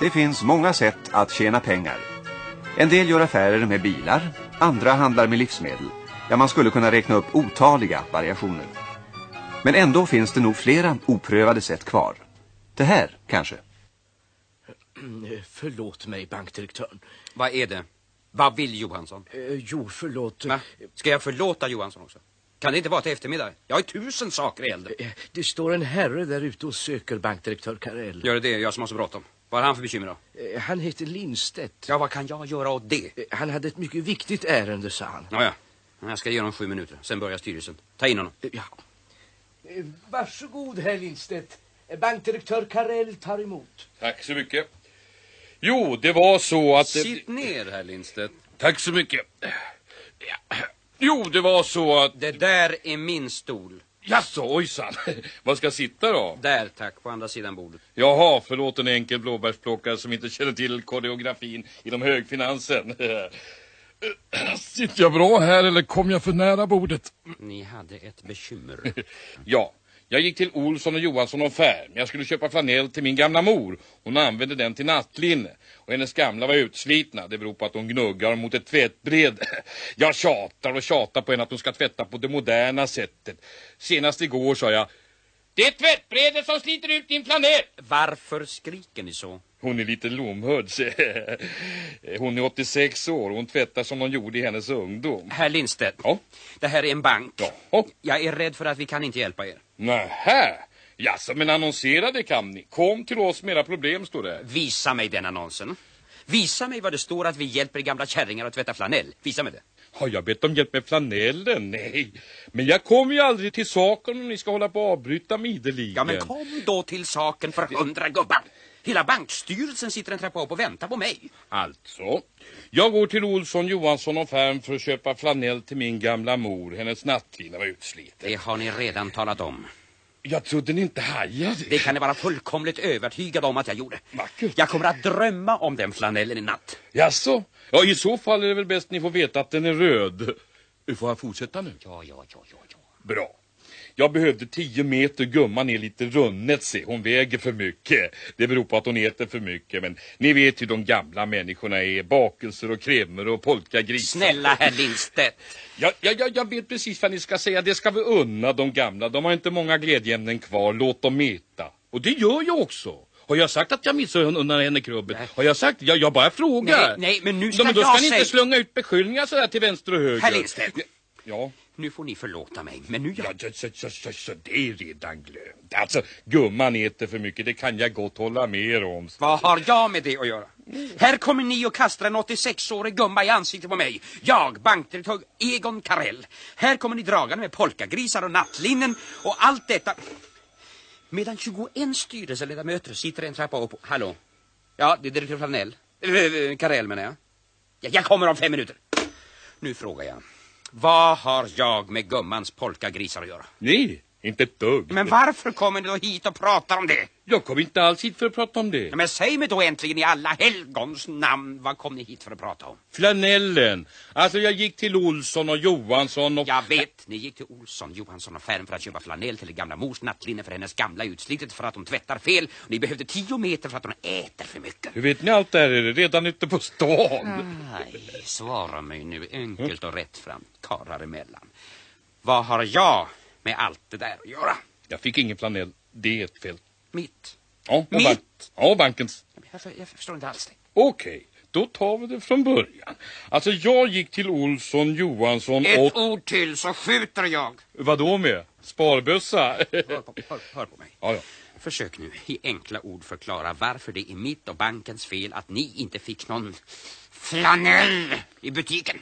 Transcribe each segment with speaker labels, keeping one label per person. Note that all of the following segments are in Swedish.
Speaker 1: Det finns många sätt att tjäna pengar. En del gör affärer med bilar, andra handlar med livsmedel. Ja, man skulle kunna räkna upp otaliga variationer. Men ändå finns det nog flera oprövade sätt kvar. Det här, kanske.
Speaker 2: Förlåt mig, bankdirektören.
Speaker 3: Vad är det? Vad vill Johansson?
Speaker 2: Eh, jo, förlåt.
Speaker 3: Va? Ska jag förlåta Johansson också? Kan det inte vara till eftermiddag? Jag har tusen saker i elden.
Speaker 2: Eh, Det står en herre där ute och söker bankdirektör Karel.
Speaker 3: Gör det det, jag som har så bråttom. Vad har han för bekymmer då?
Speaker 2: Eh, Han heter Lindstedt.
Speaker 3: Ja, vad kan jag göra åt det?
Speaker 2: Eh, Han hade ett mycket viktigt ärende, sa han.
Speaker 3: Ja, ja. Jag ska ge honom sju minuter. Sen börjar styrelsen. Ta in honom.
Speaker 2: Eh, Ja. Varsågod, herr Lindstedt. Bankdirektör Karel tar emot.
Speaker 4: Tack så mycket. Jo, det var så att...
Speaker 3: Sitt ner, herr Lindstedt.
Speaker 4: Tack så mycket. Jo, det var så att...
Speaker 3: Det där är min stol.
Speaker 4: Jaså, ojsan. Vad ska jag sitta då?
Speaker 3: Där, tack, på andra sidan bordet.
Speaker 4: Jaha, förlåt en enkel blåbärsplockare som inte känner till koreografin inom högfinansen. Sitter jag bra här eller kom jag för nära bordet?
Speaker 3: Ni hade ett bekymmer.
Speaker 4: Ja, jag gick till Olsson och Johansson och Färm. Jag skulle köpa flanell till min gamla mor. Hon använde den till nattlinne. Och hennes gamla var utslitna. Det beror på att hon gnuggar mot ett tvättbred. Jag tjatar och tjatar på henne att hon ska tvätta på det moderna sättet. Senast igår sa jag Det är tvättbredet som sliter ut din flanell!
Speaker 3: Varför skriker ni så?
Speaker 4: Hon är lite lomhörd. Hon är 86 år och hon tvättar som hon gjorde i hennes ungdom.
Speaker 3: Herr Lindstedt,
Speaker 4: Ja.
Speaker 3: det här är en bank.
Speaker 4: Ja.
Speaker 3: Jag är rädd för att vi kan inte hjälpa er.
Speaker 4: Nähä. Jaså, men annonsera det kan ni. Kom till oss med era problem, står det.
Speaker 3: Visa mig den annonsen. Visa mig vad det står att vi hjälper gamla kärringar att tvätta flanell. Visa mig det.
Speaker 4: Har jag bett om hjälp med flanellen? Nej. Men jag kommer ju aldrig till saken om ni ska hålla på och avbryta mig ideligen.
Speaker 3: Ja, men kom då till saken för hundra gubbar. Hela bankstyrelsen sitter en trappa upp och väntar på mig.
Speaker 4: Alltså, jag går till Olsson, Johansson och Färm för att köpa flanell till min gamla mor. Hennes nattlina var utsliten.
Speaker 3: Det har ni redan talat om.
Speaker 4: Jag trodde ni inte hajade.
Speaker 3: Det kan ni vara fullkomligt övertygad om att jag gjorde.
Speaker 4: Vackert.
Speaker 3: Jag kommer att drömma om den flanellen i natt.
Speaker 4: Jaså? Ja, i så fall är det väl bäst ni får veta att den är röd. Får jag fortsätta nu?
Speaker 3: Ja, ja, ja, ja, ja.
Speaker 4: Bra. Jag behövde tio meter, gumman är lite runnet se. Hon väger för mycket. Det beror på att hon äter för mycket. Men ni vet hur de gamla människorna är. Bakelser och kremer och polkagrisar.
Speaker 3: Snälla herr Lindstedt.
Speaker 4: Ja, ja, ja, jag vet precis vad ni ska säga. Det ska vi unna de gamla. De har inte många glädjeämnen kvar. Låt dem äta. Och det gör jag också. Har jag sagt att jag missunnar henne krubbet?
Speaker 3: Nej.
Speaker 4: Har jag sagt? Jag, jag bara frågar.
Speaker 3: Nej, nej, men nu ska
Speaker 4: Ja, men då
Speaker 3: jag
Speaker 4: ska ni
Speaker 3: säga-
Speaker 4: inte slunga ut beskyllningar sådär till vänster och höger.
Speaker 3: Herr Lindstedt.
Speaker 4: Ja.
Speaker 3: Nu får ni förlåta mig, men nu
Speaker 4: Ja,
Speaker 3: jag...
Speaker 4: så, så, så, så, så det är redan glömt. Alltså, gumman äter för mycket, det kan jag gott hålla med er om.
Speaker 3: Vad har jag med det att göra? Här kommer ni och kastar en 86-årig gumma i ansiktet på mig. Jag, bankdirektör Egon Karell. Här kommer ni dragande med polkagrisar och nattlinnen och allt detta. Medan 21 styrelseledamöter sitter en trappa upp. Hallå? Ja, det är direktör Flanell. Äh, Karell menar jag. Ja, jag kommer om fem minuter. Nu frågar jag. Vad har jag med gummans polkagrisar att göra?
Speaker 4: Nej, inte ett dugg.
Speaker 3: Men varför kommer ni då hit och pratar om det?
Speaker 4: Jag kom inte alls hit för att prata om det.
Speaker 3: Ja, Men säg mig då äntligen i alla helgons namn, vad kom ni hit för att prata om?
Speaker 4: Flanellen. Alltså, jag gick till Olsson och Johansson och...
Speaker 3: Jag vet, ni gick till Olsson, Johansson och Färm för att köpa flanell till det gamla mors nattlinne för hennes gamla utslitet för att hon tvättar fel. Och ni behövde tio meter för att hon äter för mycket.
Speaker 4: Hur vet ni allt det här? Är det redan ute på stan?
Speaker 3: Nej, svara mig nu enkelt och rätt fram, karlar emellan. Vad har jag med allt det där att göra?
Speaker 4: Jag fick ingen flanell. Det är ett fel.
Speaker 3: Mitt.
Speaker 4: Ja, och
Speaker 3: Mitt?
Speaker 4: bank- Ja, bankens.
Speaker 3: Jag, för, jag förstår inte alls det.
Speaker 4: Okej, då tar vi det från början. Alltså, jag gick till Olsson, Johansson
Speaker 3: Ett
Speaker 4: och...
Speaker 3: ord till så skjuter jag.
Speaker 4: Vad då med? Sparbössa?
Speaker 3: Hör på, hör, hör på mig.
Speaker 4: ja, ja.
Speaker 3: Försök nu i enkla ord förklara varför det är mitt och bankens fel att ni inte fick någon flanell i butiken.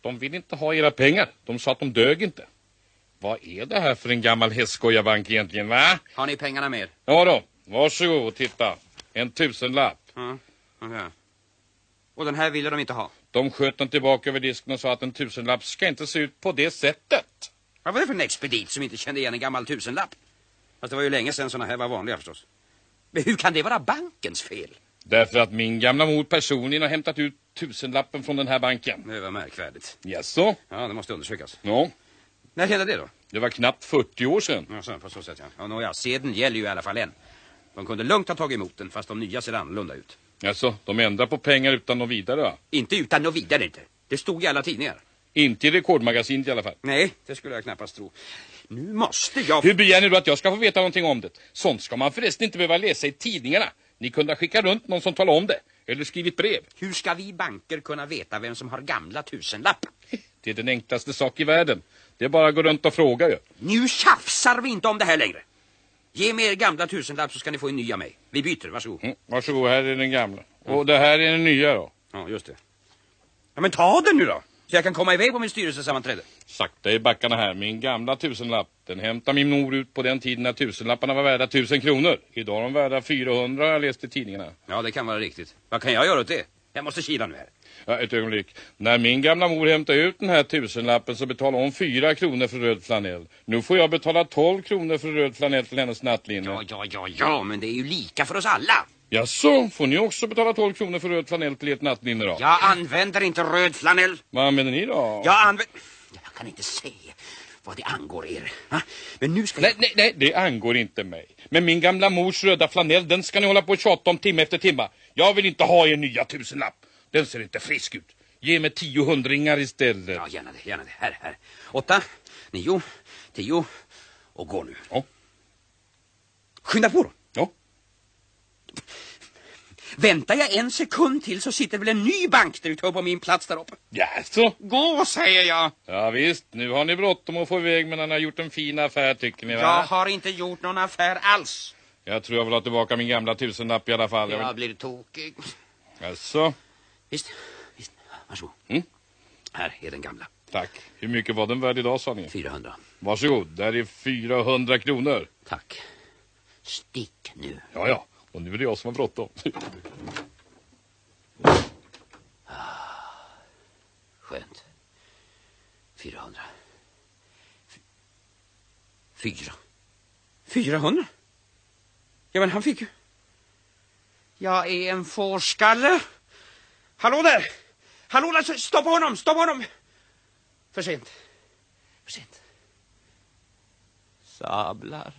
Speaker 4: De vill inte ha era pengar. De sa att de dög inte. Vad är det här för en gammal hästskojarbank egentligen, va?
Speaker 3: Har ni pengarna med?
Speaker 4: Ja då, varsågod och titta. En tusenlapp.
Speaker 3: Ja, okej. Och den här ville de inte ha.
Speaker 4: De sköt den tillbaka över disken och sa att en tusenlapp ska inte se ut på det sättet.
Speaker 3: Vad var det för en expedit som inte kände igen en gammal tusenlapp? Fast det var ju länge sedan såna här var vanliga förstås. Men hur kan det vara bankens fel?
Speaker 4: Därför att min gamla mor personligen har hämtat ut tusenlappen från den här banken.
Speaker 3: Det var märkvärdigt.
Speaker 4: Jaså?
Speaker 3: Ja, det måste undersökas.
Speaker 4: Ja,
Speaker 3: När hände det då?
Speaker 4: det var knappt 40 år sedan.
Speaker 3: Ja, så, på så sätt ja. Ja, nåja, sedeln gäller ju i alla fall än.
Speaker 5: De kunde lugnt ha tagit emot den fast de nya ser annorlunda ut.
Speaker 4: Alltså, de ändrar på pengar utan något vidare va?
Speaker 5: Inte utan något vidare inte. Det stod i alla tidningar.
Speaker 4: Inte i rekordmagasinet i alla fall.
Speaker 5: Nej, det skulle jag knappast tro. Nu måste jag...
Speaker 4: Hur begär ni då att jag ska få veta någonting om det? Sånt ska man förresten inte behöva läsa i tidningarna. Ni kunde ha skickat runt någon som talar om det. Eller skrivit brev.
Speaker 5: Hur ska vi banker kunna veta vem som har gamla tusenlapp?
Speaker 4: Det är den enklaste sak i världen. Det är bara att gå runt och fråga ju.
Speaker 5: Nu tjafsar vi inte om det här längre. Ge mig er gamla tusenlapp så ska ni få en ny av mig. Vi byter, varsågod.
Speaker 4: Mm, varsågod, här är den gamla. Och det här är den nya då.
Speaker 5: Ja, just det. Ja, men ta den nu då. Så jag kan komma iväg på min styrelsesammanträde.
Speaker 4: Sakta i backarna här. Min gamla tusenlapp. Den hämtade min mor ut på den tiden när tusenlapparna var värda tusen kronor. Idag är de värda 400 har jag läst i tidningarna.
Speaker 5: Ja, det kan vara riktigt. Vad kan jag göra åt det? Jag måste kila nu här.
Speaker 4: Ja, ett ögonblick. När min gamla mor hämtade ut den här tusenlappen så betalade hon fyra kronor för röd flanell. Nu får jag betala 12 kronor för röd flanell till hennes nattlinne.
Speaker 5: Ja, ja, ja, ja, men det är ju lika för oss alla.
Speaker 4: Ja, så får ni också betala 12 kronor för röd flanell till ert nattlinne då?
Speaker 5: Jag använder inte röd flanell.
Speaker 4: Vad använder ni då?
Speaker 5: Jag använder... Jag kan inte se vad det angår er. Va? Men nu ska
Speaker 4: Nej,
Speaker 5: jag...
Speaker 4: nej, nej, det angår inte mig. Men min gamla mors röda flanell, den ska ni hålla på och tjata om timme efter timme. Jag vill inte ha er nya tusenlapp. Den ser inte frisk ut. Ge mig tio hundringar istället.
Speaker 5: Ja, gärna det, gärna det. Här, här. Åtta, nio, tio och gå nu.
Speaker 4: Ja.
Speaker 5: Skynda på då.
Speaker 4: Ja.
Speaker 5: Väntar jag en sekund till så sitter väl en ny bankdirektör på min plats där uppe.
Speaker 4: Jaså?
Speaker 5: Gå, säger jag.
Speaker 4: Ja visst, nu har ni bråttom att få iväg men han har gjort en fin affär tycker ni va?
Speaker 5: Jag har inte gjort någon affär alls.
Speaker 4: Jag tror jag vill ha tillbaka min gamla tusenlapp i alla fall. Jag
Speaker 5: Jag
Speaker 4: vill...
Speaker 5: blir tokig.
Speaker 4: Jaså?
Speaker 5: Visst, visst. Varsågod.
Speaker 4: Mm.
Speaker 5: Här är den gamla.
Speaker 4: Tack. Hur mycket var den värd idag sa ni?
Speaker 5: 400.
Speaker 4: Varsågod, där är 400 kronor.
Speaker 5: Tack. Stick nu.
Speaker 4: Ja, ja. Och nu är det jag som har bråttom.
Speaker 5: Skönt. 400. F- Fyra. 400? Ja, men han fick ju... Jag är en fårskalle. Hallå där! Hallå där! Stoppa honom! Stoppa honom! För sent. För sent. Sablar.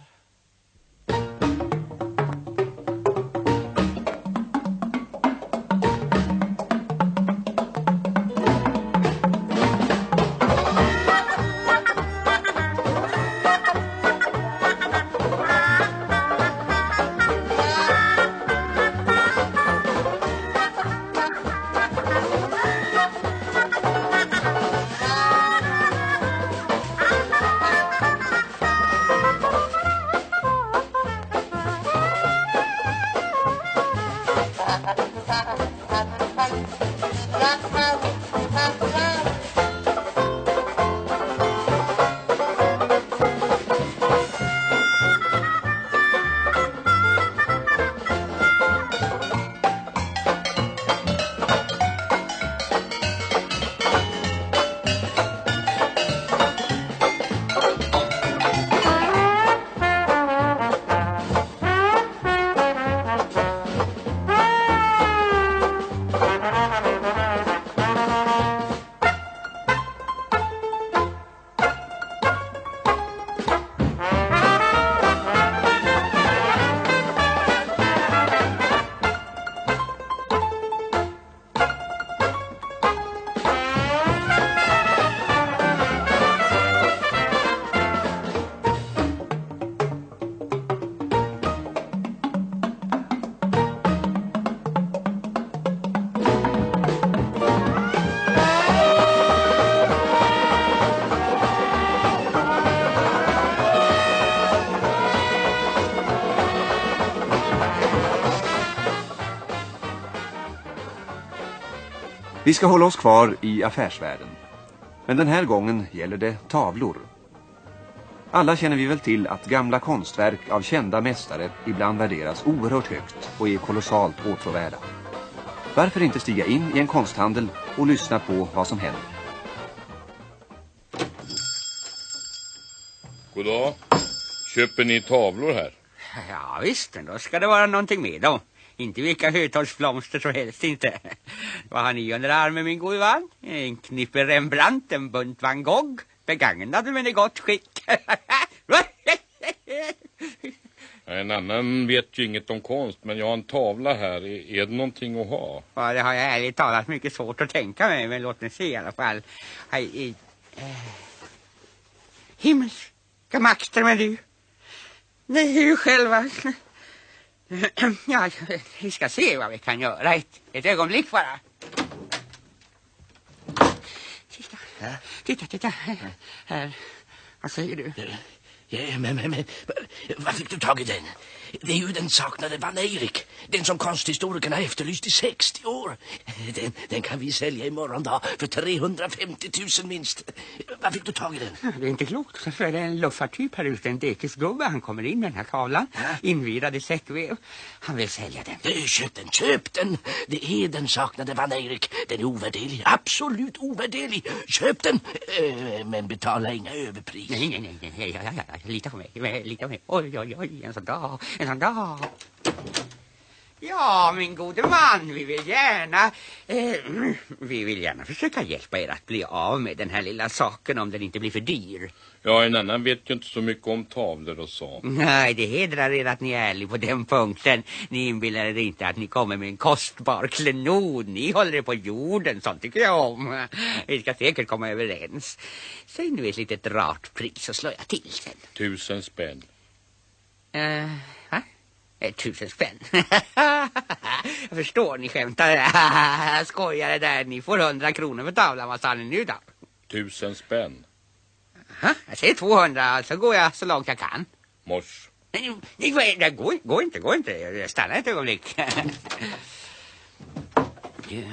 Speaker 1: Vi ska hålla oss kvar i affärsvärlden. Men den här gången gäller det tavlor. Alla känner vi väl till att gamla konstverk av kända mästare ibland värderas oerhört högt och är kolossalt åtråvärda. Varför inte stiga in i en konsthandel och lyssna på vad som händer?
Speaker 4: God dag. Köper ni tavlor här?
Speaker 5: Ja visst, då ska det vara någonting med då. Inte vilka hötorgsblomster som helst inte. Vad har ni under armen min gode vän? En knippe Rembrandt, en bunt Van Gogh. Begagnade men i gott skick.
Speaker 4: En annan vet ju inget om konst, men jag har en tavla här. Är, är det någonting att ha?
Speaker 5: Ja, det har jag ärligt talat mycket svårt att tänka mig, men låt mig se i alla fall. Hej, eh, himmelska makter med du. Det är ju själva... Ja, vi ska se vad vi kan göra. Ett, ett ögonblick bara. Titta, titta, titta. Här, här. Vad säger du?
Speaker 6: Ja, men, men, men, vad fick du tag i den? Det är ju den saknade Van Erik. Den som konsthistorikerna efterlyst i 60 år. Den, den kan vi sälja imorgon dag för 350 000 minst. Vad fick du tag i den?
Speaker 5: Det är inte klokt. Så är det en luffartyp här ute, en dekisgubbe. Han kommer in med den här tavlan, invirad i säckvev. Han vill sälja den.
Speaker 6: Eh, Köp den, köp den. Det är den saknade Van Erik. Den är ovärderlig, absolut ovärderlig. Köp den, Eh, men betala inga överpris.
Speaker 5: Nej, nej, nej, nej, ja, ja, ja, lita på mig, lita på mig. Oj, oj, oj, en sån dag, sån dag. Ja, min gode man, vi vill gärna, eh, vi vill gärna försöka hjälpa er att bli av med den här lilla saken om den inte blir för dyr.
Speaker 4: Ja, en annan vet ju inte så mycket om tavlor och sånt.
Speaker 5: Nej, det hedrar er att ni är ärlig på den punkten. Ni inbillar er inte att ni kommer med en kostbar klenod. Ni håller er på jorden, sånt tycker jag om. Vi ska säkert komma överens. Säg nu ett litet rart pris så slår jag till sen.
Speaker 4: Tusen spänn.
Speaker 5: Eh, Tusen spänn. jag förstår, ni skämtar. Skojare där, ni får hundra kronor för tavlan. Vad sa ni nu då?
Speaker 4: Tusen spänn.
Speaker 5: Ha? Jag säger 200, så går jag så långt jag kan.
Speaker 4: Mors.
Speaker 5: Nej, nej, gå, gå inte, gå inte. Stanna ett ögonblick. Du,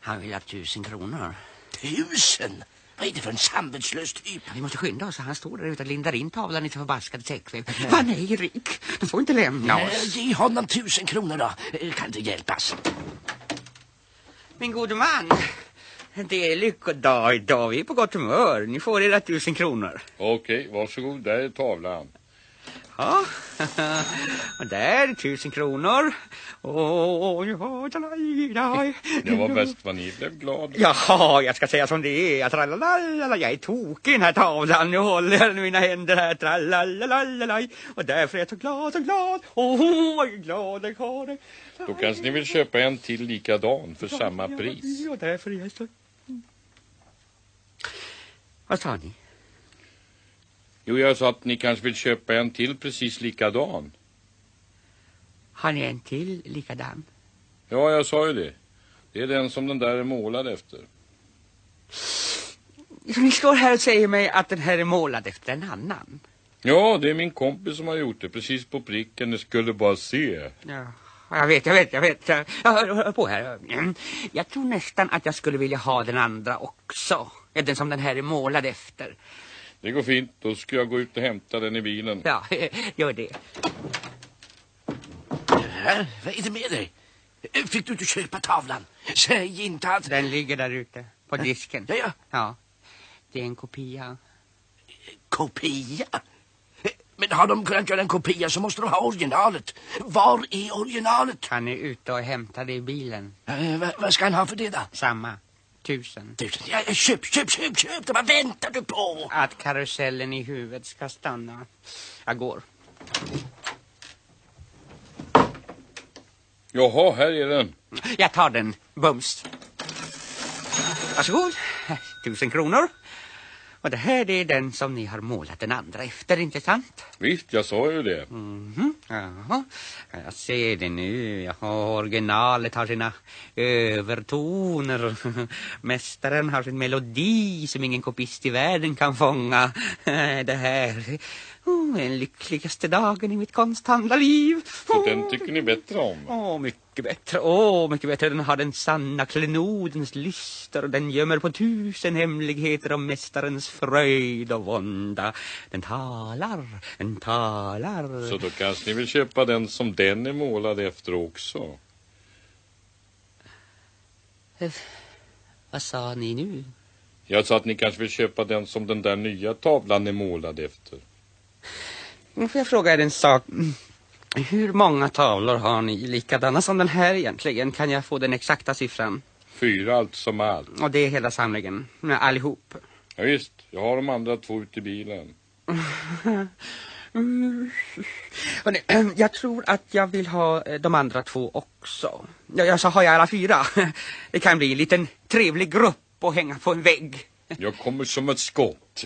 Speaker 5: han vill ha tusen kronor.
Speaker 6: Tusen? Vad är det för en samvetslös typ?
Speaker 5: Vi måste skynda oss. Han står där ute och lindar in tavlan i sin förbaskade säckväv. Van Erik, du får inte lämna oss.
Speaker 6: Ge honom tusen kronor då. Eh, Kan det hjälpas?
Speaker 5: Min gode man, det är lyckodag idag. Vi är på gott humör. Ni får era tusen kronor.
Speaker 4: Okej, varsågod. Där är tavlan.
Speaker 5: Ja, och där är tusen kronor. Åh, ja, ja,
Speaker 4: Det var bäst vad ni blev glad.
Speaker 5: Jaha, jag ska säga som det är. Tralalala, jag är tokig i den här tavlan. Nu håller jag mina händer här. Tralalalala. Och därför är jag så glad, så glad. Åh, vad glad jag har det.
Speaker 4: Då kanske ni vill köpa en till likadan för samma pris.
Speaker 5: Och därför är jag så... Vad sa ni?
Speaker 4: Jo, jag sa att ni kanske vill köpa en till precis likadan.
Speaker 5: Har ni en till likadan?
Speaker 4: Ja, jag sa ju det. Det är den som den där är målad efter.
Speaker 5: Ni står här och säger mig att den här är målad efter en annan.
Speaker 4: Ja, det är min kompis som har gjort det. Precis på pricken. Ni skulle bara se.
Speaker 5: Ja, jag vet, jag vet, jag vet. Jag hör, hör på här. Mm. Jag tror nästan att jag skulle vilja ha den andra också. Den som den här är målad efter.
Speaker 4: Det går fint. Då ska jag gå ut och hämta den i bilen.
Speaker 5: Ja, gör det.
Speaker 6: Här, vad är det med dig? Eh, Fick du inte köpa tavlan? Säg inte att...
Speaker 5: Den ligger där ute på disken.
Speaker 6: Ja, ja.
Speaker 5: Ja, det är en kopia.
Speaker 6: Kopia? Men har de kunnat göra en kopia så måste de ha originalet. Var är originalet?
Speaker 5: Han är ute och hämtar det i bilen.
Speaker 6: Eh, vad, vad ska han ha för det då?
Speaker 5: Samma. Tusen.
Speaker 6: Tusen. Ja, ja, köp, köp, köp, köp. Vad väntar du på?
Speaker 5: Att karusellen i huvudet ska stanna. Jag går.
Speaker 4: Jaha, här är den.
Speaker 5: Jag tar den bums. Varsågod. Tusen kronor. Och det här det är den som ni har målat den andra efter, inte sant?
Speaker 4: Visst, jag sa ju det.
Speaker 5: Mhm. Jaha. Jag ser det nu. Jaha, originalet har sina övertoner. Mästaren har sin melodi som ingen kopist i världen kan fånga. Det här oh, är den lyckligaste dagen i mitt konsthandlarliv.
Speaker 4: Så den tycker ni bättre om?
Speaker 5: Åh, mycket bättre. Åh, mycket bättre. Den har den sanna klenodens lyster och den gömmer på tusen hemligheter om mästarens fröjd och vånda. Den talar, den talar.
Speaker 4: Så då kanske ni vill köpa den som den är målad efter också.
Speaker 5: Vad sa ni nu?
Speaker 4: Jag sa att ni kanske vill köpa den som den där nya tavlan är målad efter.
Speaker 5: Får jag fråga er en sak. Hur många tavlor har ni likadana som den här egentligen? Kan jag få den exakta siffran?
Speaker 4: Fyra allt som allt.
Speaker 5: Och det är hela samlingen, allihop.
Speaker 4: Ja, visst, jag har de andra två ute i bilen.
Speaker 5: Hörrni, jag tror att jag vill ha eh, de andra två också. Ja, jag så har jag alla fyra. Det kan bli en liten trevlig grupp att hänga på en vägg.
Speaker 4: Jag kommer som ett skott.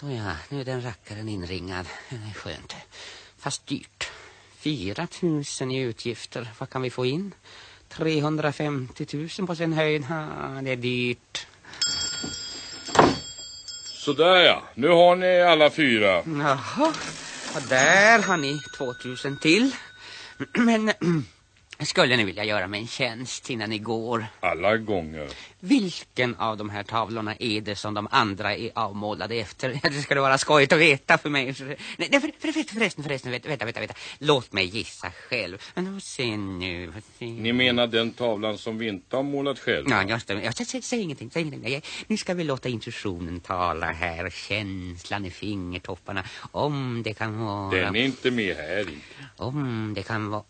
Speaker 5: Så ja, nu är den rackaren inringad. Det är skönt. Fast dyrt. 4 000 i utgifter. Vad kan vi få in? 350 000 på sin höjd. Ha, det är dyrt.
Speaker 4: Sådär ja, nu har ni alla fyra.
Speaker 5: Jaha, och där har ni 2000 till. Men skulle ni vilja göra mig en tjänst innan ni går?
Speaker 4: Alla gånger.
Speaker 5: Vilken av de här tavlorna är det som de andra är avmålade efter? Det skulle vara skojigt att veta för mig. Nej, för, för, för, förresten, förresten, vänta, vänta, vänta. Låt mig gissa själv. Men vad se nu, se
Speaker 4: Ni menar den tavlan som vi inte har målat själva?
Speaker 5: Ja, just det. Ja, säg, säg, ingenting, säg ingenting. Nej, Nu ska vi låta intuitionen tala här. Känslan i fingertopparna. Om det kan vara...
Speaker 4: Den är inte med här.
Speaker 5: Om det kan vara...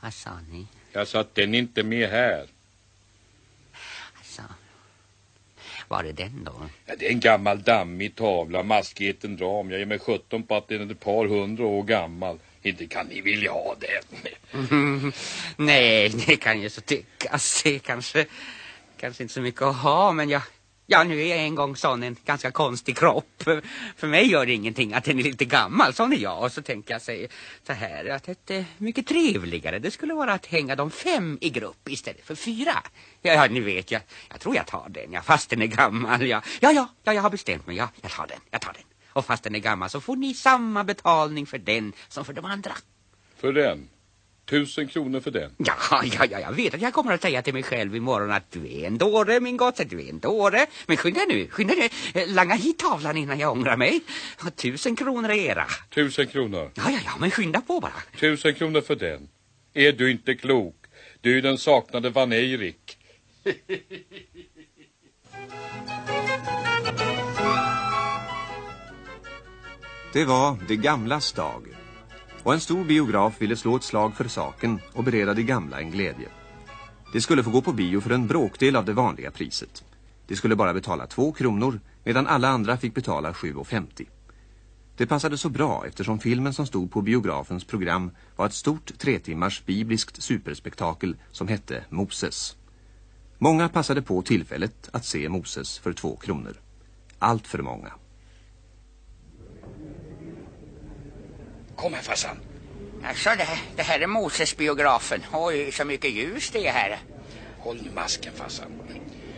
Speaker 5: Vad sa ni?
Speaker 4: Jag sa att den inte med här.
Speaker 5: Alltså, var är den då?
Speaker 4: Ja, det är en gammal dammig tavla, maskigheten ram. Jag ger mig 17 på att den är ett par hundra år gammal. Inte kan ni vilja ha den.
Speaker 5: Nej, det kan ju så tyckas. Kanske, kanske inte så mycket att ha, men jag... Ja, nu är jag en gång sån en ganska konstig kropp. För mig gör det ingenting att den är lite gammal, sån är jag. Och så tänker jag sig så här att ett eh, mycket trevligare det skulle vara att hänga de fem i grupp istället för fyra. Ja, ja ni vet, jag, jag tror jag tar den, ja, fast den är gammal. Ja, ja, ja, ja jag har bestämt mig, ja, jag tar den, jag tar den. Och fast den är gammal så får ni samma betalning för den som för de andra.
Speaker 4: För den. Tusen kronor för den.
Speaker 5: Ja, ja, ja, jag vet att jag kommer att säga till mig själv imorgon att du är en dåre, min gosse, du är en dåre. Men skynda nu, skynda nu. Eh, Langa hit tavlan innan jag ångrar mig. Tusen kronor är era.
Speaker 4: Tusen kronor.
Speaker 5: Ja, ja, ja, men skynda på bara.
Speaker 4: Tusen kronor för den. Är du inte klok? Du är den saknade Van Eirik.
Speaker 1: Det var det gamlas dag. Och en stor biograf ville slå ett slag för saken och bereda de gamla en glädje. De skulle få gå på bio för en bråkdel av det vanliga priset. De skulle bara betala två kronor medan alla andra fick betala 7,50. Det passade så bra eftersom filmen som stod på biografens program var ett stort tretimmars bibliskt superspektakel som hette Moses. Många passade på tillfället att se Moses för två kronor. Allt för många.
Speaker 4: Kom här farsan.
Speaker 5: Alltså, det, det här är Moses-biografen. Oj, så mycket ljus det är här.
Speaker 4: Håll nu masken farsan.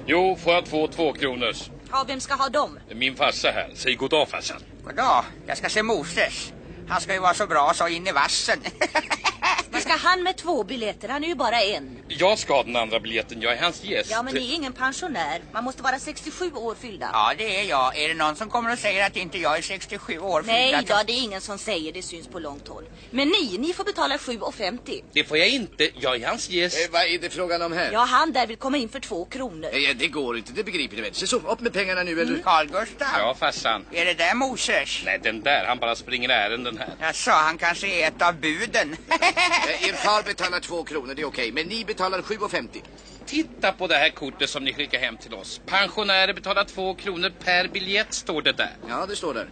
Speaker 4: Jo, får jag två tvåkronors?
Speaker 7: Ja, vem ska ha dem?
Speaker 4: Min farsa här. Säg god dag farsan.
Speaker 5: Goddag, jag ska se Moses. Han ska ju vara så bra så in i vassen.
Speaker 7: Vad ska han med två biljetter? Han är ju bara en.
Speaker 4: Jag ska ha den andra biljetten. Jag är hans gäst.
Speaker 7: Ja, men ni är ingen pensionär. Man måste vara 67 år fyllda.
Speaker 5: ja, det är jag. Är det någon som kommer och säger att inte jag är 67 år
Speaker 7: Nej
Speaker 5: fyllda?
Speaker 7: då, det är ingen som säger det syns på långt håll. Men ni, ni får betala 7,50.
Speaker 4: Det får jag inte. Jag är hans gäst.
Speaker 2: Eh, vad är det frågan om här?
Speaker 7: Ja, han där vill komma in för två kronor.
Speaker 2: Eh, det går inte, det begriper ni väl? Så, så upp med pengarna nu eller?
Speaker 5: Carl Gustav,
Speaker 4: Ja, farsan.
Speaker 5: är det där Moses?
Speaker 4: Nej, den där. Han bara springer ärenden här.
Speaker 5: Jag sa han kanske är ett av buden.
Speaker 2: Eh, er far betalar två kronor, det är okej. Men ni betalar 7,50.
Speaker 4: Titta på det här kortet som ni skickar hem till oss. Pensionärer betalar två kronor per biljett, står det där.
Speaker 2: Ja, det står där.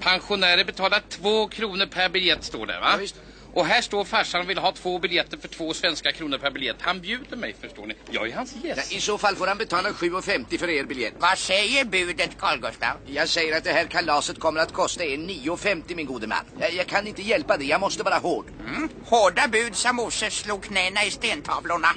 Speaker 4: Pensionärer betalar två kronor per biljett, står det va?
Speaker 2: Ja.
Speaker 4: Och här står farsan och vill ha två biljetter för två svenska kronor per biljett. Han bjuder mig, förstår ni. Jag är hans
Speaker 2: Ja,
Speaker 4: gäst.
Speaker 2: I så fall får han betala 7,50 för er biljett.
Speaker 5: Vad säger budet, Carl Gustav?
Speaker 2: Jag säger att det här kalaset kommer att kosta er 9,50 min gode man. Jag, jag kan inte hjälpa det, jag måste vara hård.
Speaker 5: Mm? Hårda bud, sa Moses, slog knäna i stentavlorna.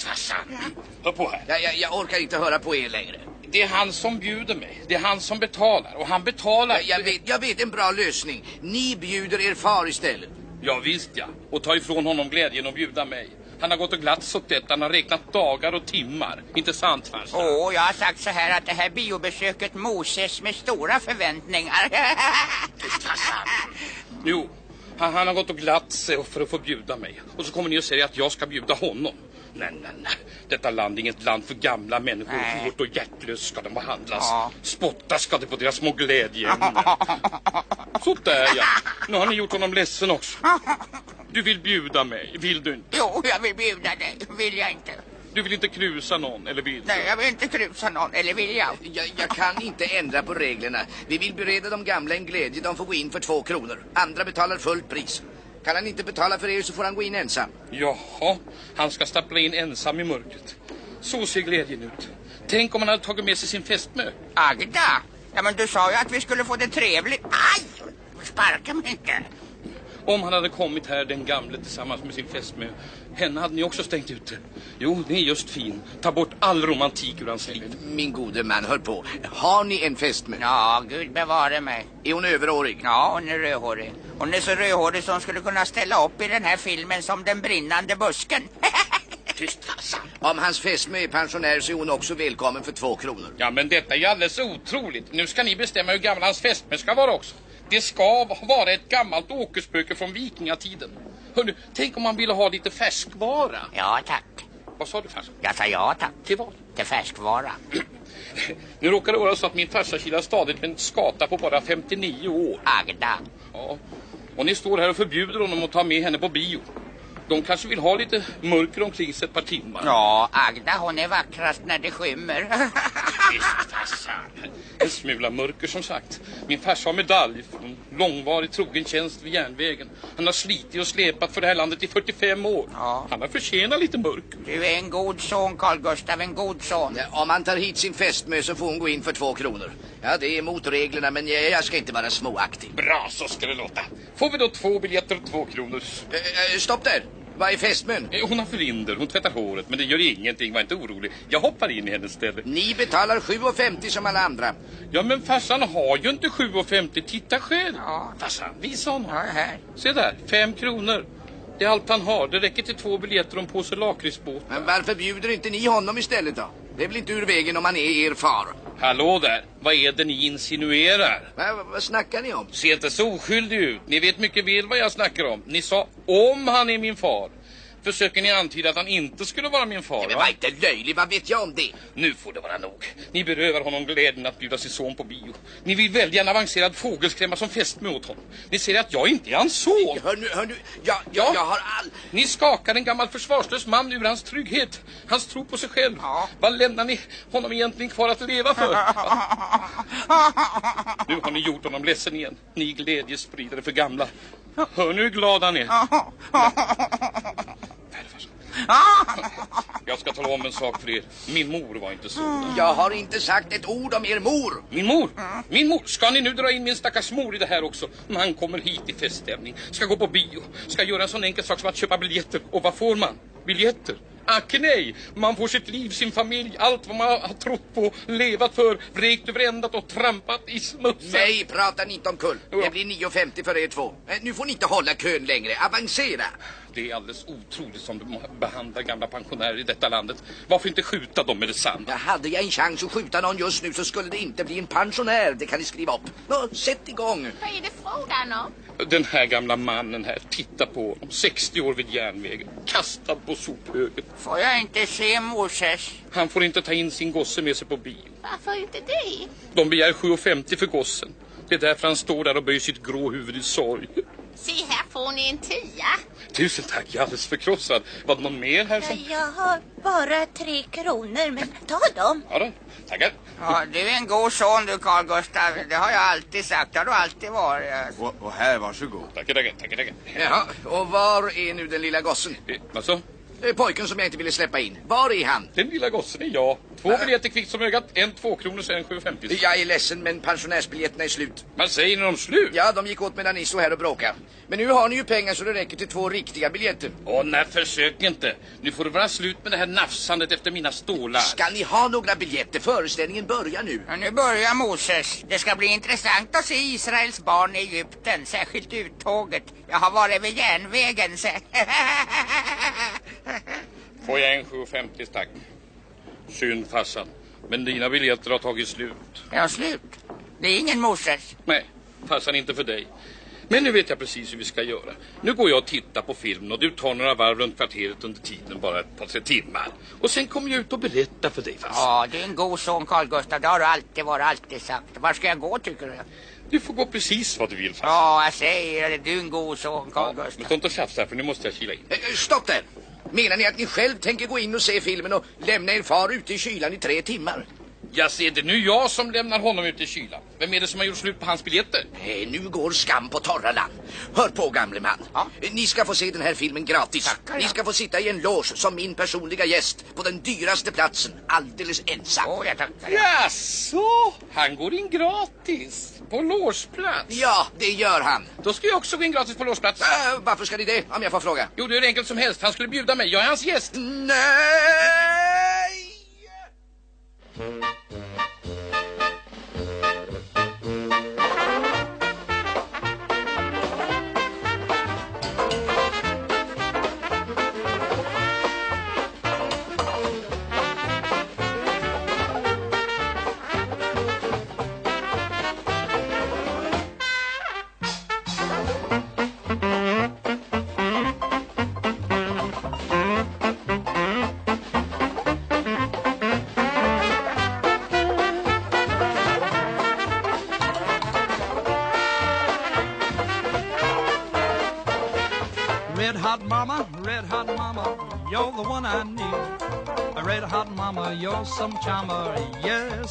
Speaker 4: Farsan, hör på här.
Speaker 2: Jag, jag, jag orkar inte höra på er längre.
Speaker 4: Det är han som bjuder mig. Det är han som betalar. Och han betalar...
Speaker 2: Jag, jag, vet, jag vet en bra lösning. Ni bjuder er far istället.
Speaker 4: Ja, visst ja. Och ta ifrån honom glädjen att bjuda mig. Han har gått och glatt åt det. Han har räknat dagar och timmar. Inte sant, farsan?
Speaker 5: Åh, jag har sagt så här att det här biobesöket Moses med stora förväntningar.
Speaker 4: Jo, han, han har gått och glatt sig för att få bjuda mig. Och så kommer ni och säger att jag ska bjuda honom. Nej, nej, nej. Detta land är inget land för gamla människor.
Speaker 5: Nej.
Speaker 4: Hårt och hjärtlöst ska de behandlas.
Speaker 5: Ja.
Speaker 4: Spottas ska det på deras små glädjeämnen. Sådär ja. Nu har ni gjort honom ledsen också. Du vill bjuda mig, vill du inte?
Speaker 5: jo, jag vill bjuda dig, vill jag inte.
Speaker 4: Du vill inte krusa någon, eller vill du?
Speaker 5: Nej, jag vill inte krusa någon, eller vill jag?
Speaker 2: Jag, jag kan inte ändra på reglerna. Vi vill bereda de gamla en glädje. De får gå in för två kronor. Andra betalar fullt pris. Kan han inte betala för er så får han gå in ensam.
Speaker 4: Jaha, han ska stappla in ensam i mörkret. Så ser glädjen ut. Tänk om han hade tagit med sig sin fästmö.
Speaker 5: Agda! Ja, men du sa ju att vi skulle få det trevligt. Aj! Sparka mig inte.
Speaker 4: Om han hade kommit här, den gamle, tillsammans med sin fästmö. Henne hade ni också stängt ute. Jo, ni är just fin. Ta bort all romantik ur hans liv.
Speaker 2: Min gode man, hör på. Har ni en fästmö?
Speaker 5: Ja, gud bevare mig.
Speaker 2: Är hon överårig?
Speaker 5: Ja, hon är rödhårig. Hon är så rödhårig som skulle kunna ställa upp i den här filmen som Den brinnande busken.
Speaker 2: Tyst farsan. Om hans fästmö är pensionär så är hon också välkommen för två kronor.
Speaker 4: Ja, men detta är ju alldeles otroligt. Nu ska ni bestämma hur gammal hans fästmö ska vara också. Det ska vara ett gammalt åkerspöke från vikingatiden. Hörru, tänk om man ville ha lite färskvara.
Speaker 5: ja, tack.
Speaker 4: Vad sa du farsan?
Speaker 5: Jag sa ja, tack.
Speaker 4: Till vad?
Speaker 5: Till färskvara.
Speaker 4: Nu råkar det vara så att min farsa kilar stadigt med en skata på bara 59 år.
Speaker 5: Agda.
Speaker 4: Ja. Och ni står här och förbjuder honom att ta med henne på bio. De kanske vill ha lite mörker omkring sig ett par timmar.
Speaker 5: Ja, Agda hon är vackrast när det skymmer.
Speaker 4: Visst, farsan. En smula mörker som sagt. Min farsa har medalj för en långvarig trogen tjänst vid järnvägen. Han har slitit och släpat för det här landet i 45 år.
Speaker 5: Ja.
Speaker 4: Han har förtjänat lite mörker.
Speaker 5: Du är en god son, Carl Gustav, en god son.
Speaker 2: Ja, Om han tar hit sin fästmö så får hon gå in för två kronor. Ja, det är mot reglerna men jag, jag ska inte vara småaktig.
Speaker 4: Bra, så ska det låta. Får vi då två biljetter och två kronors?
Speaker 2: Eh, eh, stopp där! Vad är fästmön?
Speaker 4: Eh, Hon har förhinder, hon tvättar håret, men det gör ingenting, var inte orolig. Jag hoppar in i hennes ställe.
Speaker 2: Ni betalar 7,50 som alla andra.
Speaker 4: Ja, men farsan har ju inte 7,50. Titta själv.
Speaker 5: Ja.
Speaker 4: Farsan, visa honom.
Speaker 5: Ja, här.
Speaker 4: Se där, fem kronor. Det är allt han har. Det räcker till två biljetter och en påse lakritsbåt.
Speaker 2: Men varför bjuder inte ni honom istället då? Det är väl inte ur vägen om han är er far?
Speaker 4: Hallå där, vad är det ni insinuerar?
Speaker 2: Va, vad, vad snackar ni om?
Speaker 4: Se inte så oskyldig ut. Ni vet mycket väl vad jag snackar om. Ni sa om han är min far. Försöker ni antyda att han inte skulle vara min far?
Speaker 2: Men
Speaker 4: Va?
Speaker 2: var inte löjlig, vad vet jag om det?
Speaker 4: Nu får det vara nog. Ni berövar honom glädjen att bjuda sin son på bio. Ni vill välja en avancerad fågelskrämma som fästmö åt honom. Ni säger att jag inte är hans son.
Speaker 2: Hör nu, hör nu, jag, jag,
Speaker 4: Ja.
Speaker 2: jag har all...
Speaker 4: Ni skakar en gammal försvarslös man ur hans trygghet. Hans tro på sig själv.
Speaker 5: Ja.
Speaker 4: Vad lämnar ni honom egentligen kvar att leva för? nu har ni gjort honom ledsen igen. Ni glädjespridare för gamla. Hör nu hur glad han är. Jag ska tala om en sak för er. Min mor var inte så.
Speaker 2: Jag har inte sagt ett ord om er mor.
Speaker 4: Min mor? Min mor? Ska ni nu dra in min stackars mor i det här också? Man kommer hit i feststämning, ska gå på bio, ska göra en sån enkel sak som att köpa biljetter. Och vad får man? Biljetter? Ack nej! Man får sitt liv, sin familj, allt vad man har trott på, levat för, vräkt över ändat och trampat i smutsen.
Speaker 2: Nej, prata inte om kull. Det blir 9,50 för er två. Eh, Nu får ni inte hålla kön längre. Avancera!
Speaker 4: Det är alldeles otroligt som de behandlar gamla pensionärer i detta landet. Varför inte skjuta dem med detsamma?
Speaker 2: Ja, hade jag en chans att skjuta någon just nu så skulle det inte bli en pensionär. Det kan ni skriva upp. Nå, sätt igång.
Speaker 8: Vad är det frågan om?
Speaker 4: Den här gamla mannen här, titta på honom. 60 år vid järnvägen, kastad på sophögen.
Speaker 5: Får jag inte se Moses?
Speaker 4: Han får inte ta in sin gosse med sig på bio.
Speaker 8: Varför inte det?
Speaker 4: De begär 7,50 för gossen. Det är därför han står där och böjer sitt grå huvud i sorg.
Speaker 8: Se här får ni en tia.
Speaker 4: Tusen tack, jag är alldeles förkrossad. Var det någon mer här som...
Speaker 7: Jag har bara tre kronor, men ta dem.
Speaker 4: Ja då, tackar.
Speaker 5: Ja, du är en god son du, Carl Gustav. Det har jag alltid sagt. Det har du alltid varit.
Speaker 9: Och, och här, varsågod.
Speaker 4: Tackar, tackar, tackar, tackar.
Speaker 2: Jaha, och var är nu den lilla gossen?
Speaker 4: Eh, Vad så?
Speaker 2: Eh, Pojken som jag inte ville släppa in. Var är han?
Speaker 4: Den lilla gossen är jag. Två biljetter kvickt som ögat, en två kronor och en 7,50.
Speaker 2: Jag är ledsen, men pensionärsbiljetterna är slut.
Speaker 4: Man säger när de slut.
Speaker 2: Ja, de gick åt medan ni stod här och bråkade. Men nu har ni ju pengar så det räcker till två riktiga biljetter.
Speaker 4: Åh nej, försök inte. Nu får det vara slut med det här nafsandet efter mina stålar.
Speaker 2: Ska ni ha några biljetter? Föreställningen börjar nu.
Speaker 5: Ja, nu börjar Moses. Det ska bli intressant att se Israels barn i Egypten. Särskilt uttåget. Jag har varit vid järnvägen. Så.
Speaker 4: Får jag en 7,50 tack? Synd farsan. Men dina biljetter har tagit slut.
Speaker 5: Ja, slut. Det är ingen Moses.
Speaker 4: Nej, farsan inte för dig. Men nu vet jag precis hur vi ska göra. Nu går jag och tittar på filmen och du tar några varv runt kvarteret under tiden, bara ett par tre timmar. Och sen kommer jag ut och berättar för dig farsan.
Speaker 5: Ja, du är en god son, Carl Gustav. Det har du alltid varit, alltid sagt. Var ska jag gå, tycker du?
Speaker 4: Du får gå precis vad du vill farsan.
Speaker 5: Ja, jag säger det. Du är en god son, Carl
Speaker 4: Men
Speaker 5: Gustav.
Speaker 4: stå inte och tjafsa för nu måste jag kila in.
Speaker 2: Eh, eh, stopp där! Menar ni att ni själv tänker gå in och se filmen och lämna er far ute i kylan i tre timmar?
Speaker 4: Jag ser det nu jag som lämnar honom ut i kylan. Vem är det som har gjort slut på hans biljetter?
Speaker 2: Nej, nu går skam på torra land. Hör på gamle man. Ni ska få se den här filmen gratis.
Speaker 5: Tackar,
Speaker 2: Ni
Speaker 5: ja.
Speaker 2: ska få sitta i en loge som min personliga gäst på den dyraste platsen, alldeles ensam.
Speaker 5: Åh, jag tackar.
Speaker 4: Jaså, han går in gratis på låsplats.
Speaker 2: Ja, det gör han.
Speaker 4: Då ska jag också gå in gratis på låsplats.
Speaker 2: Äh, varför ska ni det, om jag får fråga?
Speaker 4: Jo, det är enkelt som helst. Han skulle bjuda mig. Jag är hans gäst.
Speaker 2: Nej!
Speaker 10: Thank you.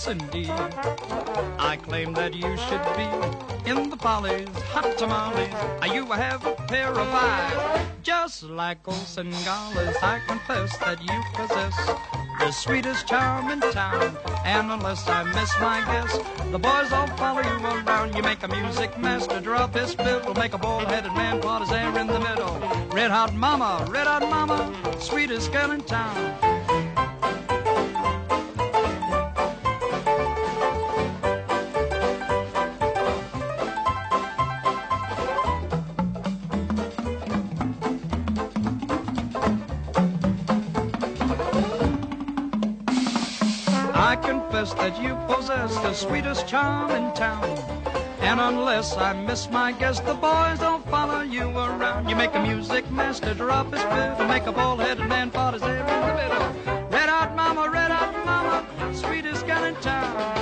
Speaker 10: Indeed. I claim that you should be in the polly's hot tamales. Ah, you have a pair of eyes, just like old Singales. I confess that you possess the sweetest charm in town. And unless I miss my guess, the boys all follow you around. You make a music master drop his fiddle, make a bald-headed man part his hair in the middle. Red hot mama, red hot mama, sweetest girl in town. Confess that you possess the sweetest charm in town. And unless I miss my guess, the boys don't follow you around. You make a music master drop his fiddle, make a bald-headed man part his hair in the middle. Red hot mama, red hot mama, sweetest gal in town.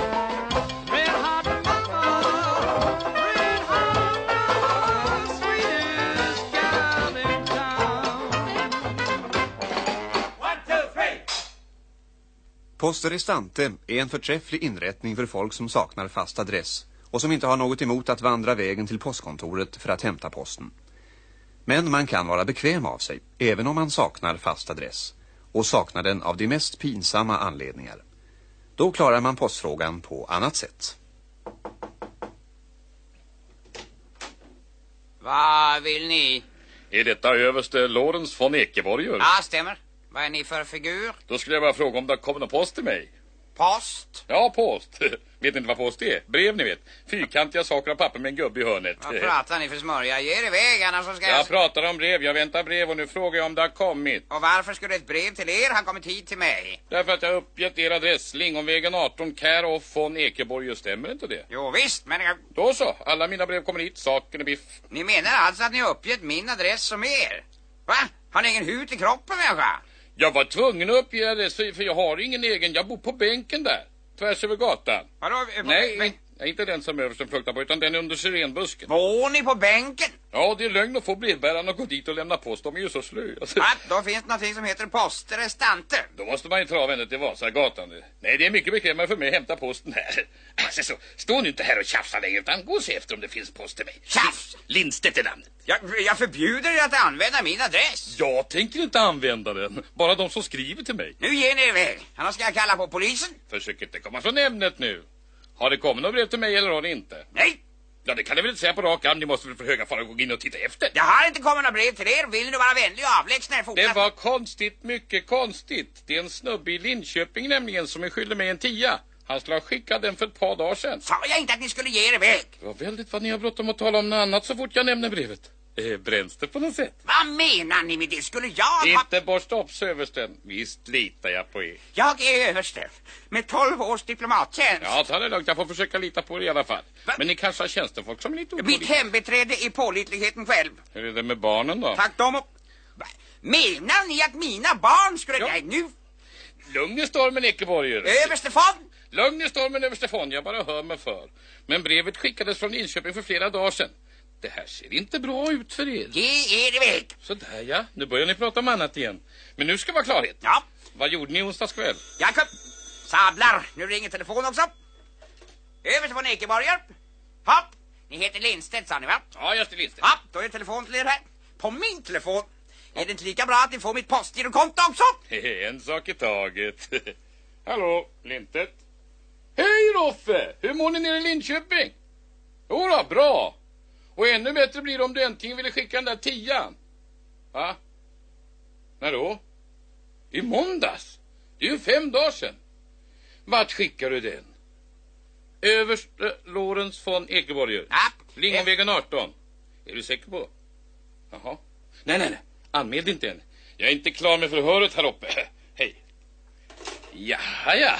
Speaker 1: Poste Restante är en förträfflig inrättning för folk som saknar fast adress och som inte har något emot att vandra vägen till postkontoret för att hämta posten. Men man kan vara bekväm av sig, även om man saknar fast adress och saknar den av de mest pinsamma anledningar. Då klarar man postfrågan på annat sätt.
Speaker 5: Vad vill ni?
Speaker 4: Är detta överste Lorenz von Ekeborger?
Speaker 5: Ja, stämmer. Vad är ni för figur?
Speaker 4: Då skulle jag bara fråga om det kommer någon post till mig.
Speaker 5: Post?
Speaker 4: Ja, post. vet inte vad post är? Brev, ni vet. Fyrkantiga saker av papper med en gubbe i hörnet.
Speaker 5: Vad pratar ni för smörja? Ge er iväg annars så ska jag...
Speaker 4: Jag pratar om brev, jag väntar brev och nu frågar jag om det har kommit.
Speaker 5: Och varför skulle ett brev till er ha kommit hit till mig?
Speaker 4: Därför att jag har uppgett er adress, Lingonvägen 18, Kär och von Ekeborg, stämmer inte det?
Speaker 5: Jo visst, men jag...
Speaker 4: Då så, alla mina brev kommer hit, saken är biff.
Speaker 5: Ni menar alltså att ni har uppgett min adress som er? Va? Har ni ingen hud i kroppen människa?
Speaker 4: Jag var tvungen att uppge adress för jag har ingen egen, jag bor på bänken där. Tvärs över gatan.
Speaker 5: Vadå?
Speaker 4: Nej, nej, inte den som översten fruktar på utan den under syrenbusken.
Speaker 5: Bor ni på bänken?
Speaker 4: Ja, det är lögn att få brevbärarna att gå dit och lämna post, de är ju så slöa.
Speaker 5: Va? Då finns det någonting som heter postrestante.
Speaker 4: Då måste man ju dra vänner till Vasagatan. Nej, det är mycket bekvämare för mig att hämta posten här. Alltså så, stå nu inte här och tjafsa längre utan gå och se efter om det finns post till mig.
Speaker 5: Tjafs!
Speaker 4: Lindstedt är namnet.
Speaker 5: Jag, jag förbjuder er att använda min adress.
Speaker 4: Jag tänker inte använda den. Bara de som skriver till mig.
Speaker 5: Nu ger ni er iväg. Annars ska jag kalla på polisen.
Speaker 4: Försök inte komma från ämnet nu. Har det kommit något brev till mig eller har det inte?
Speaker 5: Nej,
Speaker 4: Ja, det kan ni väl inte säga på rak arm. Ni måste väl för höga fara gå in och titta efter.
Speaker 5: det har inte kommit några brev till er. Vill ni vara vänlig och avlägsna er fortast?
Speaker 4: Det var konstigt, mycket konstigt. Det är en snubbe i Linköping nämligen som är skyldig mig en tia. Han skulle ha skickat den för ett par dagar sedan.
Speaker 5: Sa jag inte att ni skulle ge er iväg?
Speaker 4: Det var väldigt vad ni har bråttom att tala om något annat så fort jag nämner brevet. Eh, bränns det på något sätt?
Speaker 5: Vad menar ni med det? Skulle jag ha...
Speaker 4: Inte borsta upp översten. Visst litar jag på er.
Speaker 5: Jag är överste. Med 12 års diplomattjänst.
Speaker 4: Ja, ta det lugnt. Jag får försöka lita på er i alla fall.
Speaker 5: Va?
Speaker 4: Men ni kanske har tjänstefolk som är lite
Speaker 5: Mitt
Speaker 4: opålitliga.
Speaker 5: hembiträde är pålitligheten själv.
Speaker 4: Hur är det med barnen då?
Speaker 5: Tack dem och... Menar ni att mina barn skulle...
Speaker 4: Ja.
Speaker 5: Nej, nu...
Speaker 4: Lugn i stormen, Ekeborger.
Speaker 5: Överste von!
Speaker 4: Lugn i stormen, överste fond. Jag bara hör mig för. Men brevet skickades från Linköping för flera dagar sedan. Det här ser inte bra ut för er.
Speaker 5: Ge er iväg!
Speaker 4: Sådär ja, nu börjar ni prata om annat igen. Men nu ska vara klarhet.
Speaker 5: Ja,
Speaker 4: Vad gjorde ni onsdags kväll?
Speaker 5: Jakob. Sablar. Nu ringer telefon också. Överst från Ekeborgar. Hopp. Ni heter Lindstedt sa ni va?
Speaker 4: Ja, Gösta Lindstedt.
Speaker 5: Ja, då är telefon till er här. På min telefon. Är det inte lika bra att ni får mitt postgirokonto också?
Speaker 4: En sak i taget. Hallå, Lindstedt. Hej Roffe! Hur mår ni nere i Linköping? Jo då, bra. Och ännu bättre blir det om du äntligen ville skicka den där tian. Va? När då? I måndags? Det är ju fem dagar sedan. Vart skickar du den? Överste Lorentz von Ekeborger. Lingonvägen 18. Är du säker på? Jaha. Nej, nej, nej. Anmäl inte än. Jag är inte klar med förhöret här uppe. Hej. Jaha, ja.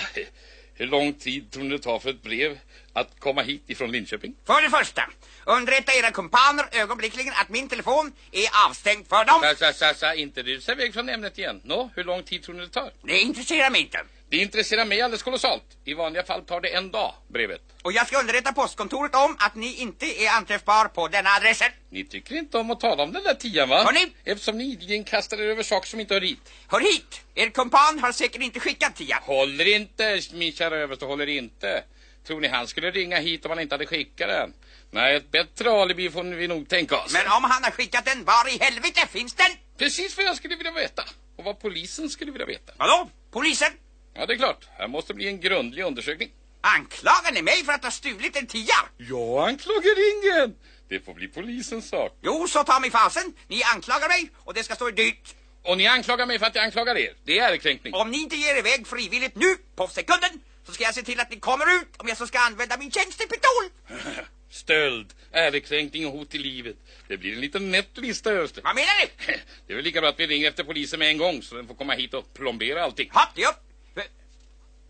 Speaker 4: Hur lång tid tror ni det tar för ett brev att komma hit ifrån Linköping?
Speaker 5: För det första. Underrätta era kumpaner ögonblickligen att min telefon är avstängd för dem.
Speaker 4: Sa, sa, sa, inte rusa iväg från ämnet igen. Nå, hur lång tid tror ni det tar?
Speaker 5: Det intresserar mig inte.
Speaker 4: Det intresserar mig alldeles kolossalt. I vanliga fall tar det en dag, brevet.
Speaker 5: Och jag ska underrätta postkontoret om att ni inte är anträffbar på denna adressen.
Speaker 4: Ni tycker inte om att tala om den där tian, va?
Speaker 5: Hörni?
Speaker 4: Eftersom ni ideligen kastar er över saker som inte hör hit.
Speaker 5: Hör hit! Er kumpan har säkert inte skickat tian.
Speaker 4: Håller inte, min kära överste, håller inte. Tror ni han skulle ringa hit om han inte hade skickat den? Nej, ett bättre alibi får vi nog tänka oss.
Speaker 5: Men om han har skickat den, var i helvete finns den?
Speaker 4: Precis vad jag skulle vilja veta. Och vad polisen skulle vilja veta.
Speaker 5: Vadå? Polisen?
Speaker 4: Ja, det är klart. Här måste bli en grundlig undersökning.
Speaker 5: Anklagar ni mig för att ha stulit en tia?
Speaker 4: Jag anklagar ingen. Det får bli polisens sak.
Speaker 5: Jo, så ta mig fasen. Ni anklagar mig och det ska stå er dyrt.
Speaker 4: Och ni anklagar mig för att jag anklagar er. Det är ärekränkning.
Speaker 5: Om ni inte ger iväg frivilligt nu, på sekunden, så ska jag se till att ni kommer ut om jag så ska använda min tjänstepistol.
Speaker 4: Stöld, ärekränkning och hot till livet. Det blir en liten nätt lista, Öster.
Speaker 5: Vad menar ni?
Speaker 4: Det är väl lika bra att vi ringer efter polisen med en gång så den får komma hit och plombera allting.
Speaker 5: Hopp, det upp.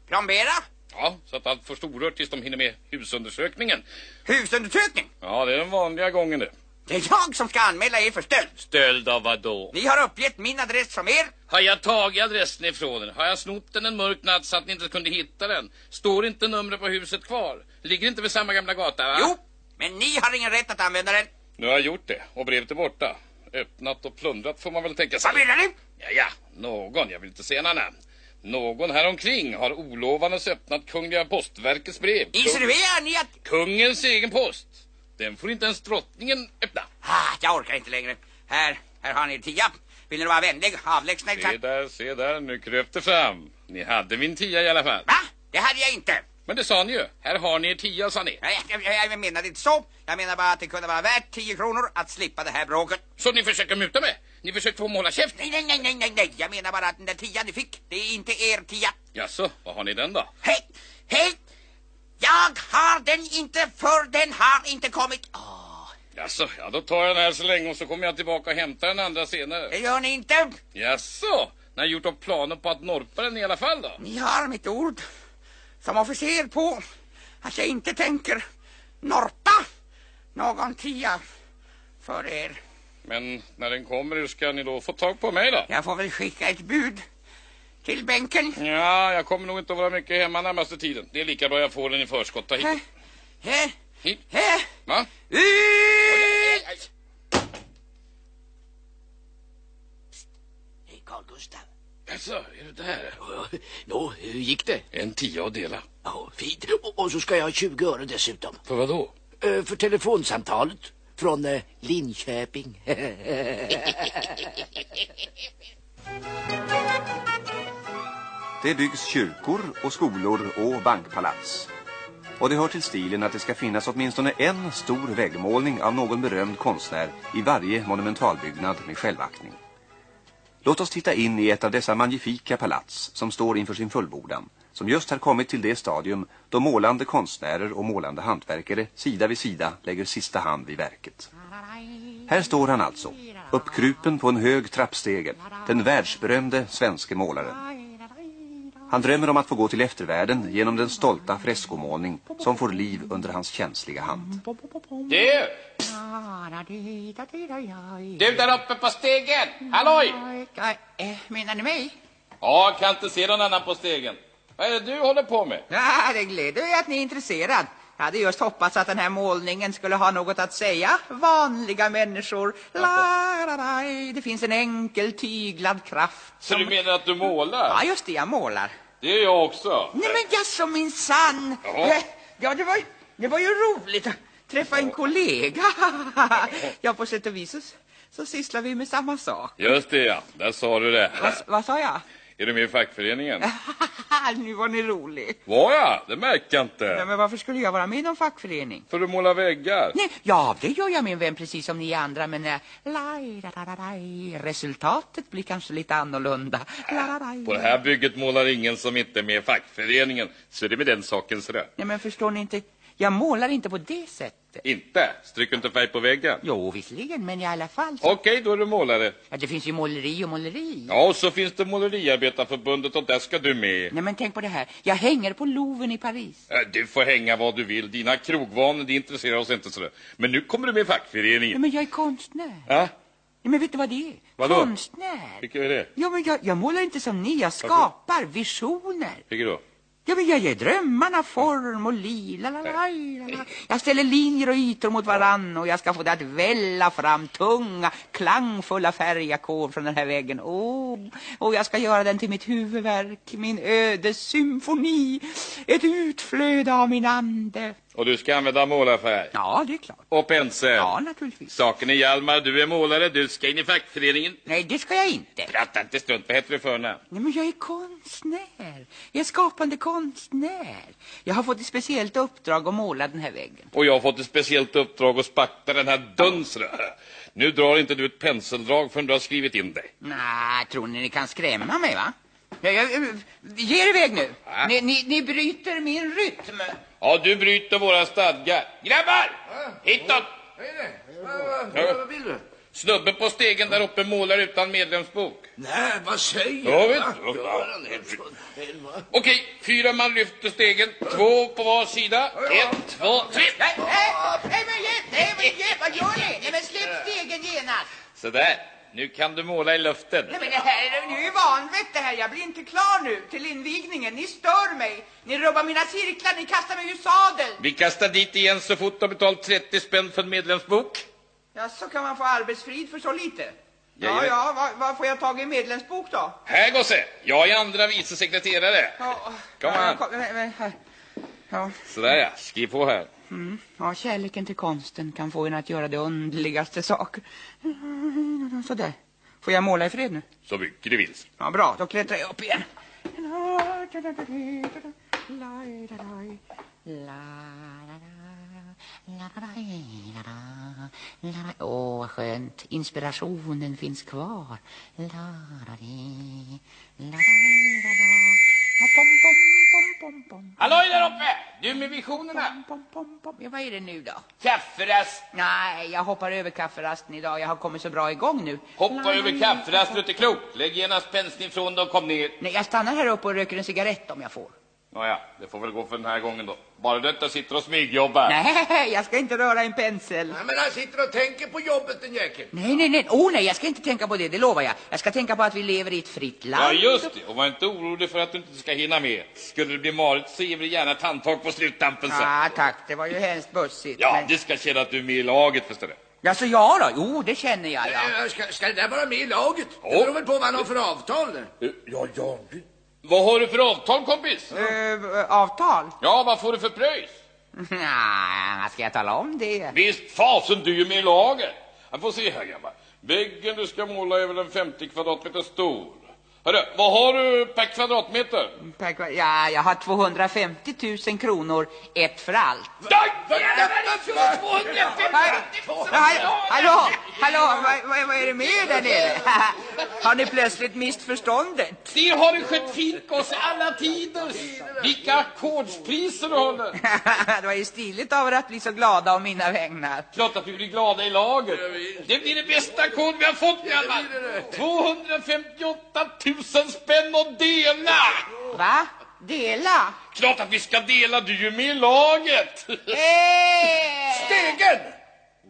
Speaker 5: Plombera?
Speaker 4: Ja, så att allt får storrört tills de hinner med husundersökningen.
Speaker 5: Husundersökning?
Speaker 4: Ja, det är den vanliga gången det.
Speaker 5: Det är jag som ska anmäla er för stöld.
Speaker 4: Stöld av vad då?
Speaker 5: Ni har uppgett min adress som er.
Speaker 4: Har jag tagit adressen ifrån er? Har jag snott den en mörk natt så att ni inte kunde hitta den? Står inte numret på huset kvar? Ligger inte vid samma gamla gata, va?
Speaker 5: Jo, men ni har ingen rätt att använda den.
Speaker 4: Nu har jag gjort det och brevet är borta. Öppnat och plundrat får man väl tänka sig.
Speaker 5: Vad menar ni?
Speaker 4: Ja, ja, någon, jag vill inte säga några namn. Någon här omkring har olovandes öppnat Kungliga postverkets brev.
Speaker 5: Insinuerar ni att...
Speaker 4: Kungens egen post. Den får inte ens drottningen öppna.
Speaker 5: Ah, jag orkar inte längre. Här, här har ni tia. Vill ni vara vänlig, avlägsna er.
Speaker 4: Se där, se där, nu kröp det fram. Ni hade min tia i alla fall.
Speaker 5: Va? Det hade jag inte.
Speaker 4: Men det sa ni ju. Här har ni er tia, sa ni.
Speaker 5: Nej, jag, jag, jag menade inte så. Jag menar bara att det kunde vara värt 10 kronor att slippa det här bråket.
Speaker 4: Så ni försöker muta mig? Ni försöker få mig hålla käft?
Speaker 5: Nej, nej, nej, nej, nej, nej. Jag menar bara att den där tian ni fick, det är inte er tia.
Speaker 4: Jaså, vad har ni den då?
Speaker 5: Hej, hej! Jag har den inte för den har inte kommit. Åh,
Speaker 4: Jaså, ja då tar jag den här så länge och så kommer jag tillbaka och hämtar den andra senare.
Speaker 5: det gör ni inte.
Speaker 4: Jaså, ni har gjort upp planer på att norpa den i alla fall då?
Speaker 5: Ni har mitt ord som officer på att jag inte tänker norpa någon tia för er.
Speaker 4: Men när den kommer, ska ni då få tag på mig då?
Speaker 5: Jag får väl skicka ett bud till bänken.
Speaker 4: Ja, jag kommer nog inte att vara mycket hemma närmaste tiden. Det är lika bra jag får den i förskott.
Speaker 5: Hä? Hä?
Speaker 4: Hit.
Speaker 5: Hä?
Speaker 4: Va?
Speaker 5: Ut!
Speaker 6: Hej, Carl Gustav.
Speaker 4: Jaså, är du där?
Speaker 6: Nå, hur gick det?
Speaker 4: En tia att dela.
Speaker 6: Ja, fint. Och, och så ska jag ha 20 öre dessutom.
Speaker 4: För vad då?
Speaker 6: Eh, för telefonsamtalet från eh, Linköping.
Speaker 1: Det byggs kyrkor och skolor och bankpalats. Och det hör till stilen att det ska finnas åtminstone en stor väggmålning av någon berömd konstnär i varje monumentalbyggnad med självaktning. Låt oss titta in i ett av dessa magnifika palats som står inför sin fullbordan, som just har kommit till det stadium då målande konstnärer och målande hantverkare sida vid sida lägger sista hand vid verket. Här står han alltså, uppkrupen på en hög trappstege, den världsberömde svenske målaren. Han drömmer om att få gå till eftervärlden genom den stolta freskomålning som får liv under hans känsliga hand.
Speaker 4: Du! Du där uppe på stegen! Halloj!
Speaker 5: Menar ni mig?
Speaker 4: Ja, kan inte se någon annan på stegen. Vad är det du håller på med?
Speaker 5: Ja, det gläder mig att ni är intresserad. Jag hade just hoppats att den här målningen skulle ha något att säga. Vanliga människor. La, la, la, det finns en enkel tyglad kraft.
Speaker 4: Så du menar att du målar?
Speaker 5: Ja, just det, jag målar.
Speaker 4: Det är jag också.
Speaker 5: Nej, men jaså minsann.
Speaker 4: Ja.
Speaker 5: Ja, det var, det var ju roligt att träffa en kollega. Ja, på sätt och vis så, så sysslar vi med samma sak.
Speaker 4: Just det, ja. Där sa du det.
Speaker 5: Vad, vad sa jag?
Speaker 4: Är du med i fackföreningen?
Speaker 5: nu var ni rolig.
Speaker 4: Var jag? Det märker jag
Speaker 5: Nej,
Speaker 4: inte.
Speaker 5: men varför skulle jag vara med i någon fackförening?
Speaker 4: För att måla väggar.
Speaker 5: Nej, ja, det gör jag min vän precis som ni andra, men eh, laj, da, da, daj, resultatet blir kanske lite annorlunda. La.
Speaker 4: På det här bygget målar ingen som inte är med i fackföreningen. Så är det med den sakens rätt.
Speaker 5: Nej, men förstår ni inte? Jag målar inte på det sättet.
Speaker 4: Inte? Stryker inte färg på väggen?
Speaker 5: Jo, visserligen, men i alla fall. Så...
Speaker 4: Okej, då är du målare.
Speaker 5: Ja, det finns ju måleri och måleri.
Speaker 4: Ja, och så finns det Måleriarbetarförbundet och där ska du med.
Speaker 5: Nej, men tänk på det här. Jag hänger på Louvren i Paris.
Speaker 4: Äh, Du får hänga vad du vill. Dina krogvanor, det intresserar oss inte sådär. Men nu kommer du med i
Speaker 5: Nej,
Speaker 4: fackföreningen.
Speaker 5: men jag är konstnär.
Speaker 4: Ja,
Speaker 5: men vet du vad det är?
Speaker 4: Vadå?
Speaker 5: Konstnär.
Speaker 4: vilka är det?
Speaker 5: Ja, men jag, jag målar inte som ni. Jag skapar visioner.
Speaker 4: Vilka då?
Speaker 5: Ja, men jag ger drömmarna form och liv. La, la, la. Jag ställer linjer och ytor mot varann och jag ska få det att välla fram tunga, klangfulla färgackord från den här väggen. Oh, och jag ska göra den till mitt huvudverk, min ödessymfoni, ett utflöde av min ande.
Speaker 4: Och du ska använda målarfärg?
Speaker 5: Ja, det är klart.
Speaker 4: Och pensel?
Speaker 5: Ja, naturligtvis.
Speaker 4: Saken är Hjalmar, du är målare, du ska in i fackföreningen.
Speaker 5: Nej, det ska jag inte.
Speaker 4: Prata inte strunt, vad heter du för namn?
Speaker 5: Nej, men jag är konstnär. Jag är skapande konstnär. Jag har fått ett speciellt uppdrag att måla den här väggen.
Speaker 4: Och jag har fått ett speciellt uppdrag att spakta den här dörren. Nu drar inte du ett penseldrag förrän du har skrivit in dig.
Speaker 5: Nej, tror ni ni kan skrämma mig, va? Jag, jag, jag, ge er iväg nu. Ni, ni, ni bryter min rytm.
Speaker 4: Ja, du bryter våra stadgar. Grabbar! Hitåt!
Speaker 2: Vad, vad vill du?
Speaker 4: Snubben på stegen där uppe målar utan medlemsbok.
Speaker 2: Nej, vad säger
Speaker 4: Ja,
Speaker 2: du?
Speaker 4: vet
Speaker 2: det?
Speaker 4: Okej, fyra man lyfter stegen. Två på var sida. Ett, två, tre.
Speaker 5: Nej, nej, nej, men vad gör ni? Nej, men släpp stegen genast.
Speaker 4: Sådär. Nu kan du måla i luften.
Speaker 5: Nej, men det här är nu är vanvett det här. Jag blir inte klar nu till invigningen. Ni stör mig. Ni rubbar mina cirklar. Ni kastar mig ur sadeln.
Speaker 4: Vi kastar dit igen så fort du har betalt 30 spänn för en medlemsbok.
Speaker 5: Ja, så kan man få arbetsfrid för så lite. Ja, ja, vad, vad får jag tag i medlemsbok då?
Speaker 4: Här gosse, jag är andra vice sekreterare.
Speaker 5: Ja,
Speaker 4: Kom
Speaker 5: ja,
Speaker 4: an.
Speaker 5: Ja,
Speaker 4: Sådär ja, skriv på här.
Speaker 5: mm, ja, kärleken till konsten kan få en att göra det underligaste saker. Sådär. Får jag måla i fred nu?
Speaker 4: Så mycket du vill.
Speaker 5: Ja, bra. Då klättrar jag upp igen. Åh, vad skönt. Inspirationen finns kvar.
Speaker 3: Halloj där uppe! Du med visionerna!
Speaker 5: Ja, vad är det nu då?
Speaker 3: Kafferast!
Speaker 5: Nej, jag hoppar över kafferasten idag. Jag har kommit så bra igång nu.
Speaker 4: Hoppa över kafferast, du är inte klok. Lägg genast penseln ifrån dig och kom ner.
Speaker 5: Nej, jag stannar här uppe och röker en cigarett om jag får.
Speaker 4: Nåja, det får väl gå för den här gången då. Bara inte sitter och smygjobbar.
Speaker 5: Nej, jag ska inte röra en pensel.
Speaker 2: Nej, men han sitter och tänker på jobbet, den jäkeln.
Speaker 5: Nej, nej, nej. Oh, nej, jag ska inte tänka på det, det lovar jag. Jag ska tänka på att vi lever i ett fritt land.
Speaker 4: Ja, just det. Och var inte orolig för att du inte ska hinna med. Skulle det bli marigt så ger vi gärna ett handtag på sluttampen sen.
Speaker 5: Ja, tack. Det var ju hemskt bussigt.
Speaker 4: Ja,
Speaker 5: men...
Speaker 4: du ska känna att du är med i laget, förstår du.
Speaker 5: Ja, så jag då? Jo, det känner jag, ja.
Speaker 2: Eh, Ska, ska det där vara med i laget? Det beror väl på vad han har för avtal.
Speaker 4: Ja, ja. Vad har du för avtal, kompis?
Speaker 5: Ö, avtal?
Speaker 4: Ja, vad får du för pröjs?
Speaker 5: Nej, ska jag tala om det?
Speaker 4: Visst fasen, du är med i laget. Jag får se här, grabbar. Väggen du ska måla är väl en 50 kvadratmeter stor. Hörru, vad har du per kvadratmeter?
Speaker 5: Per kva- Ja, jag har 250 000 kronor, ett för allt. Hallå, hallå, hallå vad, vad, är det med er där nere? Har ni plötsligt mist förståndet?
Speaker 4: Det har det skett fint oss alla tiders. Vilka ackordspriser du håller.
Speaker 5: det var ju stiligt av er att bli så glada om mina vägnar.
Speaker 4: Klart att vi blir glada i laget. Det blir det bästa ackord vi har fått, grabbar. 258 000 spänn att dela.
Speaker 5: Va? Dela?
Speaker 4: Klart att vi ska dela, du är ju med i laget.
Speaker 5: Hey!
Speaker 2: Stegen!
Speaker 1: De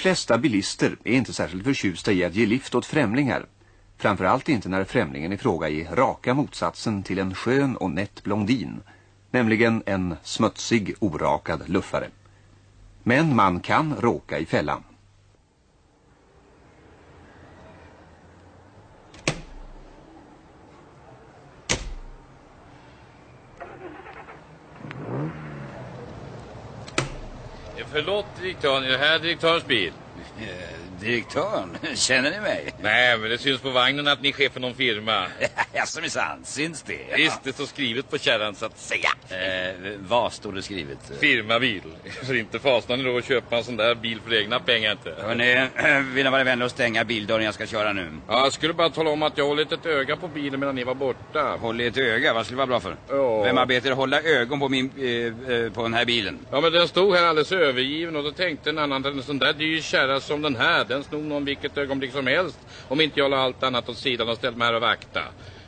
Speaker 1: flesta bilister är inte särskilt förtjusta i att ge lift åt främlingar. Framförallt inte när främlingen i fråga är raka motsatsen till en skön och nätt blondin. Nämligen en smutsig, orakad luffare. Men man kan råka i fällan.
Speaker 4: Förlåt direktören, är det här direktörens bil?
Speaker 3: Direktören, känner ni mig?
Speaker 4: Nej, men det syns på vagnen att ni är chef för någon firma.
Speaker 3: Jaså minsann, syns det?
Speaker 4: Visst, det står skrivet på kärran så att säga.
Speaker 3: Eh, vad står det skrivet?
Speaker 4: Firmabil. Så inte fasar ni då att köpa en sån där bil för egna pengar inte.
Speaker 3: Hörrni, vill ni vara vänliga och stänga bildörren jag ska köra nu?
Speaker 4: Ja, jag skulle bara tala om att jag hållit ett öga på bilen medan ni var borta.
Speaker 3: Håll ett öga, vad skulle det vara bra för?
Speaker 4: Ja.
Speaker 3: Vem er hålla ögon på, min, eh, eh, på den här bilen?
Speaker 4: Ja, men den stod här alldeles övergiven och då tänkte en annan att en sån där dyr kärra som den här, den snor någon vilket ögonblick som helst. Om inte jag la allt annat åt sidan och ställde mig här och vakta.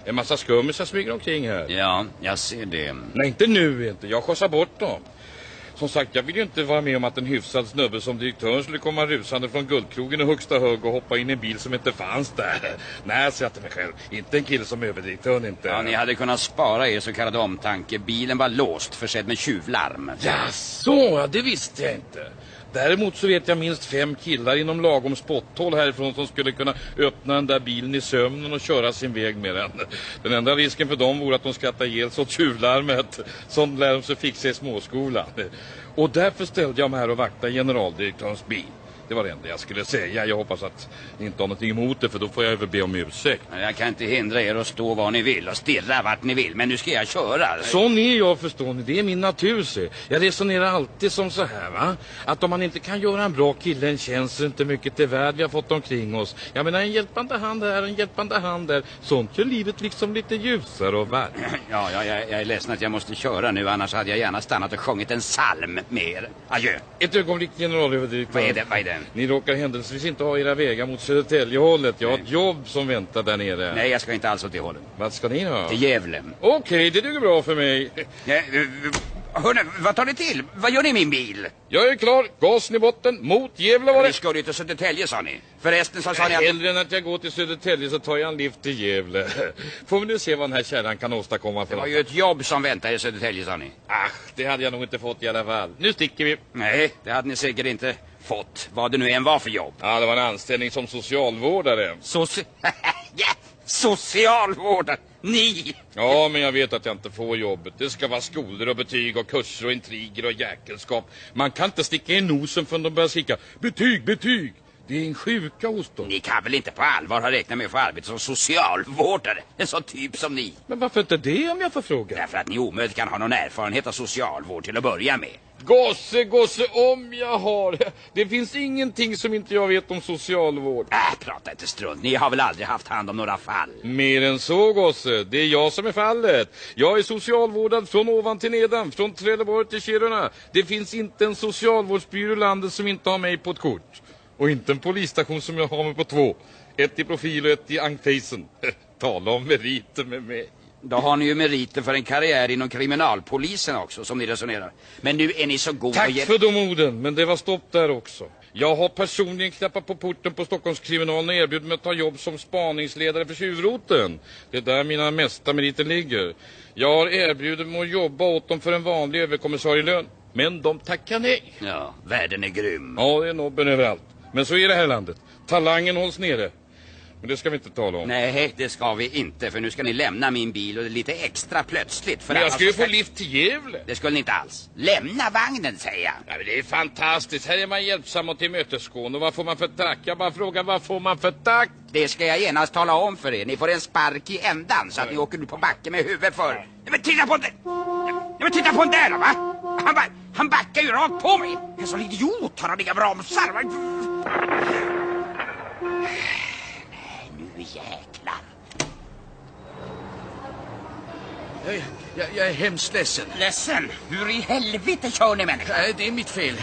Speaker 4: En massa skummisar smyger omkring här.
Speaker 3: Ja, jag ser det.
Speaker 4: Nej, inte nu inte. Jag skjutsar bort dem. Som sagt, jag vill ju inte vara med om att en hyfsad snubbe som direktören skulle komma rusande från guldkrogen i högsta hög och hoppa in i en bil som inte fanns där. Nej, jag säger till mig själv. Inte en kille som överdirektören inte.
Speaker 3: Ja, ni hade kunnat spara er så kallade omtanke. Bilen var låst, försedd med tjuvlarm.
Speaker 4: Ja, så, det visste jag inte. Däremot så vet jag minst fem killar inom lagom spotthåll härifrån som skulle kunna öppna den där bilen i sömnen och köra sin väg med den. Den enda risken för dem vore att de skrattar ihjäl sig åt tjuvlarmet. Sånt lär de sig fixa i småskolan. Och därför ställde jag mig här och vaktade generaldirektörens bil. Det var det enda jag skulle säga. Jag hoppas att ni inte har någonting emot det för då får jag över be om ursäkt.
Speaker 3: Jag kan inte hindra er att stå var ni vill och stirra vart ni vill. Men nu ska jag köra.
Speaker 4: Sån är jag förstår ni. Det är min natur se. Jag resonerar alltid som så här va. Att om man inte kan göra en bra kille en tjänst så inte mycket till värld vi har fått omkring oss. Jag menar en hjälpande hand här, en hjälpande hand där. Sånt gör livet liksom lite ljusare och varmt.
Speaker 3: Ja, ja jag, jag är ledsen att jag måste köra nu. Annars hade jag gärna stannat och sjungit en psalm med er. Adjö.
Speaker 4: Ett ögonblick generalöverdirektör.
Speaker 3: Vad är det? Vad är det?
Speaker 4: Ni råkar händelsevis inte ha era vägar mot Södertäljehållet. Jag har ett jobb som väntar där nere.
Speaker 3: Nej, jag ska inte alls åt det hållet.
Speaker 4: Vad ska ni ha?
Speaker 3: Till Gävle.
Speaker 4: Okej, det duger bra för mig.
Speaker 3: Ja, eh, hörni, vad tar ni till? Vad gör ni i min bil?
Speaker 4: Jag är klar. Gasen i botten. Mot Gävle var det.
Speaker 3: Ni skulle ju till Södertälje, sa ni. Förresten så sa ni att...
Speaker 4: Hellre än att jag går till Södertälje så tar jag en lift till Gävle. Får vi nu se vad den här kärran kan åstadkomma för
Speaker 3: Det var
Speaker 4: något.
Speaker 3: ju ett jobb som väntade i Södertälje, sa ni.
Speaker 4: Ach, det hade jag nog inte fått i alla fall. Nu sticker vi.
Speaker 3: Nej, det hade ni säkert inte fått. Vad det nu än var för jobb.
Speaker 4: Ja, det var en anställning som socialvårdare.
Speaker 3: Soci... ja, socialvårdare. Ni!
Speaker 4: Ja, men jag vet att jag inte får jobbet. Det ska vara skolor och betyg och kurser och intriger och jäkelskap. Man kan inte sticka i nosen förrän de börjar skrika betyg, betyg. Det är en sjuka hos dem.
Speaker 3: Ni kan väl inte på allvar ha räknat med att få arbete som socialvårdare? En sån typ som ni.
Speaker 4: Men varför inte det om jag får fråga?
Speaker 3: Därför att ni omöjligt kan ha någon erfarenhet av socialvård till att börja med.
Speaker 4: Gosse, gosse, om jag har. Det finns ingenting som inte jag vet om socialvård.
Speaker 3: Äh, prata inte strunt. Ni har väl aldrig haft hand om några fall?
Speaker 4: Mer än så, gosse. Det är jag som är fallet. Jag är socialvårdad från ovan till nedan, från Trelleborg till Kiruna. Det finns inte en socialvårdsbyrå i landet som inte har mig på ett kort. Och inte en polisstation som jag har mig på två. Ett i profil och ett i ankfacen. Tala om meriter med mig.
Speaker 3: Då har ni ju meriter för en karriär inom kriminalpolisen också, som ni resonerar. Men nu är ni så goda
Speaker 4: Tack
Speaker 3: och ge-
Speaker 4: för de orden, men det var stopp där också. Jag har personligen knappat på porten på Stockholmskriminalen och erbjudit mig att ta jobb som spaningsledare för tjuvroten. Det är där mina mesta meriter ligger. Jag har erbjudit mig att jobba åt dem för en vanlig överkommissarielön. Men de tackar nej.
Speaker 3: Ja, världen är grym.
Speaker 4: Ja, det är nobben överallt. Men så är det här landet. Talangen hålls nere. Men det ska vi inte tala om.
Speaker 3: Nej, det ska vi inte, för nu ska ni lämna min bil och det är lite extra plötsligt. För
Speaker 4: Men jag ska ju få lift till Gävle.
Speaker 3: Det skulle ni inte alls. Lämna vagnen, säger jag.
Speaker 4: Ja, men det är fantastiskt. Här är man hjälpsam och tillmötesgående. Och vad får man för tack? Jag bara frågar, vad får man för tack?
Speaker 3: Det ska jag genast tala om för er. Ni får en spark i ändan så att ni åker ut på backen med huvudet för. Nej, men titta på den! Nej, men titta på den där va? Han, ba han backar ju rakt på mig. En sån idiot har han inga bromsar. Va? Jäklar.
Speaker 2: Jag, jag, jag är hemskt ledsen.
Speaker 3: Ledsen? Hur i helvete kör ni människa?
Speaker 2: Nej, det är mitt fel.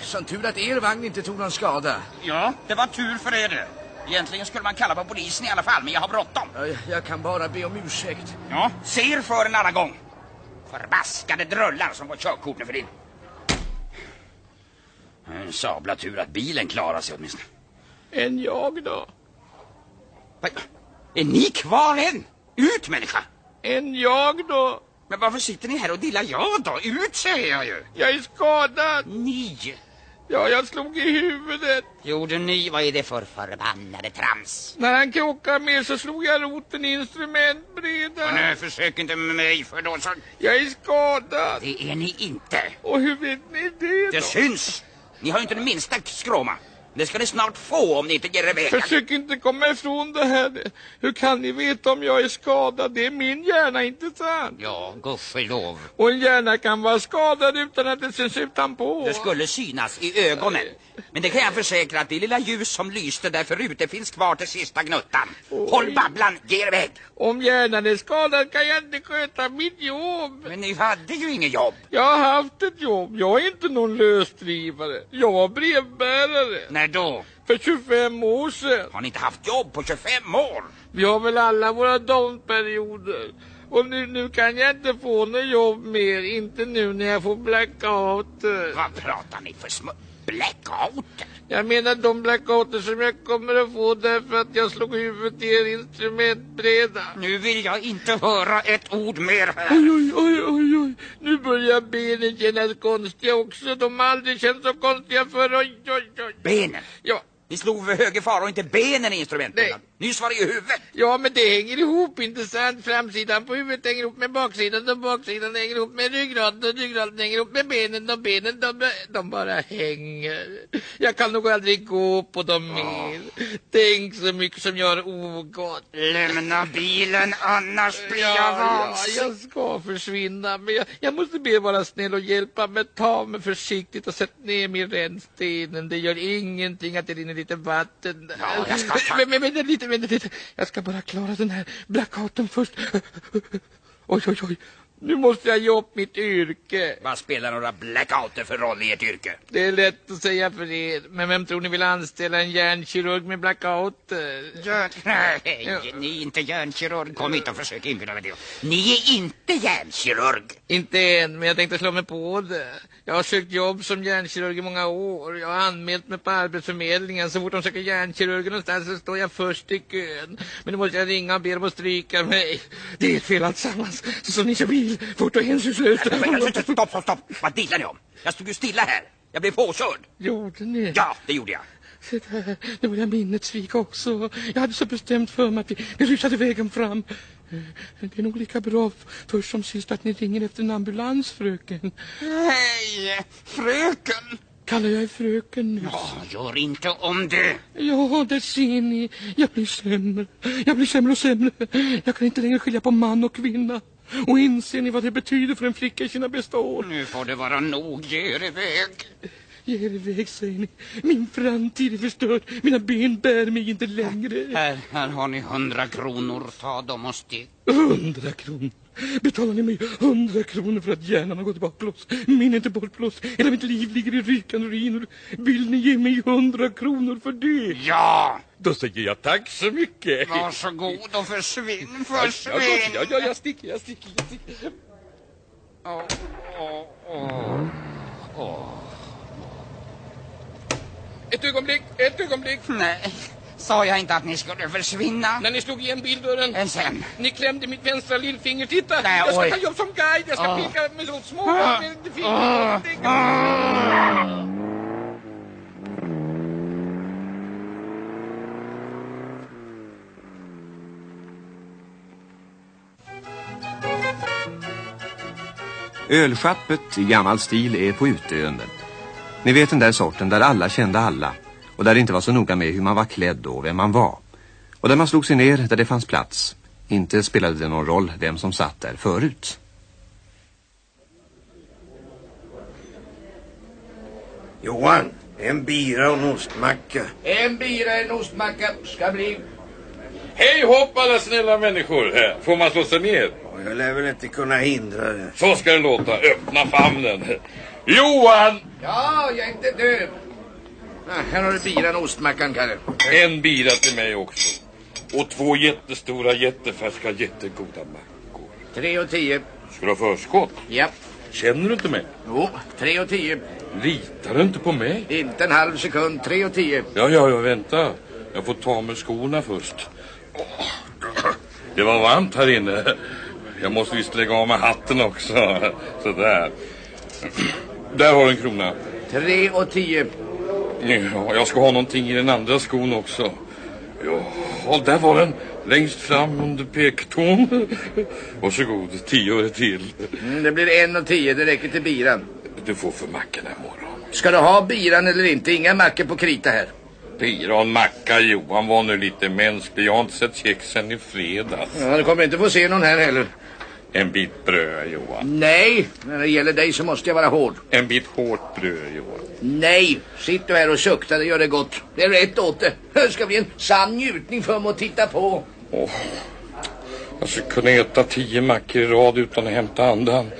Speaker 2: Som tur att er vagn inte tog någon skada.
Speaker 3: Ja, det var tur för er det. Egentligen skulle man kalla på polisen i alla fall, men jag har bråttom.
Speaker 2: Jag, jag kan bara be om ursäkt.
Speaker 3: Ja, ser för en alla gång. Förbaskade drullar som får körkort nu för din. En sabla tur att bilen klarar sig åtminstone.
Speaker 11: En jag då?
Speaker 3: Va? Är ni kvar än? Ut människa!
Speaker 11: En jag då?
Speaker 3: Men varför sitter ni här och dillar jag då? Ut säger jag ju!
Speaker 11: Jag är skadad.
Speaker 3: Ni?
Speaker 11: Ja, jag slog i huvudet.
Speaker 3: Gjorde ni? Vad är det för förbannade trams?
Speaker 11: När han krockade med så slog jag roten i instrumentbrädan.
Speaker 3: Och nu försök inte med mig för då så...
Speaker 11: Jag är skadad.
Speaker 3: Det är ni inte.
Speaker 11: Och hur vet ni det då?
Speaker 3: Det syns! Ni har ju inte den minsta skråma. Det ska ni snart få om ni inte ger er vägen.
Speaker 11: Försök inte komma ifrån det här. Hur kan ni veta om jag är skadad? Det är min hjärna, inte sant?
Speaker 3: Ja, gudskelov.
Speaker 11: Och en hjärna kan vara skadad utan att det syns utanpå.
Speaker 3: Det skulle synas i ögonen. Men det kan jag försäkra att det lilla ljus som lyste där förut, det finns kvar till sista gnuttan. Håll babblan, ge er iväg.
Speaker 11: Om hjärnan är skadad kan jag inte sköta mitt jobb.
Speaker 3: Men ni hade ju inget jobb.
Speaker 11: Jag har haft ett jobb. Jag är inte någon lösdrivare. Jag var brevbärare.
Speaker 3: När då?
Speaker 11: För 25 år sedan.
Speaker 3: Har ni inte haft jobb på 25 år?
Speaker 11: Vi har väl alla våra downperioder. Och nu, nu kan jag inte få något jobb mer. Inte nu när jag får blackout.
Speaker 3: Vad pratar ni för små... Blackout?
Speaker 11: Jag menar de blackouter som jag kommer att få därför att jag slog huvudet i er instrumentbräda.
Speaker 3: Nu vill jag inte höra ett ord mer här.
Speaker 11: Oj, oj, oj, oj, oj. Nu börjar benen kännas konstiga också. De har aldrig känts så konstiga förr. Oj, oj, oj.
Speaker 3: Benen?
Speaker 11: Ja.
Speaker 3: Ni slog för höger fara och inte benen i instrumentet. Nyss var det ju huvudet.
Speaker 11: Ja, men det hänger ihop, inte sant? Framsidan på huvudet hänger ihop med baksidan och baksidan hänger ihop med ryggraden och ryggraden hänger ihop med benen och benen, de, de bara hänger. Jag kan nog aldrig gå på dem mer. Tänk så mycket som jag har ogott.
Speaker 3: Lämna bilen, annars blir jag
Speaker 11: Ja, ja,
Speaker 3: vansinnig.
Speaker 11: jag ska försvinna, men jag, jag måste be vara snäll och hjälpa mig. Ta mig försiktigt och sätt ner mig i rännstenen. Det gör ingenting att det rinner lite vatten.
Speaker 3: Ja, jag ska
Speaker 11: Men, men, vänta lite, vänta lite. Jag ska bara klara den här blackouten först. Oj, oj, oj. Nu måste jag ge upp mitt yrke.
Speaker 3: Vad spelar några blackouter för roll i ert yrke?
Speaker 11: Det är lätt att säga för er. Men vem tror ni vill anställa en hjärnkirurg med blackouter?
Speaker 3: Hjärn... Nej, ni är inte hjärnkirurg. Kom hit och försök inbilla mig det. Ni är inte hjärnkirurg.
Speaker 11: Inte än, men jag tänkte slå mig på det. Jag har sökt jobb som hjärnkirurg i många år. Jag har anmält mig på Arbetsförmedlingen. Så fort de söker hjärnkirurger någonstans så står jag först i kön. Men nu måste jag ringa och be dem att stryka mig. Det är ett fel alltsammans. Så som ni kör bil, fort och hänsynslöst.
Speaker 3: Stopp, stopp, stopp. Vad dillar ni om? Jag stod ju stilla här. Jag blev påkörd.
Speaker 11: Gjorde ni?
Speaker 3: Ja, det gjorde jag.
Speaker 11: Se där, nu var jag minnet svika också. Jag hade så bestämt för mig att vi, vi rusade vägen fram. Det är nog lika bra först som sist att ni ringer efter en ambulans, fröken.
Speaker 3: Hej, fröken.
Speaker 11: Kallar jag er fröken nu?
Speaker 3: Ja, gör inte om det.
Speaker 11: Ja, det ser ni. Jag blir sämre. Jag blir sämre och sämre. Jag kan inte längre skilja på man och kvinna. Och inser ni vad det betyder för en flicka i sina bästa år?
Speaker 3: Nu får det vara nog. Ge er iväg.
Speaker 11: Ge er iväg, säger ni. Min framtid är förstörd. Mina ben bär mig inte längre.
Speaker 3: Här, här har ni hundra kronor. Ta dem och stick.
Speaker 11: Hundra kronor. Betalar ni mig hundra kronor för att hjärnan har gått i baklås? Min är inte bortblåst. Hela mitt liv ligger i rykande ruiner. Vill ni ge mig hundra kronor för det?
Speaker 3: Ja!
Speaker 11: Då säger jag tack så mycket.
Speaker 3: Varsågod och försvinn,
Speaker 11: Ja,
Speaker 3: försvinn.
Speaker 11: ja, ja, jag sticker, jag sticker, jag sticker.
Speaker 3: Åh, åh, åh. Åh.
Speaker 11: Ett ögonblick, ett ögonblick.
Speaker 3: Nej, sa jag inte att ni skulle försvinna?
Speaker 11: När ni slog igen bildörren.
Speaker 3: En sen.
Speaker 11: Ni klämde mitt vänstra lillfinger. Titta,
Speaker 3: Nej,
Speaker 11: jag ska
Speaker 3: oj.
Speaker 11: ta jobb som guide. Jag ska
Speaker 3: Ah.
Speaker 11: peka med så små
Speaker 3: Ah.
Speaker 11: med
Speaker 3: Ah.
Speaker 1: Ölschappet i gammal stil är på utdöende. Ni vet den där sorten där alla kände alla och där det inte var så noga med hur man var klädd och vem man var. Och där man slog sig ner där det fanns plats. Inte spelade det någon roll vem som satt där förut.
Speaker 12: Johan, en bira och en ostmacka.
Speaker 2: En bira, en ostmacka ska bli.
Speaker 4: Hej hopp alla snälla människor. Här, Får man slå sig ner?
Speaker 12: Jag lär väl inte kunna hindra det.
Speaker 4: Så ska det låta. Öppna famnen. Johan!
Speaker 2: Ja, jag är inte död. Ah, här har du biran och ostmackan, Kalle.
Speaker 4: En bira till mig också. Och två jättestora, jättefärska, jättegoda mackor.
Speaker 2: Tre och tio.
Speaker 4: Ska du ha förskott?
Speaker 2: Ja.
Speaker 4: Känner du inte mig?
Speaker 2: Jo, tre och tio.
Speaker 4: Litar du inte på mig?
Speaker 2: Inte en halv sekund, tre och tio.
Speaker 4: Ja, ja, ja, vänta. Jag får ta med skorna först. Det var varmt här inne. Jag måste visst lägga av med hatten också. Sådär. Där har du en krona.
Speaker 2: Tre och tio.
Speaker 4: Ja, jag ska ha någonting i den andra skon också. Ja, där var den. Längst fram under pektån. Varsågod, tio öre till.
Speaker 2: Mm, det blir en och tio, det räcker till biran.
Speaker 4: Du får för mackorna imorgon.
Speaker 2: Ska du ha biran eller inte? Inga mackor på krita här.
Speaker 4: Bira och en macka, Johan, var nu lite mänsklig. Jag har inte sett kexen i fredags.
Speaker 2: Ja, du kommer inte få se någon här heller.
Speaker 4: En bit bröd, Johan.
Speaker 2: Nej, när det gäller dig så måste jag vara hård.
Speaker 4: En bit hårt bröd, Johan.
Speaker 2: Nej, sitt du här och sukta, det gör det gott. Det är rätt åt det. Det ska bli en sann njutning för mig att titta på.
Speaker 4: Åh, jag skulle kunna äta tio mackor i rad utan att hämta andan.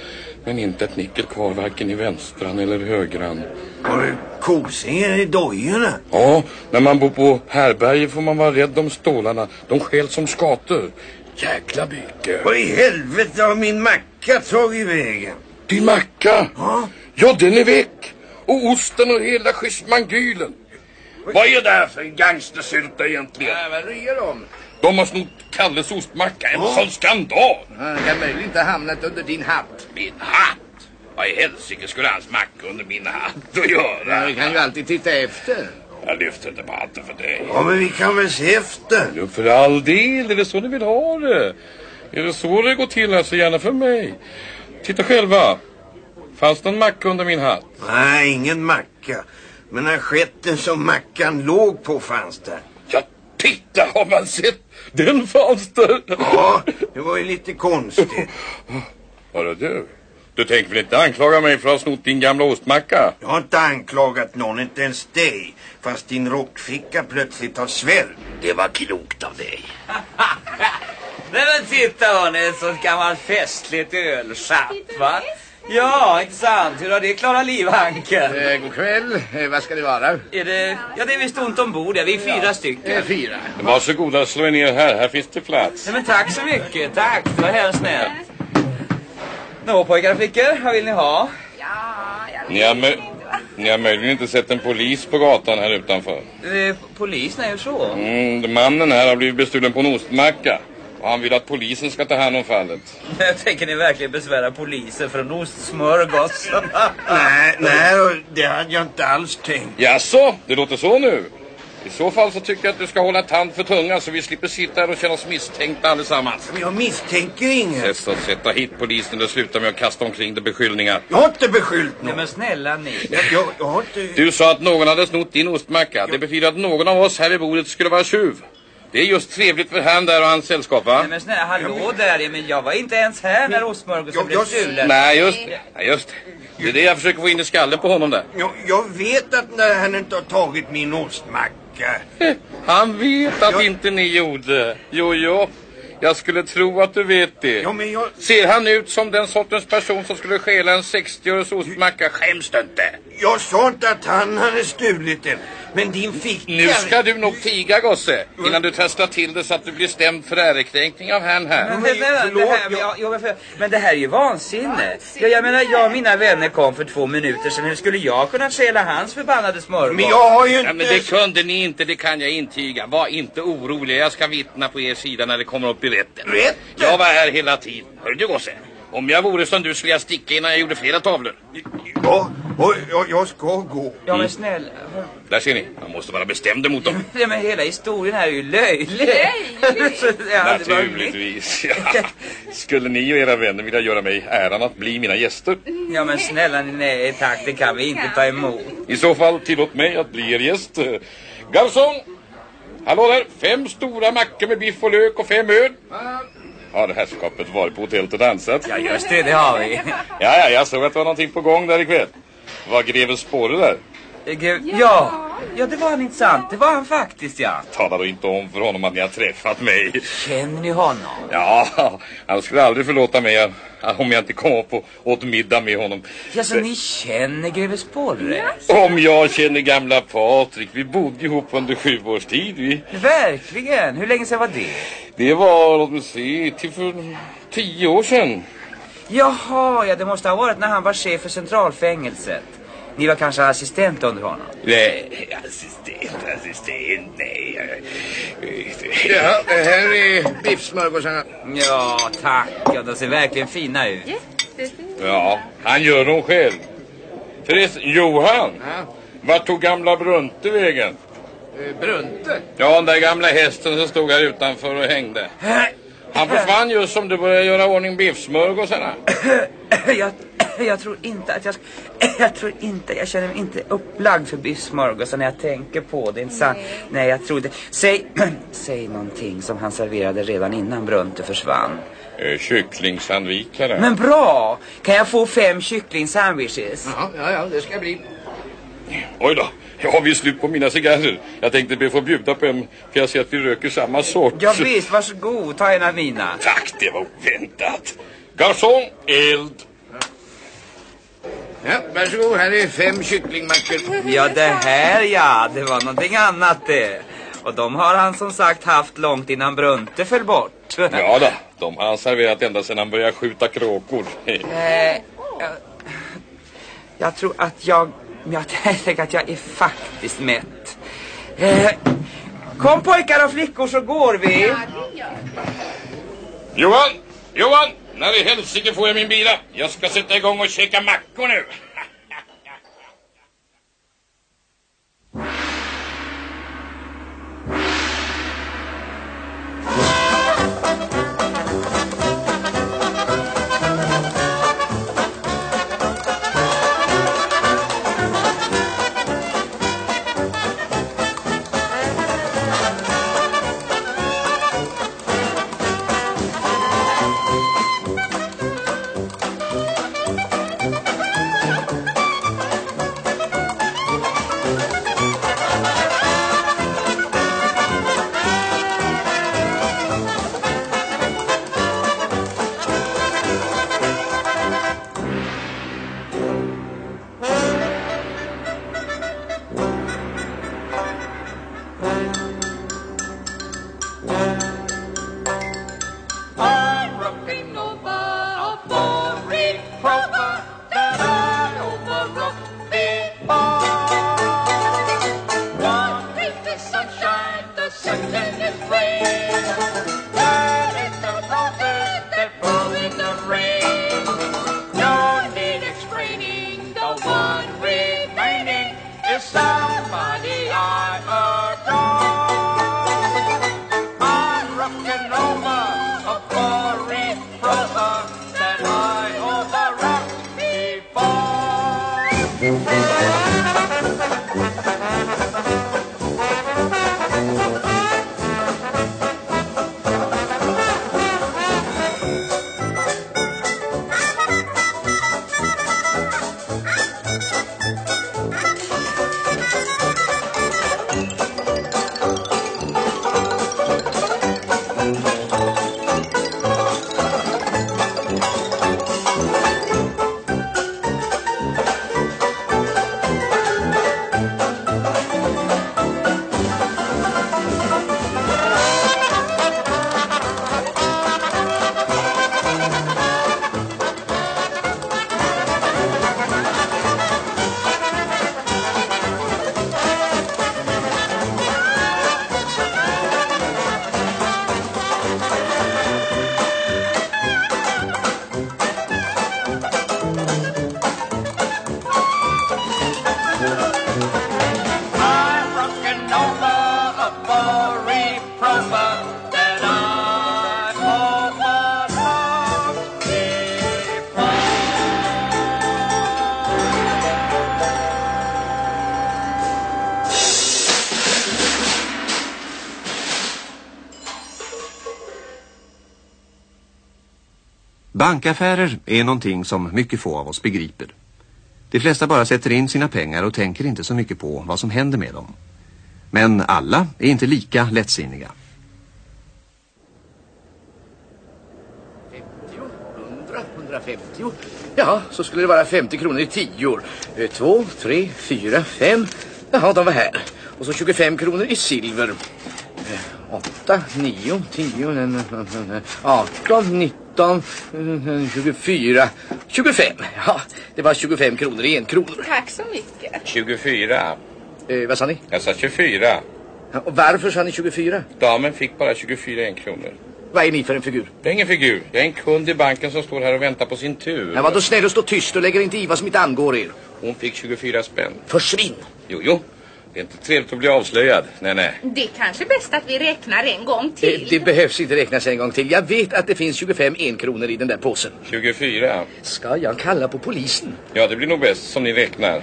Speaker 4: Men inte ett nickel kvar, varken i vänstran eller högran.
Speaker 12: Har du kosingar i dojorna?
Speaker 4: Ja, när man bor på härberge får man vara rädd om stålarna. De skäl som skator. Jäkla byke.
Speaker 12: Vad i helvete har min macka tagit vägen?
Speaker 4: Din macka?
Speaker 12: Ja.
Speaker 4: Ja, den är väck. Och osten och hela schismangylen. Vad är det här för en gangstersylta egentligen?
Speaker 2: Ja, vad ryr de?
Speaker 4: De har snott Kalles ostmacka. En sån skandal.
Speaker 2: Ja, det kan möjligen inte ha hamnat under din hatt.
Speaker 4: Min hatt? Vad i helsike skulle hans macka under min hatt att göra?
Speaker 2: Ja, vi kan ju alltid titta efter.
Speaker 4: Jag lyfter inte på hatten för dig.
Speaker 12: Ja, men vi kan väl se efter.
Speaker 4: Jo, för all del. Är det så ni vill ha det? Är det så det går till här så gärna för mig. Titta själva. Fanns det en macka under min hatt?
Speaker 12: Nej, ingen macka. Men aschetten som mackan låg på fanns där.
Speaker 4: Ja, titta har man sett. Den fanns där.
Speaker 12: Ja, det var ju lite konstigt.
Speaker 4: Hörru du. Du tänker väl inte anklaga mig för att ha snott din gamla ostmacka?
Speaker 12: Jag har inte anklagat någon, inte ens dig. Fast din rockficka plötsligt har svällt.
Speaker 4: Det var klokt av dig.
Speaker 3: Nej men titta hörni, ett sånt gammalt festligt ölschapp va? Ja, inte sant? Hur har det Klara Livhanken?
Speaker 2: Eh, god kväll. Eh, vad ska det vara?
Speaker 3: Är det... Ja, det är visst ont ombord. Ja, vi är fyra stycken.
Speaker 2: Eh, fyra.
Speaker 4: Varsågoda, slå er ner här. Här finns det plats.
Speaker 3: Nej men tack så mycket. Tack, det var hemskt snällt. Nå pojkar och flickor, vad vill ni ha?
Speaker 4: Ni har, mö- ni har möjligen inte sett en polis på gatan här utanför.
Speaker 3: Eh, polisen är ju så.
Speaker 4: Mm, mannen här har blivit bestulen på en ostmacka. Och han vill att polisen ska ta hand om fallet.
Speaker 3: Tänker ni verkligen besvära polisen för en ostsmörgås?
Speaker 12: Nej, nej, det hade jag inte alls tänkt.
Speaker 4: Jaså, det låter så nu? I så fall så tycker jag att du ska hålla tand för tunga så vi slipper sitta här och känna oss misstänkta allesammans.
Speaker 12: Men jag misstänker inget.
Speaker 4: Testa att sätta hit polisen och sluta med att kasta omkring dig beskyllningar.
Speaker 12: Jag har inte beskyllt
Speaker 3: Nej
Speaker 12: någon.
Speaker 3: men snälla ni.
Speaker 12: Jag, jag, jag har inte...
Speaker 4: Du sa att någon hade snott din ostmacka. Det betyder att någon av oss här vid bordet skulle vara tjuv. Det är just trevligt för han där och hans sällskap va?
Speaker 3: Nej men snälla, hallå där. Ja, Men jag var inte ens här när ostmörgåsen blev stulen.
Speaker 4: Nej just det. Nej, just det. Det är det jag försöker få in i skallen på honom där.
Speaker 12: Jag, jag vet att när han inte har tagit min ostmacka.
Speaker 4: Han vet att inte ni gjorde. Jo, jo. Jag skulle tro att du vet det.
Speaker 12: Ja, men jag...
Speaker 4: Ser han ut som den sortens person som skulle stjäla en 60-öres ostmacka? Skäms du inte?
Speaker 12: Jag sa inte att han hade stulit den. Men din ficka...
Speaker 4: Nu ska du nog tiga gosse innan du trasslar till det så att du blir stämd för ärekränkning av han här.
Speaker 3: Men, det, det, det här, men, jag, jag, för- men det här är ju vansinne. Ja, jag menar, jag och mina vänner kom för två minuter sedan. Hur skulle jag kunna stjäla hans förbannade smörgås?
Speaker 12: Men jag har ju
Speaker 4: Ja,
Speaker 12: inte...
Speaker 4: men det kunde ni inte, det kan jag intyga. Var inte oroliga, jag ska vittna på er sida när det kommer upp i rätten.
Speaker 12: Rätten?
Speaker 4: Jag var här hela tiden. Hör du gosse? Om jag vore som du skulle jag sticka innan jag gjorde flera tavlor.
Speaker 12: Ja, och, jag, jag ska gå.
Speaker 3: Ja, men snälla.
Speaker 4: Där ser ni, man måste vara bestämd emot dem.
Speaker 3: Ja, men hela historien här är ju löjlig. Så, ja, det var mitt.
Speaker 4: Naturligtvis, ja. Skulle ni och era vänner vilja göra mig äran att bli mina gäster?
Speaker 3: Ja, men snälla, nej tack, det kan vi inte ta emot.
Speaker 4: I så fall tillåt mig att bli er gäst. Garçon! Hallå där, fem stora mackor med biff och lök och fem öl. Har herrskapet varit på hotellet och dansat?
Speaker 3: Ja, just det, det har vi.
Speaker 4: Ja, ja, jag såg att det var någonting på gång där ikväll. Var grevens spåre där?
Speaker 3: Eh, gud, Ja, ja, det var han inte sant. Det var han faktiskt, ja.
Speaker 4: Tala då inte om för honom att ni har träffat mig.
Speaker 3: Känner ni honom?
Speaker 4: Ja, han skulle aldrig förlåta mig om jag inte kom upp och åt middag med honom.
Speaker 3: Ja, så ni känner greve Sporre?
Speaker 4: Om jag känner gamla Patrik, vi bodde ihop under sju års tid. Vi.
Speaker 3: Verkligen? Hur länge sedan var det?
Speaker 4: Det var, låt mig se, till för tio år sedan.
Speaker 3: Jaha, ja det måste ha varit när han var chef för centralfängelset. Ni var kanske assistent under honom?
Speaker 2: Nej, assistent, assistent, nej. Ja, här är biffsmörgåsarna.
Speaker 3: Ja, tack. Ja, de ser verkligen fina ut.
Speaker 4: Ja, han gör dem själv. Förresten, Johan. Vart tog gamla Brunte vägen?
Speaker 2: Eh, Brunte?
Speaker 4: Ja, den där gamla hästen som stod här utanför och hängde. Han försvann just som du började göra ordning biffsmörgåsarna.
Speaker 3: jag, jag tror inte att jag... Jag tror inte... Jag känner mig inte upplagd för biffsmörgåsar när jag tänker på det. Inte sant? Nej, jag tror det. Säg, säg någonting som han serverade redan innan Brunte försvann.
Speaker 4: Eh, Kycklingsandvikare.
Speaker 3: Men bra! Kan jag få fem kyckling-sandwiches?
Speaker 2: Ja, ja, ja, det ska bli.
Speaker 4: Oj då, jag har visst slut på mina cigarrer. Jag tänkte be få bjuda på en, för jag ser att vi röker samma sort.
Speaker 3: Ja, visst, varsågod. Ta en av mina.
Speaker 4: Tack, det var oväntat. Garçon, eld.
Speaker 2: Ja, varsågod, här är fem kycklingmackor.
Speaker 3: Ja, det här ja. Det var någonting annat det. Och de har han som sagt haft långt innan Brunte föll bort.
Speaker 4: Ja då, de har han serverat ända sedan han började skjuta kråkor.
Speaker 3: Eh, jag, jag tror att jag... Jag tänker att jag är faktiskt mätt. Eh, kom pojkar och flickor så går vi.
Speaker 4: Johan, Johan, när i helsike får jag min bila? Jag ska sätta igång och käka mackor nu.
Speaker 1: Bankaffärer är någonting som mycket få av oss begriper. De flesta bara sätter in sina pengar och tänker inte så mycket på vad som händer med dem. Men alla är inte lika lättsinniga.
Speaker 2: 50, 100, 150. Ja, så skulle det vara 50 kronor i tior. Eh, Två, tre, fyra, fem. Jaha, de var här. Och så 25 kronor i silver. Eh, Åtta, nio, tio, en, en, en, en, 18, 19. 17, eh, 24, 25. Ja, det var 25 kronor i en kronor.
Speaker 7: Tack så mycket.
Speaker 4: 24.
Speaker 2: Eh, vad sa ni?
Speaker 4: Jag sa 24.
Speaker 2: Ja, och varför sa ni 24?
Speaker 4: Damen fick bara 24 en kronor.
Speaker 2: Vad är ni för en figur?
Speaker 4: Det är ingen figur. Jag är en kund i banken som står här och väntar på sin tur.
Speaker 2: Ja, var då snäll och stå tyst och lägger inte i vad som inte angår er.
Speaker 4: Hon fick 24 spänn.
Speaker 2: Försvinn!
Speaker 4: Jo, jo. Det är inte trevligt att bli avslöjad. Nej, nej.
Speaker 7: Det är kanske bäst att vi räknar en gång till.
Speaker 2: det behövs inte räknas en gång till. Jag vet att det finns 25 enkronor i den där påsen.
Speaker 4: 24.
Speaker 2: Ska jag kalla på polisen?
Speaker 4: Ja, det blir nog bäst som ni räknar.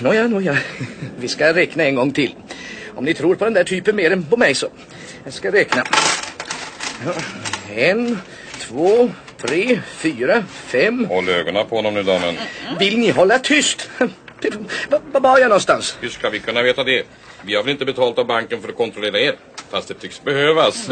Speaker 2: Nåja, nåja. Vi ska räkna en gång till. Om ni tror på den där typen mer än på mig så. Jag ska räkna. En, två, tre, fyra, fem.
Speaker 4: Håll ögonen på honom nu, damen.
Speaker 2: Vill ni hålla tyst? Var var jag någonstans?
Speaker 4: Hur ska vi kunna veta det? Vi har väl inte betalt av banken för att kontrollera er? Fast det tycks behövas.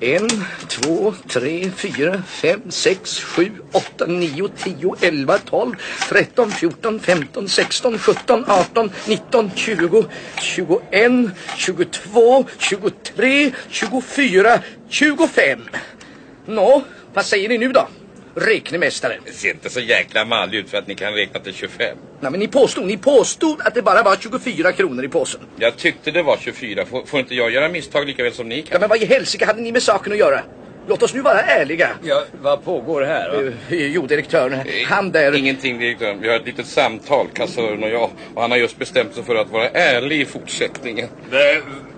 Speaker 2: En, två, tre, fyra, fem, sex, sju, åtta, nio, tio, elva, tolv, tretton, fjorton, femton, sexton, sjutton, arton, nitton, tjugo, tjugoen, tjugotvå, tjugotre, tjugofyra, tjugofem. Nå, vad säger ni nu då? Räknemästare.
Speaker 4: Det ser inte så jäkla malligt ut för att ni kan räkna till 25.
Speaker 2: Nej, men ni påstod, ni påstod att det bara var 24 kronor i påsen.
Speaker 4: Jag tyckte det var 24. Får, får inte jag göra misstag lika väl som ni kan?
Speaker 2: Ja, men vad i helsike hade ni med saken att göra? Låt oss nu vara ärliga.
Speaker 3: Ja, vad pågår här? Va?
Speaker 2: Eh, Jo, direktören, han där...
Speaker 4: Ingenting, direktören. Vi har ett litet samtal, kassören och jag. Och han har just bestämt sig för att vara ärlig i fortsättningen.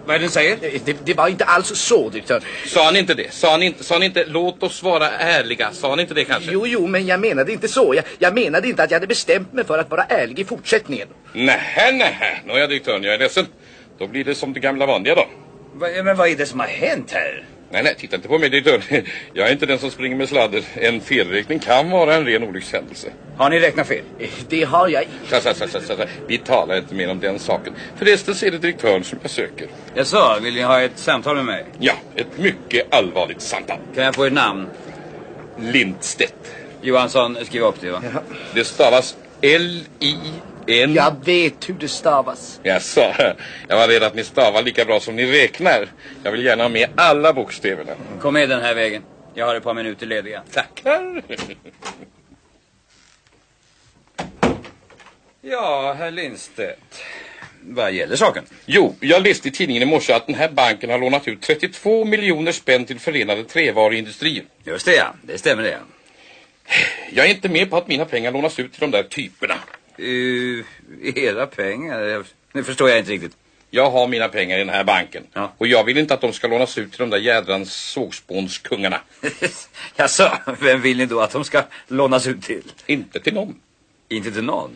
Speaker 3: Vad är det säger?
Speaker 2: Det, det var inte alls så, direktör.
Speaker 4: Sa han inte det? Sa han inte, sa han inte låt oss vara ärliga? Sa han inte det kanske?
Speaker 2: Jo, jo, men jag menade inte så. Jag, jag menade inte att jag hade bestämt mig för att vara ärlig i fortsättningen.
Speaker 4: Nähä, nähä. Nåja, direktören, jag är ledsen. Då blir det som det gamla vanliga då.
Speaker 3: Va, men vad är det som har hänt här?
Speaker 4: Nej, nej, titta inte på mig, direktör. Jag är inte den som springer med sladder. En felräkning kan vara en ren olyckshändelse.
Speaker 3: Har ni räknat fel?
Speaker 2: Det har jag
Speaker 4: Så, så, så, så, så, så. Vi talar inte mer om den saken. Förresten så är det direktören som jag söker.
Speaker 3: Jag sa, vill ni ha ett samtal med mig?
Speaker 4: Ja, ett mycket allvarligt samtal.
Speaker 3: Kan jag få ett namn?
Speaker 4: Lindstedt.
Speaker 3: Johansson, skriv upp det va?
Speaker 4: Det stavas L-I-N...
Speaker 2: Jag vet hur det stavas.
Speaker 4: Jaså, jag var rädd att ni stavar lika bra som ni räknar. Jag vill gärna ha med alla bokstäverna.
Speaker 3: Kom med den här vägen. Jag har ett par minuter lediga.
Speaker 4: Tackar.
Speaker 3: Ja, herr Lindstedt. Vad gäller saken?
Speaker 4: Jo, jag läste i tidningen i morse att den här banken har lånat ut 32 miljoner spänn till förenade trävaruindustrier.
Speaker 3: Just det, ja. Det stämmer det.
Speaker 4: Jag är inte med på att mina pengar lånas ut till de där typerna.
Speaker 3: Uh, era pengar? Nu förstår jag inte riktigt.
Speaker 4: Jag har mina pengar i den här banken.
Speaker 3: Ja.
Speaker 4: Och jag vill inte att de ska lånas ut till de där jädrans sågspånskungarna.
Speaker 3: Jaså, vem vill ni då att de ska lånas ut till?
Speaker 4: Inte till någon.
Speaker 3: Inte till någon?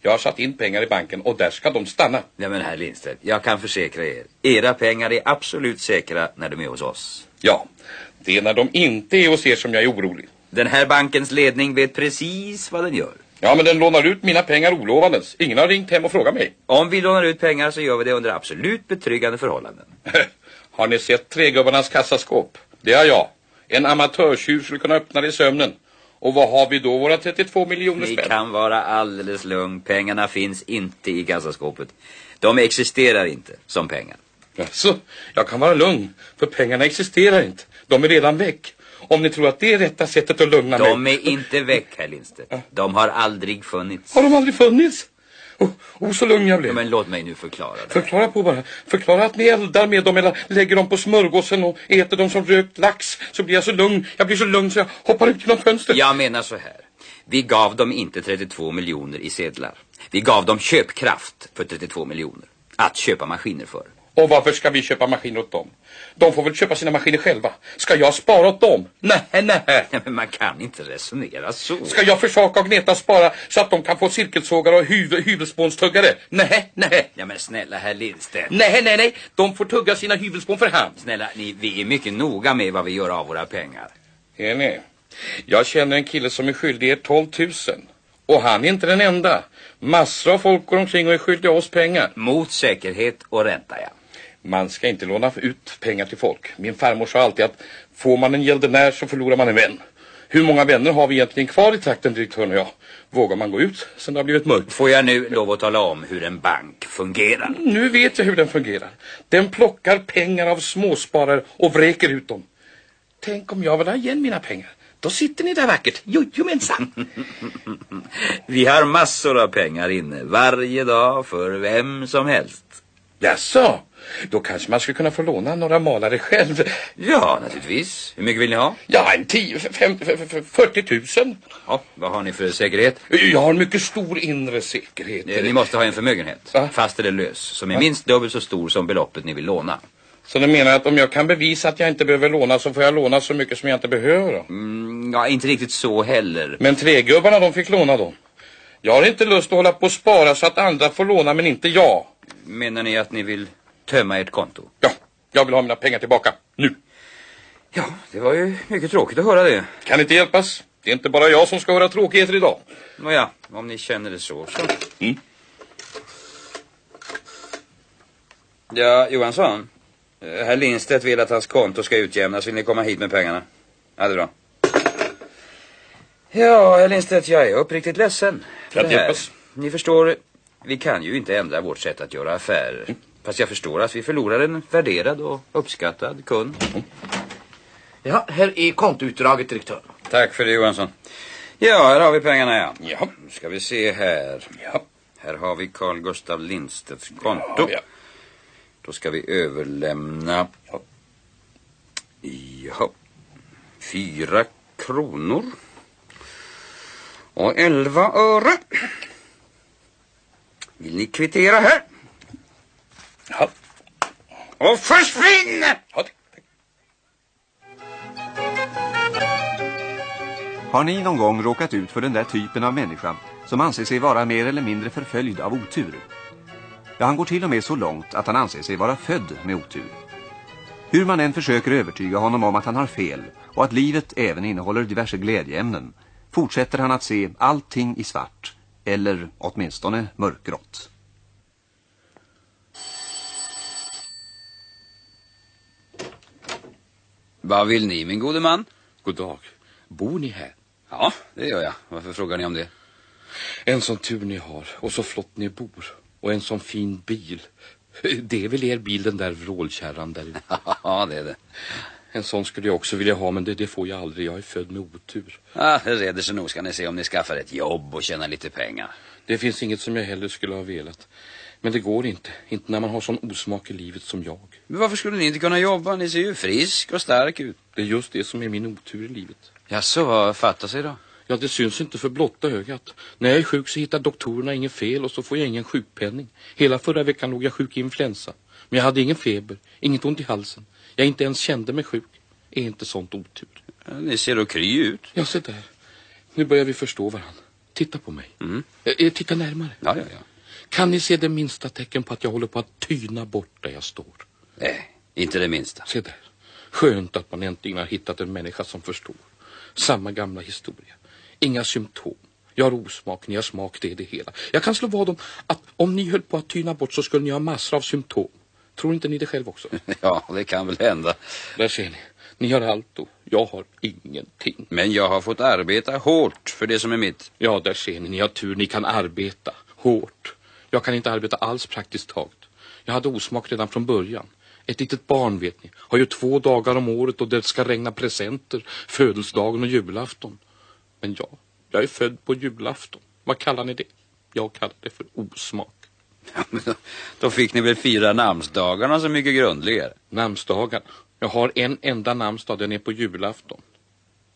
Speaker 4: Jag har satt in pengar i banken och där ska de stanna.
Speaker 3: Ja men herr Lindstedt, jag kan försäkra er. Era pengar är absolut säkra när de är hos oss.
Speaker 4: Ja, det är när de inte är hos er som jag är orolig.
Speaker 3: Den här bankens ledning vet precis vad den gör.
Speaker 4: Ja, men den lånar ut mina pengar olovandes. Ingen har ringt hem och frågat mig.
Speaker 3: Om vi lånar ut pengar så gör vi det under absolut betryggande förhållanden.
Speaker 4: Har ni sett tregubbarnas kassaskåp? Det har jag. En amatörtjuv skulle kunna öppna det i sömnen. Och vad har vi då våra 32 miljoner
Speaker 3: Ni
Speaker 4: spänn?
Speaker 3: kan vara alldeles lugn. Pengarna finns inte i kassaskåpet. De existerar inte som pengar.
Speaker 4: Alltså, jag kan vara lugn. För pengarna existerar inte. De är redan väck. Om ni tror att det är rätta sättet att lugna
Speaker 3: De
Speaker 4: mig.
Speaker 3: är inte väck, herr Lindstedt. De har aldrig funnits.
Speaker 4: Har de aldrig funnits? Oh, oh, så lugn jag blev.
Speaker 3: Ja, men låt mig nu förklara det.
Speaker 4: Förklara på bara. Förklara att ni eldar med dem eller lägger dem på smörgåsen och äter dem som rökt lax. Så blir jag så lugn. Jag blir så lugn så jag hoppar ut genom fönstret.
Speaker 3: Jag menar så här. Vi gav dem inte 32 miljoner i sedlar. Vi gav dem köpkraft för 32 miljoner. Att köpa maskiner för.
Speaker 4: Och varför ska vi köpa maskiner åt dem? De får väl köpa sina maskiner själva. Ska jag spara åt dem? Nej, nej.
Speaker 3: Nej, men man kan inte resonera så.
Speaker 4: Ska jag försaka och gneta spara så att de kan få cirkelsågar och hyvel, hyvelspånstuggare? Nej, nej.
Speaker 3: Ja men snälla herr Lindstedt.
Speaker 4: Nej, nej, nej. De får tugga sina hyvelspån för hand.
Speaker 3: Snälla, ni, vi är mycket noga med vad vi gör av våra pengar.
Speaker 4: Är ni? Jag känner en kille som är skyldig er 12 000. Och han är inte den enda. Massor av folk går omkring och är skyldiga oss pengar.
Speaker 3: Mot säkerhet och ränta, ja.
Speaker 4: Man ska inte låna ut pengar till folk. Min farmor sa alltid att får man en gäldenär så förlorar man en vän. Hur många vänner har vi egentligen kvar i trakten, direktören och jag? Vågar man gå ut sen det har blivit mörkt?
Speaker 3: Får jag nu lov att tala om hur en bank fungerar?
Speaker 4: Nu vet jag hur den fungerar. Den plockar pengar av småsparare och vräker ut dem. Tänk om jag vill ha igen mina pengar.
Speaker 13: Då sitter ni där vackert. Jojomensan.
Speaker 3: Vi har massor av pengar inne varje dag för vem som helst.
Speaker 4: Jaså? Då kanske man skulle kunna få låna några malare själv.
Speaker 3: Ja, naturligtvis. Hur mycket vill ni ha?
Speaker 4: Ja, en 10, fem- f- f- 40 000.
Speaker 3: Ja, vad har ni för säkerhet?
Speaker 4: Jag har en mycket stor inre säkerhet.
Speaker 3: Ni måste ha en förmögenhet, fast eller lös, som är minst dubbelt så stor som beloppet ni vill låna.
Speaker 4: Så du menar att om jag kan bevisa att jag inte behöver låna så får jag låna så mycket som jag inte behöver då?
Speaker 3: Mm, ja, inte riktigt så heller.
Speaker 4: Men tregubbarna de fick låna då. Jag har inte lust att hålla på och spara så att andra får låna men inte jag.
Speaker 3: Menar ni att ni vill tömma ert konto?
Speaker 4: Ja, jag vill ha mina pengar tillbaka. Nu.
Speaker 3: Ja, det var ju mycket tråkigt att höra det.
Speaker 4: Kan inte hjälpas. Det är inte bara jag som ska höra tråkigheter idag.
Speaker 3: Nåja, om ni känner det så, så.
Speaker 4: Mm.
Speaker 3: Ja, Johansson. Eh, Herr Lindstedt vill att hans konto ska utjämnas. Vill ni komma hit med pengarna? Ja, det är bra. Ja, herr Lindstedt, jag är uppriktigt ledsen. för
Speaker 4: Kan
Speaker 3: det här.
Speaker 4: hjälpas.
Speaker 3: Ni förstår, vi kan ju inte ändra vårt sätt att göra affärer. Fast jag förstår att vi förlorar en värderad och uppskattad kund.
Speaker 2: Ja, här är kontoutdraget, direktör.
Speaker 3: Tack för det, Johansson. Ja, här har vi pengarna, ja. Ja. Nu ska vi se här. Ja. Här har vi Carl Gustav Lindstedts konto.
Speaker 4: Ja.
Speaker 3: Då ska vi överlämna... Ja. Fyra kronor. Och elva öre. Vill ni kvittera här?
Speaker 4: Ja.
Speaker 3: Och försvinn!
Speaker 4: Ja,
Speaker 1: Har ni någon gång råkat ut för den där typen av människa som anser sig vara mer eller mindre förföljd av otur? Ja, han går till och med så långt att han anser sig vara född med otur. Hur man än försöker övertyga honom om att han har fel och att livet även innehåller diverse glädjeämnen fortsätter han att se allting i svart, eller åtminstone mörkgrått.
Speaker 3: Vad vill ni, min gode man?
Speaker 4: God dag. Bor ni här?
Speaker 3: Ja, det gör jag. Varför frågar ni om det?
Speaker 4: En sån tur ni har och så flott ni bor. Och en sån fin bil. Det är väl er bil den där vrålkärran där?
Speaker 3: Ja, det är det.
Speaker 4: En sån skulle jag också vilja ha men det, det får jag aldrig. Jag är född med otur.
Speaker 3: Ja, det reder sig nog. Ska ni se om ni skaffar ett jobb och tjänar lite pengar.
Speaker 4: Det finns inget som jag heller skulle ha velat. Men det går inte. Inte när man har sån osmak i livet som jag.
Speaker 3: Men varför skulle ni inte kunna jobba? Ni ser ju frisk och stark ut.
Speaker 4: Det är just det som är min otur i livet.
Speaker 3: Jaså, vad fattar sig då?
Speaker 4: Ja, det syns inte för blotta ögat. När jag är sjuk så hittar doktorerna inget fel och så får jag ingen sjukpenning. Hela förra veckan låg jag sjuk i influensa. Men jag hade ingen feber, inget ont i halsen. Jag inte ens kände mig sjuk. Är inte sånt otur?
Speaker 3: Ja, ni ser då kry ut.
Speaker 4: Ja, se där. Nu börjar vi förstå varandra. Titta på mig.
Speaker 3: Mm.
Speaker 4: Eh, titta närmare.
Speaker 3: Ja, ja, ja.
Speaker 4: Kan ni se det minsta tecken på att jag håller på att tyna bort där jag står?
Speaker 3: Nej, inte det minsta.
Speaker 4: Se där. Skönt att man äntligen har hittat en människa som förstår. Samma gamla historia. Inga symptom. Jag har osmak, ni har smak, det är det hela. Jag kan slå vad om att om ni höll på att tyna bort så skulle ni ha massor av symptom. Tror inte ni det själv också?
Speaker 3: Ja, det kan väl hända.
Speaker 4: Där ser ni. Ni har allt och jag har ingenting.
Speaker 3: Men jag har fått arbeta hårt för det som är mitt.
Speaker 4: Ja, där ser ni. Ni har tur. Ni kan arbeta hårt. Jag kan inte arbeta alls praktiskt taget. Jag hade osmak redan från början. Ett litet barn, vet ni, har ju två dagar om året och det ska regna presenter, födelsedagen och julafton. Men jag, jag är född på julafton. Vad kallar ni det? Jag kallar det för osmak.
Speaker 3: Då fick ni väl fira namnsdagarna så mycket grundligare.
Speaker 4: Namnsdagarna? Jag har en enda namnsdag, den är på julafton.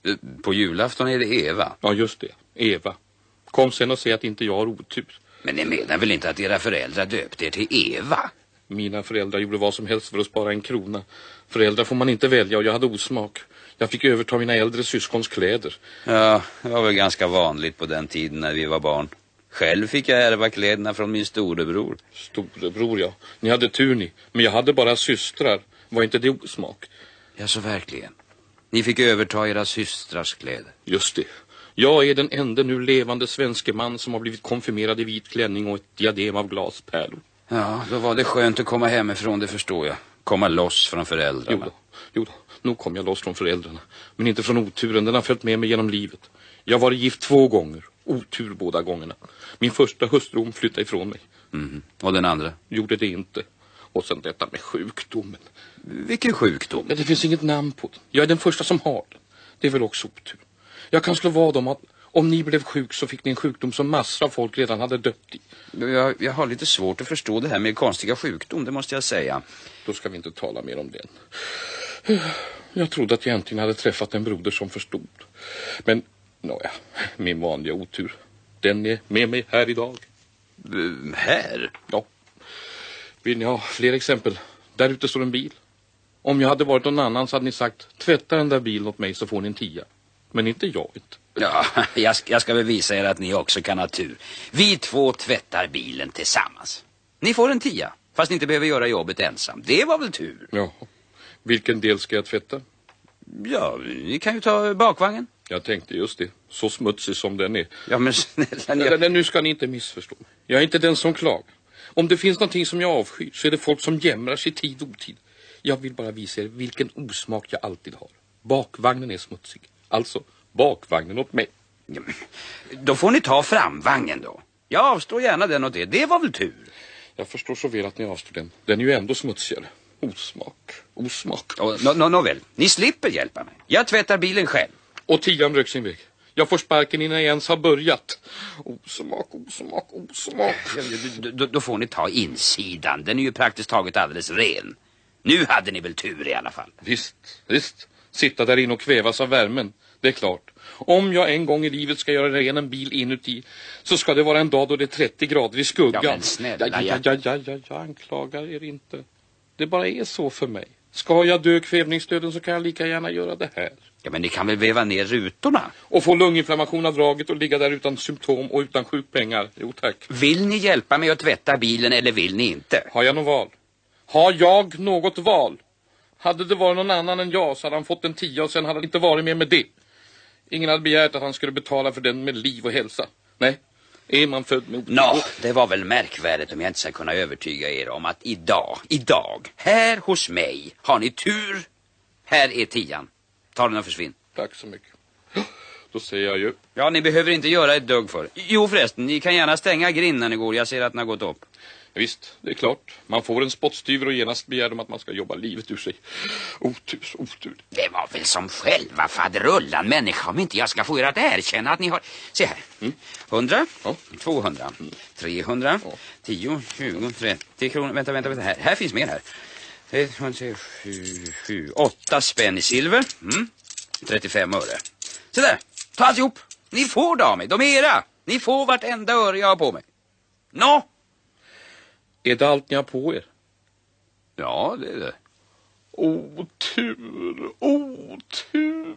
Speaker 3: Eh, På julafton är det Eva.
Speaker 4: Ja, just det. Eva. Kom sen och säg att inte jag har otur.
Speaker 3: Men ni menar väl inte att era föräldrar döpte er till Eva?
Speaker 4: Mina föräldrar gjorde vad som helst för att spara en krona. Föräldrar får man inte välja och jag hade osmak. Jag fick överta mina äldre syskons kläder.
Speaker 3: Ja, det var väl ganska vanligt på den tiden när vi var barn. Själv fick jag ärva kläderna från min storebror.
Speaker 4: Storebror, ja. Ni hade tur ni. Men jag hade bara systrar. Var inte det osmak?
Speaker 3: Ja, så verkligen. Ni fick överta era systrars kläder.
Speaker 4: Just det. Jag är den enda nu levande svenske man som har blivit konfirmerad i vit klänning och ett diadem av glaspärlor.
Speaker 3: Ja, då var det skönt att komma hemifrån, det förstår jag. Komma loss från föräldrarna.
Speaker 4: Jo då, jo då. Nog kom jag loss från föräldrarna. Men inte från oturen, den har följt med mig genom livet. Jag varit gift två gånger. Otur båda gångerna. Min första hustru flyttade ifrån mig.
Speaker 3: Mhm. Och den andra?
Speaker 4: Gjorde det inte. Och sen detta med sjukdomen.
Speaker 3: Vilken sjukdom?
Speaker 4: Det finns inget namn på den. Jag är den första som har den. Det är väl också otur. Jag kan slå vad om att om ni blev sjuk så fick ni en sjukdom som massor av folk redan hade dött i.
Speaker 3: Jag, jag har lite svårt att förstå det här med konstiga sjukdom, det måste jag säga.
Speaker 4: Då ska vi inte tala mer om den. Jag trodde att jag äntligen hade träffat en broder som förstod. Men, nåja, min vanliga otur. Den är med mig här idag.
Speaker 3: Uh, här?
Speaker 4: Ja. Vill ni ha fler exempel? Där ute står en bil. Om jag hade varit någon annan så hade ni sagt tvätta den där bilen åt mig så får ni en tia. Men inte jag inte.
Speaker 3: Ja, jag, ska, jag ska väl visa er att ni också kan ha tur. Vi två tvättar bilen tillsammans. Ni får en tia, fast ni inte behöver göra jobbet ensam. Det var väl tur?
Speaker 4: Ja. Vilken del ska jag tvätta?
Speaker 3: Ja, ni kan ju ta bakvagnen.
Speaker 4: Jag tänkte just det. Så smutsig som den är.
Speaker 3: Ja, men snälla ni...
Speaker 4: Nej, nu ska ni inte missförstå mig. Jag är inte den som klagar. Om det finns någonting som jag avskyr så är det folk som jämrar sig tid och otid. Jag vill bara visa er vilken osmak jag alltid har. Bakvagnen är smutsig. Alltså, bakvagnen åt mig.
Speaker 3: Då får ni ta framvagnen då. Jag avstår gärna den åt er. Det var väl tur?
Speaker 4: Jag förstår så väl att ni avstår den. Den är ju ändå smutsigare. Osmak, osmak.
Speaker 3: No, no, nåväl, ni slipper hjälpa mig. Jag tvättar bilen själv.
Speaker 4: Och tian rök sin väg. Jag får sparken innan jag ens har börjat. Osmak, osmak, osmak.
Speaker 3: Ja, då, då, då får ni ta insidan. Den är ju praktiskt taget alldeles ren. Nu hade ni väl tur i alla fall.
Speaker 4: Visst, visst. Sitta där inne och kvävas av värmen. Det är klart. Om jag en gång i livet ska göra ren en bil inuti så ska det vara en dag då det är 30 grader i skuggan.
Speaker 3: Ja, men snälla,
Speaker 4: ja, ja, ja, ja, ja, jag anklagar er inte. Det bara är så för mig. Ska jag dö kvävningsdöden så kan jag lika gärna göra det här.
Speaker 3: Ja, men ni kan väl veva ner rutorna?
Speaker 4: Och få lunginflammation av draget och ligga där utan symptom och utan sjukpengar. Jo, tack.
Speaker 3: Vill ni hjälpa mig att tvätta bilen eller vill ni inte?
Speaker 4: Har jag något val? Har jag något val? Hade det varit någon annan än jag så hade han fått en tia och sen hade han inte varit med med det. Ingen hade begärt att han skulle betala för den med liv och hälsa. Nej, är man född med
Speaker 3: Nå, no, det var väl märkvärdigt om jag inte ska kunna övertyga er om att idag, idag, här hos mig har ni tur. Här är tian. Ta den och försvinn.
Speaker 4: Tack så mycket. Då säger jag ju.
Speaker 3: Ja, ni behöver inte göra ett dugg för. Jo förresten, ni kan gärna stänga grinden när ni går. Jag ser att den har gått upp.
Speaker 4: Visst, det är klart. Man får en spottstyver och genast begär de att man ska jobba livet ur sig. Otur, otur.
Speaker 3: Det var väl som själva faderullan människa om inte jag ska få er att erkänna att ni har... Se här. Mm. 100, ja. 200, mm. 300, ja. 10, 20, 30 kronor. Vänta, vänta, vänta. Här, här finns mer här. 1, 2, 3, 7, 7, 8 spänn i silver. Mm. 35 öre. Se där, ta alltihop. Ni får det av mig, de är era. Ni får vartenda öre jag har på mig. Nå?
Speaker 4: Är det allt ni har på er?
Speaker 3: Ja, det är det.
Speaker 4: Otur, otur.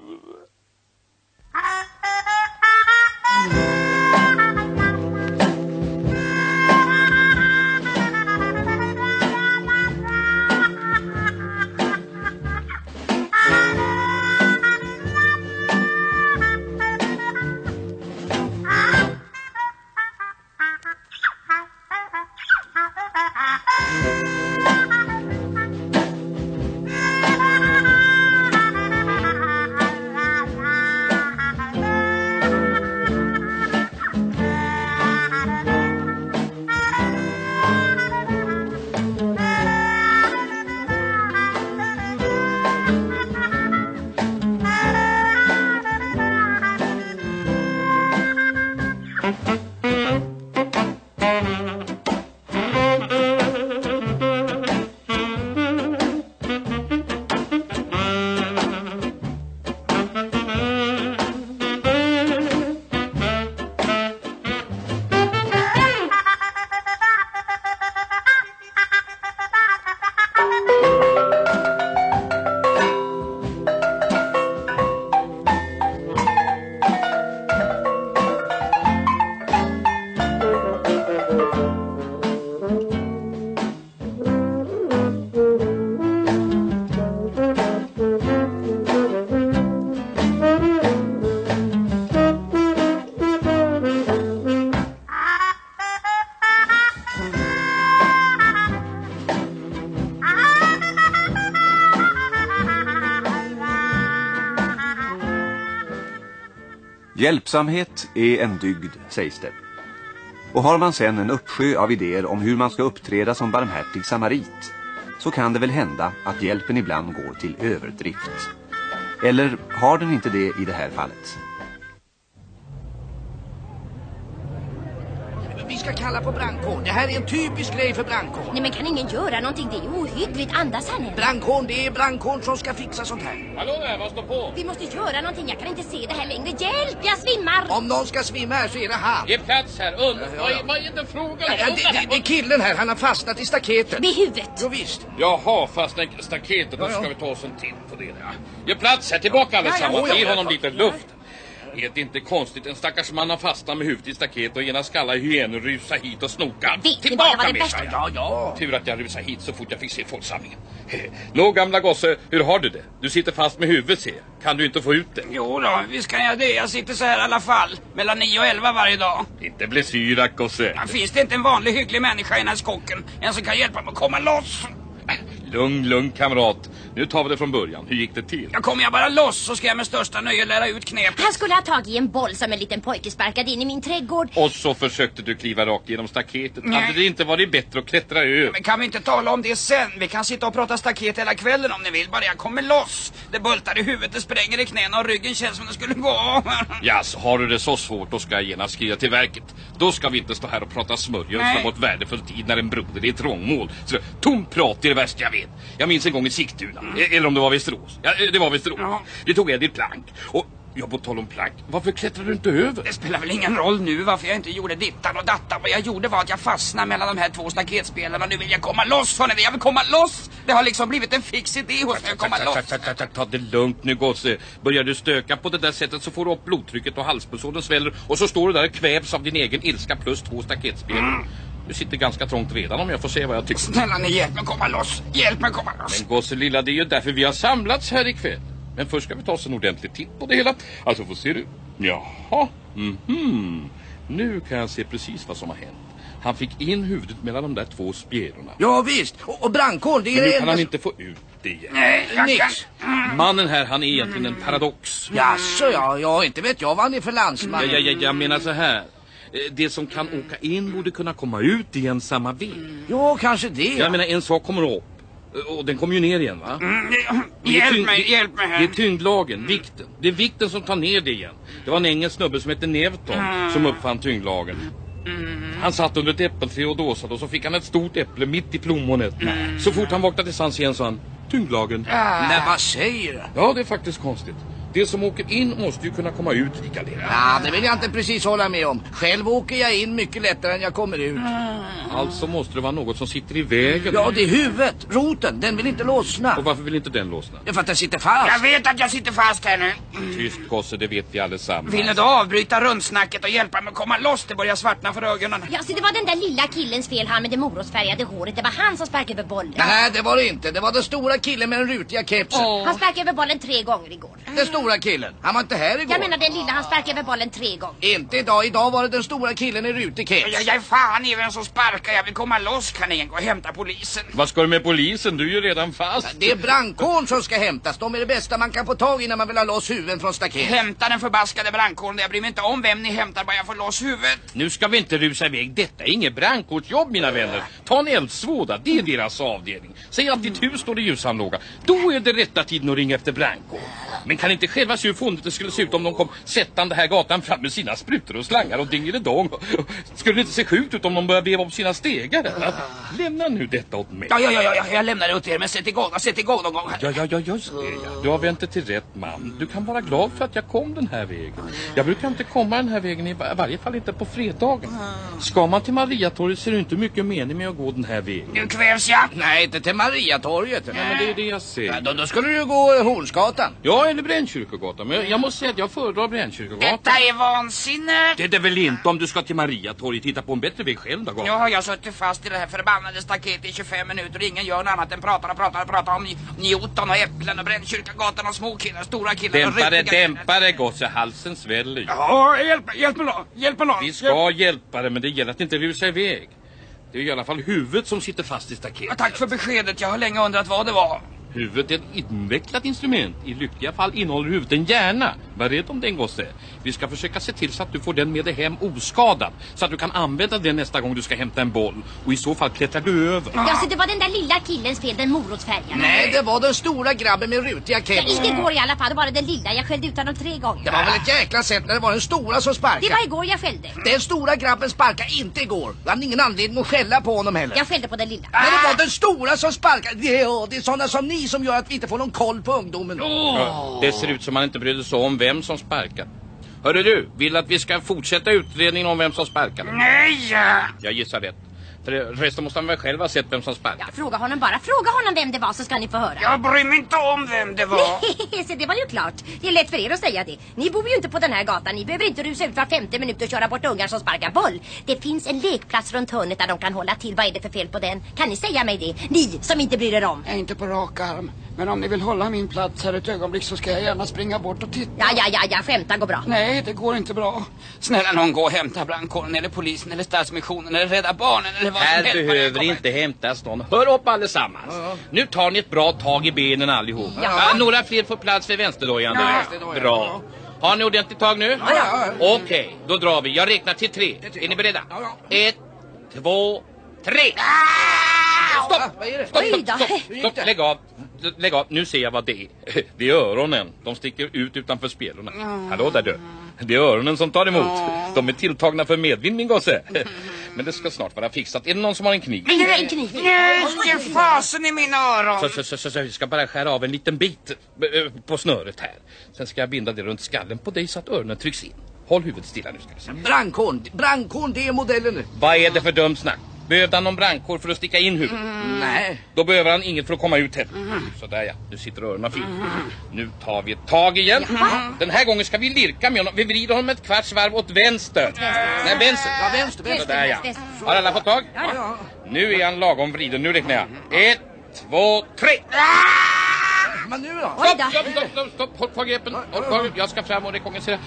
Speaker 1: Hjälpsamhet är en dygd, sägs det. Och har man sen en uppsjö av idéer om hur man ska uppträda som barmhärtig samarit så kan det väl hända att hjälpen ibland går till överdrift. Eller har den inte det i det här fallet?
Speaker 2: ska kalla på brandkår. Det här är en typisk grej för brandkår.
Speaker 14: Nej men kan ingen göra någonting? Det är ohyggligt. Andas han än?
Speaker 2: Brandkåren, det är brandkåren som ska fixa sånt här.
Speaker 4: Hallå där, vad står på?
Speaker 14: Vi måste göra någonting. Jag kan inte se det här längre. Hjälp, jag svimmar!
Speaker 2: Om någon ska svimma här så är det han.
Speaker 4: Ge plats här, und.
Speaker 2: Ja, ja,
Speaker 4: Vad,
Speaker 2: ja.
Speaker 4: är, vad är det frågan om?
Speaker 2: Ja, det, det, det är killen här, han har fastnat i staketet.
Speaker 14: Vid huvudet.
Speaker 2: Jo, visst.
Speaker 4: Jaha, fast en staketet, då
Speaker 2: Ja, ja.
Speaker 4: ska vi ta oss en titt på det. Ja. Ge plats här, tillbaka allesammans.
Speaker 2: ja, ja.
Speaker 4: Ge honom lite luft. Är det inte konstigt? En stackars man har fastnat med huvudet i staket och ena skallar hyenor rusa hit och snoka.
Speaker 14: Vet
Speaker 4: Tillbaka
Speaker 14: vad det
Speaker 4: med sig.
Speaker 2: Ja, ja.
Speaker 4: Tur att jag rusade hit så fort jag fick se folksamlingen. Nå, gamla gosse, hur har du det? Du sitter fast med huvudet, se. Kan du inte få ut det?
Speaker 5: Jo då, visst kan jag det. Jag sitter så här i alla fall. Mellan 9 och 11 varje dag.
Speaker 4: Inte bli syrak, gosse.
Speaker 5: Ja, finns det inte en vanlig hygglig människa i den här skocken? En som kan hjälpa mig att komma loss?
Speaker 4: Lugn, lugn, kamrat. Nu tar vi det från början. Hur gick det till?
Speaker 5: Ja, kommer jag bara loss så ska jag med största nöje lära ut knepet.
Speaker 14: Han skulle ha tagit en boll som en liten pojke sparkade in i min trädgård.
Speaker 4: Och så försökte du kliva rakt genom staketet.
Speaker 5: Nej.
Speaker 4: Hade det inte varit bättre att klättra över?
Speaker 5: Men kan vi inte tala om det sen? Vi kan sitta och prata staket hela kvällen om ni vill. Bara jag kommer loss. Det bultar i huvudet, det spränger i knäna och ryggen känns som det skulle gå.
Speaker 4: Ja, så har du det så svårt då ska jag genast skrida till verket. Då ska vi inte stå här och prata smörja och slå bort värdefull tid när en broder är i trångmål. Så, tom prat är det värsta jag vet. Jag minns en gång i Sigtuna, e- eller om det var Västerås. Ja, det var Västerås.
Speaker 5: Ja.
Speaker 4: Det tog Eddie plank. Och, ja, på tal om plank, varför klättrar du inte över?
Speaker 5: Det spelar väl ingen roll nu varför jag inte gjorde dittan och dattan. Vad jag gjorde var att jag fastnade mellan de här två staketspelarna. Nu vill jag komma loss det. Jag vill komma loss. Det har liksom blivit en fix idé hos mig att komma loss.
Speaker 4: ta det lugnt nu gosse. Börjar du stöka på det där sättet så får du upp blodtrycket och halspulsådern sväller och så står du där och kvävs av din egen ilska plus två staketspelare. Du sitter ganska trångt redan om jag får säga vad jag tycker.
Speaker 5: Snälla ni hjälp mig komma loss. Hjälp mig komma loss.
Speaker 4: Men gosse lilla, det är ju därför vi har samlats här ikväll. Men först ska vi ta oss en ordentlig titt på det hela. Alltså, får se du. Jaha, mhm. Nu kan jag se precis vad som har hänt. Han fick in huvudet mellan de där två spjälorna.
Speaker 2: Ja, visst. Och, och brandkåren, det är
Speaker 4: Men nu kan han inte få ut det igen.
Speaker 5: Nej, jag kan...
Speaker 2: Nix.
Speaker 4: Mannen här, han är egentligen en paradox.
Speaker 2: Jaså, ja, ja, inte vet jag vad han är för
Speaker 4: Ja,
Speaker 2: landsman.
Speaker 4: ja, ja, jag menar så här. Eh, Det som kan åka in borde kunna komma ut igen samma vek.
Speaker 2: Jo, kanske det.
Speaker 4: Jag menar, en sak kommer upp. eh, Och den kommer ju ner igen, va?
Speaker 5: Mm, Hjälp mig, hjälp mig
Speaker 4: Det är
Speaker 5: här.
Speaker 4: tyngdlagen, vikten. Det är vikten som tar ner det igen. Det var en engelsk snubbe som hette Newton
Speaker 5: Mm.
Speaker 4: som uppfann tyngdlagen. Han satt under ett äppelträd och dåsade och så fick han ett stort äpple mitt i plommonet. Så fort han vaknade till sans igen sa han tyngdlagen.
Speaker 2: Nej, vad säger du?
Speaker 4: Ja, det är faktiskt konstigt. Det som åker in måste ju kunna komma ut lika lätt.
Speaker 2: Ja, det vill jag inte precis hålla med om. Själv åker jag in mycket lättare än jag kommer ut.
Speaker 4: Alltså måste det vara något som sitter i vägen.
Speaker 2: Ja, det är huvudet, roten, den vill inte lossna.
Speaker 4: Och varför vill inte den lossna?
Speaker 2: Det är för att den sitter fast.
Speaker 5: Jag vet att jag sitter fast här nu.
Speaker 4: Tyst gosse, det vet vi allesammans.
Speaker 5: Vill ni då avbryta rundsnacket och hjälpa mig att komma loss? Det börjar svartna för ögonen.
Speaker 14: Ja, så det var den där lilla killens fel, han med det morotsfärgade håret. Det var han som sparkade över bollen.
Speaker 2: Nej, det var det inte. Det var den stora killen med den rutiga kepsen.
Speaker 14: Han sparkade över bollen tre gånger igår.
Speaker 2: Den stora killen. Han var inte här igår.
Speaker 14: Jag menar den lilla, han sparkade över bollen tre gånger.
Speaker 2: Inte idag. Idag var det den stora killen i rutig keps.
Speaker 5: Jag, jag är fan i vem som sparkar. Jag vill komma loss. Kan ingen gå och hämta polisen?
Speaker 4: Vad ska du med polisen? Du är ju redan fast.
Speaker 2: Det är brandkåren som ska hämtas. De är det bästa man kan få tag i när man vill ha loss huvuden från staket.
Speaker 5: Hämta den förbaskade brandkåren. Jag bryr mig inte om vem ni hämtar, bara jag får loss huvudet.
Speaker 4: Nu ska vi inte rusa iväg. Detta är inget brandkårsjobb, mina vänner. Ta en eldsvåda, det är deras avdelning. Säg att ditt hus står i ljussamlåga. Då är det rätta tiden att ringa efter brandkår. Men kan inte själva se hur fånigt det skulle se ut om de kom sättande här gatan fram med sina sprutor och slangar och dingelidong. Skulle det inte se sjukt ut om de började veva upp sina stegar? eller? Lämna nu detta åt mig.
Speaker 5: Ja, ja, ja, ja, jag lämnar det åt er, men sätt igång, sätt igång någon gång här.
Speaker 4: Ja, ja, ja, just det. Ja. Du har vänt till rätt man. Du kan vara glad för att jag kom den här vägen. Jag brukar inte komma den här vägen, i va- varje fall inte på fredagen. Ska man till Mariatorget så är det inte mycket mening med att gå den här vägen.
Speaker 5: Nu kvävs jag.
Speaker 2: Nej, inte till Mariatorget.
Speaker 4: Ja, men det är det jag säger.
Speaker 2: Ja, då, då skulle du gå Hornsgatan.
Speaker 4: Ja, eller Brännkyrkogatan. Men jag, jag måste säga att jag föredrar Brännkyrkogatan.
Speaker 5: Detta är vansinne.
Speaker 4: Det är det väl inte om du ska till Mariatorget. Hitta på en bättre väg själv då,
Speaker 5: Nu
Speaker 4: gatan.
Speaker 5: har jag suttit fast i det här förbannade staketet i 25 minuter och ingen gör något annat än pratar och pratar och pratar om Newton och äpplen och Brännkyrkagatan och små killar, stora killar och
Speaker 4: Dämpa dig gosse. Halsen sväller ju.
Speaker 5: Ja, hjälp, hjälp mig då. Hjälp mig då.
Speaker 4: Vi ska hjälpa dig, men det gäller att inte rusa iväg. Det är i alla fall huvudet som sitter fast i
Speaker 5: Ja,
Speaker 4: staketet.
Speaker 5: tack för beskedet. Jag har länge undrat vad det var.
Speaker 4: Huvudet är ett invecklat instrument. I lyckliga fall innehåller huvudet en hjärna. Var rädd om den gosse. Vi ska försöka se till så att du får den med dig hem oskadad. Så att du kan använda den nästa gång du ska hämta en boll. Och i så fall klättrar du över.
Speaker 14: Ja, så det var den där lilla killens fel, den morotsfärgade.
Speaker 2: Nej, det var den stora grabben med rutiga
Speaker 14: Ja,
Speaker 2: keps.
Speaker 14: inte igår i alla fall, då var det den lilla. Jag skällde ut honom tre gånger.
Speaker 2: Det var väl ett jäkla sätt när det var den stora som sparkade.
Speaker 14: Det var igår jag skällde.
Speaker 2: Den stora grabben sparkade inte igår. Jag hade ingen anledning att skälla på honom heller.
Speaker 14: Jag skällde på den lilla.
Speaker 2: Men det var den stora som sparkade. Det är, det är sådana som ni som gör att vi inte får någon koll på ungdomen.
Speaker 4: Ja, Det ser ut som man inte brydde sig om vem som sparkar. Hörru du, vill att vi ska fortsätta utredningen om vem som sparkade?
Speaker 3: Nej!
Speaker 4: Jag gissar rätt. För resten måste han väl själv ha sett vem som sparkade.
Speaker 14: Fråga honom bara, fråga honom vem det var så ska ni få höra.
Speaker 3: Jag bryr mig inte om vem det var.
Speaker 14: Nej, så det var ju klart. Det är lätt för er att säga det. Ni bor ju inte på den här gatan. Ni behöver inte rusa ut var femte minut och köra bort ungar som sparkar boll. Det finns en lekplats runt hörnet där de kan hålla till. Vad är det för fel på den? Kan ni säga mig det? Ni som inte bryr er om.
Speaker 5: Jag är inte på rak arm. Men om ni vill hålla min plats här ett ögonblick så ska jag gärna springa bort och titta.
Speaker 14: Ja, ja, ja, ja, skämta går bra.
Speaker 5: Nej, det går inte bra. Snälla någon gå och hämta brandkåren eller polisen eller Stadsmissionen eller Rädda Barnen eller vad som
Speaker 4: Här behöver inte hämtas någon. Hör upp allesammans. Nu tar ni ett bra tag i benen allihop.
Speaker 5: Ja.
Speaker 4: Ja, några fler får plats vid vänsterdojan.
Speaker 5: Ja,
Speaker 4: Bra. Har ni ordentligt tag nu?
Speaker 5: Ja,
Speaker 4: Okej, då drar vi. Jag räknar till tre. Är ni beredda? Ett, två, tre! Stopp! Stopp,
Speaker 14: Oj
Speaker 4: stopp,
Speaker 14: då.
Speaker 4: stopp, stopp. Lägg av. Lägg av. Nu ser jag vad det är. Det är öronen. De sticker ut utanför spjälorna. Hallå där du. Det är öronen som tar emot. De är tilltagna för medvind min gosse. Men det ska snart vara fixat. Är det någon som har en kniv?
Speaker 14: En kniv.
Speaker 3: Nej, ge fasen i mina öron.
Speaker 4: Så, så, så, så, så jag ska bara skära av en liten bit eh, på snöret här. Sen ska jag binda det runt skallen på dig så att öronen trycks in. Håll huvudet stilla nu ska vi se.
Speaker 2: Brandkåren, brandkåren det är modellen.
Speaker 4: Vad är det för dumt snack? Behövde han någon brandkår för att sticka in huvudet?
Speaker 2: Nej.
Speaker 4: Då behöver han inget för att komma ut heller. Sådär ja, nu sitter öronen fint. Nu tar vi ett tag igen. Den här gången ska vi lirka med honom. Vi vrider honom ett kvarts varv åt vänster. Nej, vänster.
Speaker 2: Ja, vänster, vänster.
Speaker 4: Sådär ja.
Speaker 14: vänster.
Speaker 4: Har alla fått tag?
Speaker 2: Ja, ja.
Speaker 4: Nu är han lagom vriden. Nu räknar jag. Ett, två, tre!
Speaker 2: Men nu då?
Speaker 4: Stopp, stopp, stopp, stopp, stopp. Håll kvar greppen. Håll kvar. Jag ska fram och rekognosera.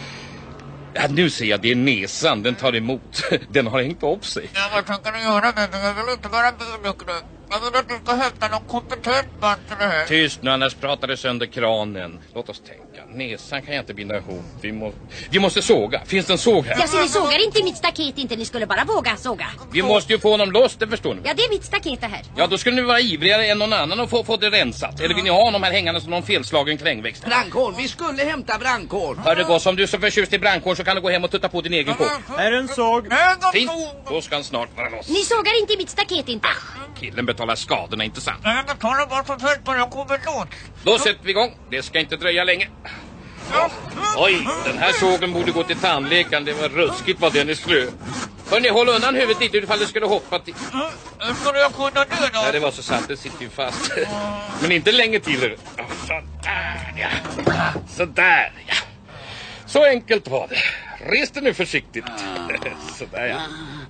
Speaker 4: Ja, nu ser jag, det är näsan. Den tar emot. Den har hängt upp sig.
Speaker 11: Ja, vad tänker du göra med mig? Jag vill inte vara bilnykter. Jag vill att du ska hämta någon kompetent man till det här.
Speaker 4: Tyst nu, annars pratar det sönder kranen. Låt oss tänka. Näsan kan jag inte binda ihop. Vi, må... vi måste såga. Finns det en såg här?
Speaker 14: Ja, så ni sågar inte mitt staket inte. Ni skulle bara våga såga.
Speaker 4: Vi måste ju få honom loss, det förstår ni.
Speaker 14: Ja, det är mitt staket det här.
Speaker 4: Ja, då skulle ni vara ivrigare än någon annan och få, få det rensat. Eller vill ni ha honom här hängande som någon felslagen klängväxt?
Speaker 2: Brandkåren, vi skulle hämta brandkåren.
Speaker 4: Hör det Goss, om du är så förtjust i brandkåren så kan du gå hem och tutta på din egen kåk.
Speaker 10: Här är en såg.
Speaker 4: Fint, då ska han snart vara loss.
Speaker 14: Ni sågar inte mitt staket inte.
Speaker 4: Killen betalar skadorna, inte sant?
Speaker 11: Nej, jag betalar bara för fullt bara jag kommer loss.
Speaker 4: Då sätter vi igång. Det ska inte dröja länge. Oj, den här sågen borde gå till tandläkaren. Det var ruskigt vad den är slö. Hörni, håll undan huvudet lite ifall det skulle hoppa till...
Speaker 11: Hur skulle jag kunna det då?
Speaker 4: Nej, det var så sant. Det sitter ju fast. Men inte länge till. Sådär, ja. Sådär, ja. Så enkelt var det. Res dig nu försiktigt. Sådär, ja.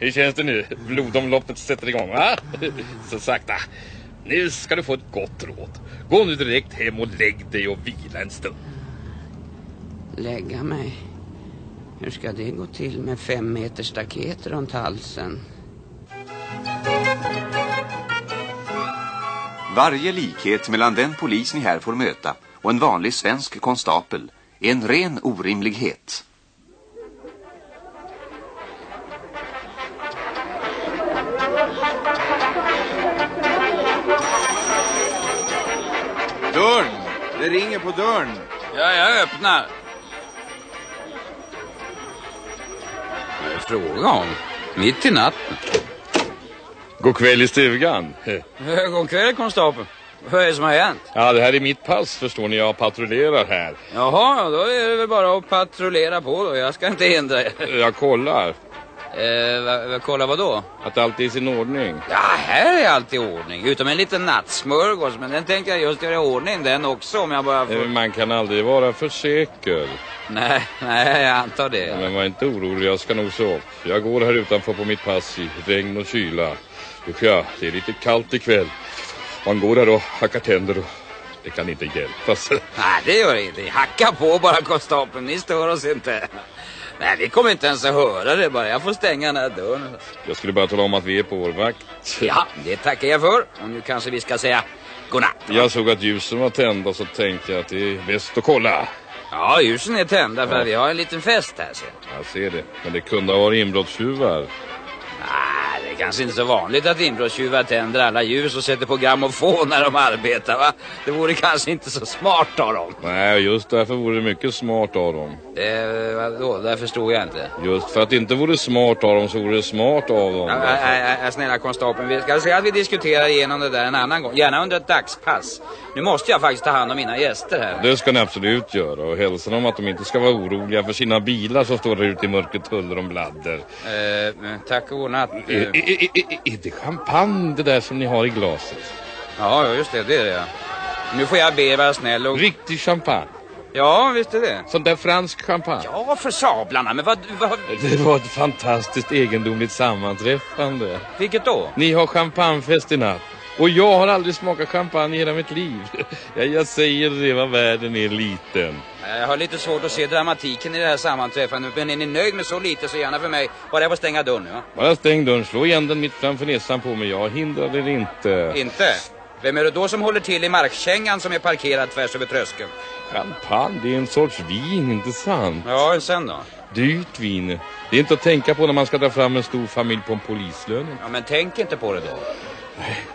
Speaker 4: Hur känns det nu? Blodomloppet sätter igång, va? Så sakta. Nu ska du få ett gott råd. Gå nu direkt hem och lägg dig och vila en stund.
Speaker 5: Lägga mig. Hur ska det gå till med fem meters staket runt halsen?
Speaker 1: Varje likhet mellan den polis ni här får möta och en vanlig svensk konstapel en ren orimlighet.
Speaker 15: Dörren! Det ringer på dörren.
Speaker 5: Ja, jag öppnar. Vad är fråga om? Mitt i natten.
Speaker 4: God kväll i stugan.
Speaker 5: God kväll, konstapeln. Vad är det som har hänt?
Speaker 4: Ja, det här är mitt pass förstår ni. Jag patrullerar här.
Speaker 5: Jaha, då är det väl bara att patrullera på då. Jag ska inte hindra er.
Speaker 4: Jag kollar
Speaker 5: Eh, kolla vad då?
Speaker 4: att allt är i sin ordning.
Speaker 5: Ja, här är allt i ordning. Utom en liten nattsmörgås. Men den tänkte jag just göra i ordning den också om jag bara
Speaker 4: Eh,
Speaker 5: får...
Speaker 4: Man kan aldrig vara för säker.
Speaker 5: Nej, nej, jag antar det.
Speaker 4: Men var inte orolig, jag ska nog upp. Jag går här utanför på mitt pass i regn och kyla. Usch ja, det är lite kallt ikväll. Man går där och hackar tänder och det kan inte hjälpas.
Speaker 5: Nej, det gör inte. Hacka på bara, konstapeln. Ni stör oss inte. Nej, vi kommer inte ens att höra det bara. Jag får stänga den här dörren.
Speaker 4: Jag skulle bara tala om att vi är på vår vakt.
Speaker 5: Ja, det tackar jag för. Och nu kanske vi ska säga godnatt.
Speaker 4: Jag såg att ljusen var tända så tänkte jag att det är bäst att kolla.
Speaker 3: Ja, ljusen är tända för
Speaker 4: Ja.
Speaker 3: vi har en liten fest här. Så.
Speaker 4: Jag ser det. Men det kunde ha varit inbrottstjuvar.
Speaker 3: Nej, det är kanske inte så vanligt att inbrottstjuvar tänder alla ljus och sätter på grammofon när de arbetar va? Det vore kanske inte så smart av dem.
Speaker 4: Nej, just därför vore det mycket smart av dem.
Speaker 3: Eh, vadå? Det förstod jag inte.
Speaker 4: Just för att det inte vore smart av dem så vore det smart av dem.
Speaker 3: Ja, ja, ja, snälla konstapeln, vi ska säga att vi diskuterar igenom det där en annan gång. Gärna under ett dagspass. Nu måste jag faktiskt ta hand om mina gäster här.
Speaker 4: Det ska ni absolut göra och hälsa dem att de inte ska vara oroliga för sina bilar som står där ute i mörkret huller om bladder.
Speaker 3: Eh, tack och godnatt.
Speaker 4: Är, är, är, är, är det champagne det där som ni har i glaset?
Speaker 3: Ja, just det, det är det. Nu får jag be vara snäll och...
Speaker 4: Riktig champagne?
Speaker 3: Ja, visst är det.
Speaker 4: Sån där fransk champagne?
Speaker 3: Ja, för sablarna, men vad... vad...
Speaker 4: Det var ett fantastiskt egendomligt sammanträffande.
Speaker 3: Vilket då?
Speaker 4: Ni har champagnefest i natt. Och jag har aldrig smakat champagne i hela mitt liv. Ja, jag säger det vad världen är liten.
Speaker 3: Jag har lite svårt att se dramatiken i det här sammanträffandet, men är ni nöjd med så lite så gärna för mig. Bara jag får stänga dörren, ja.
Speaker 4: Bara stäng dörren, slå igen den mitt framför näsan på mig. Jag hindrar er inte.
Speaker 3: Inte? Vem är det då som håller till i markkängan som är parkerad tvärs över tröskeln?
Speaker 4: Champagne, det är en sorts vin, inte sant?
Speaker 3: Ja, sen då?
Speaker 4: Dyrt vin. Det är inte att tänka på när man ska dra fram en stor familj på en polislön.
Speaker 3: Ja, men tänk inte på det då.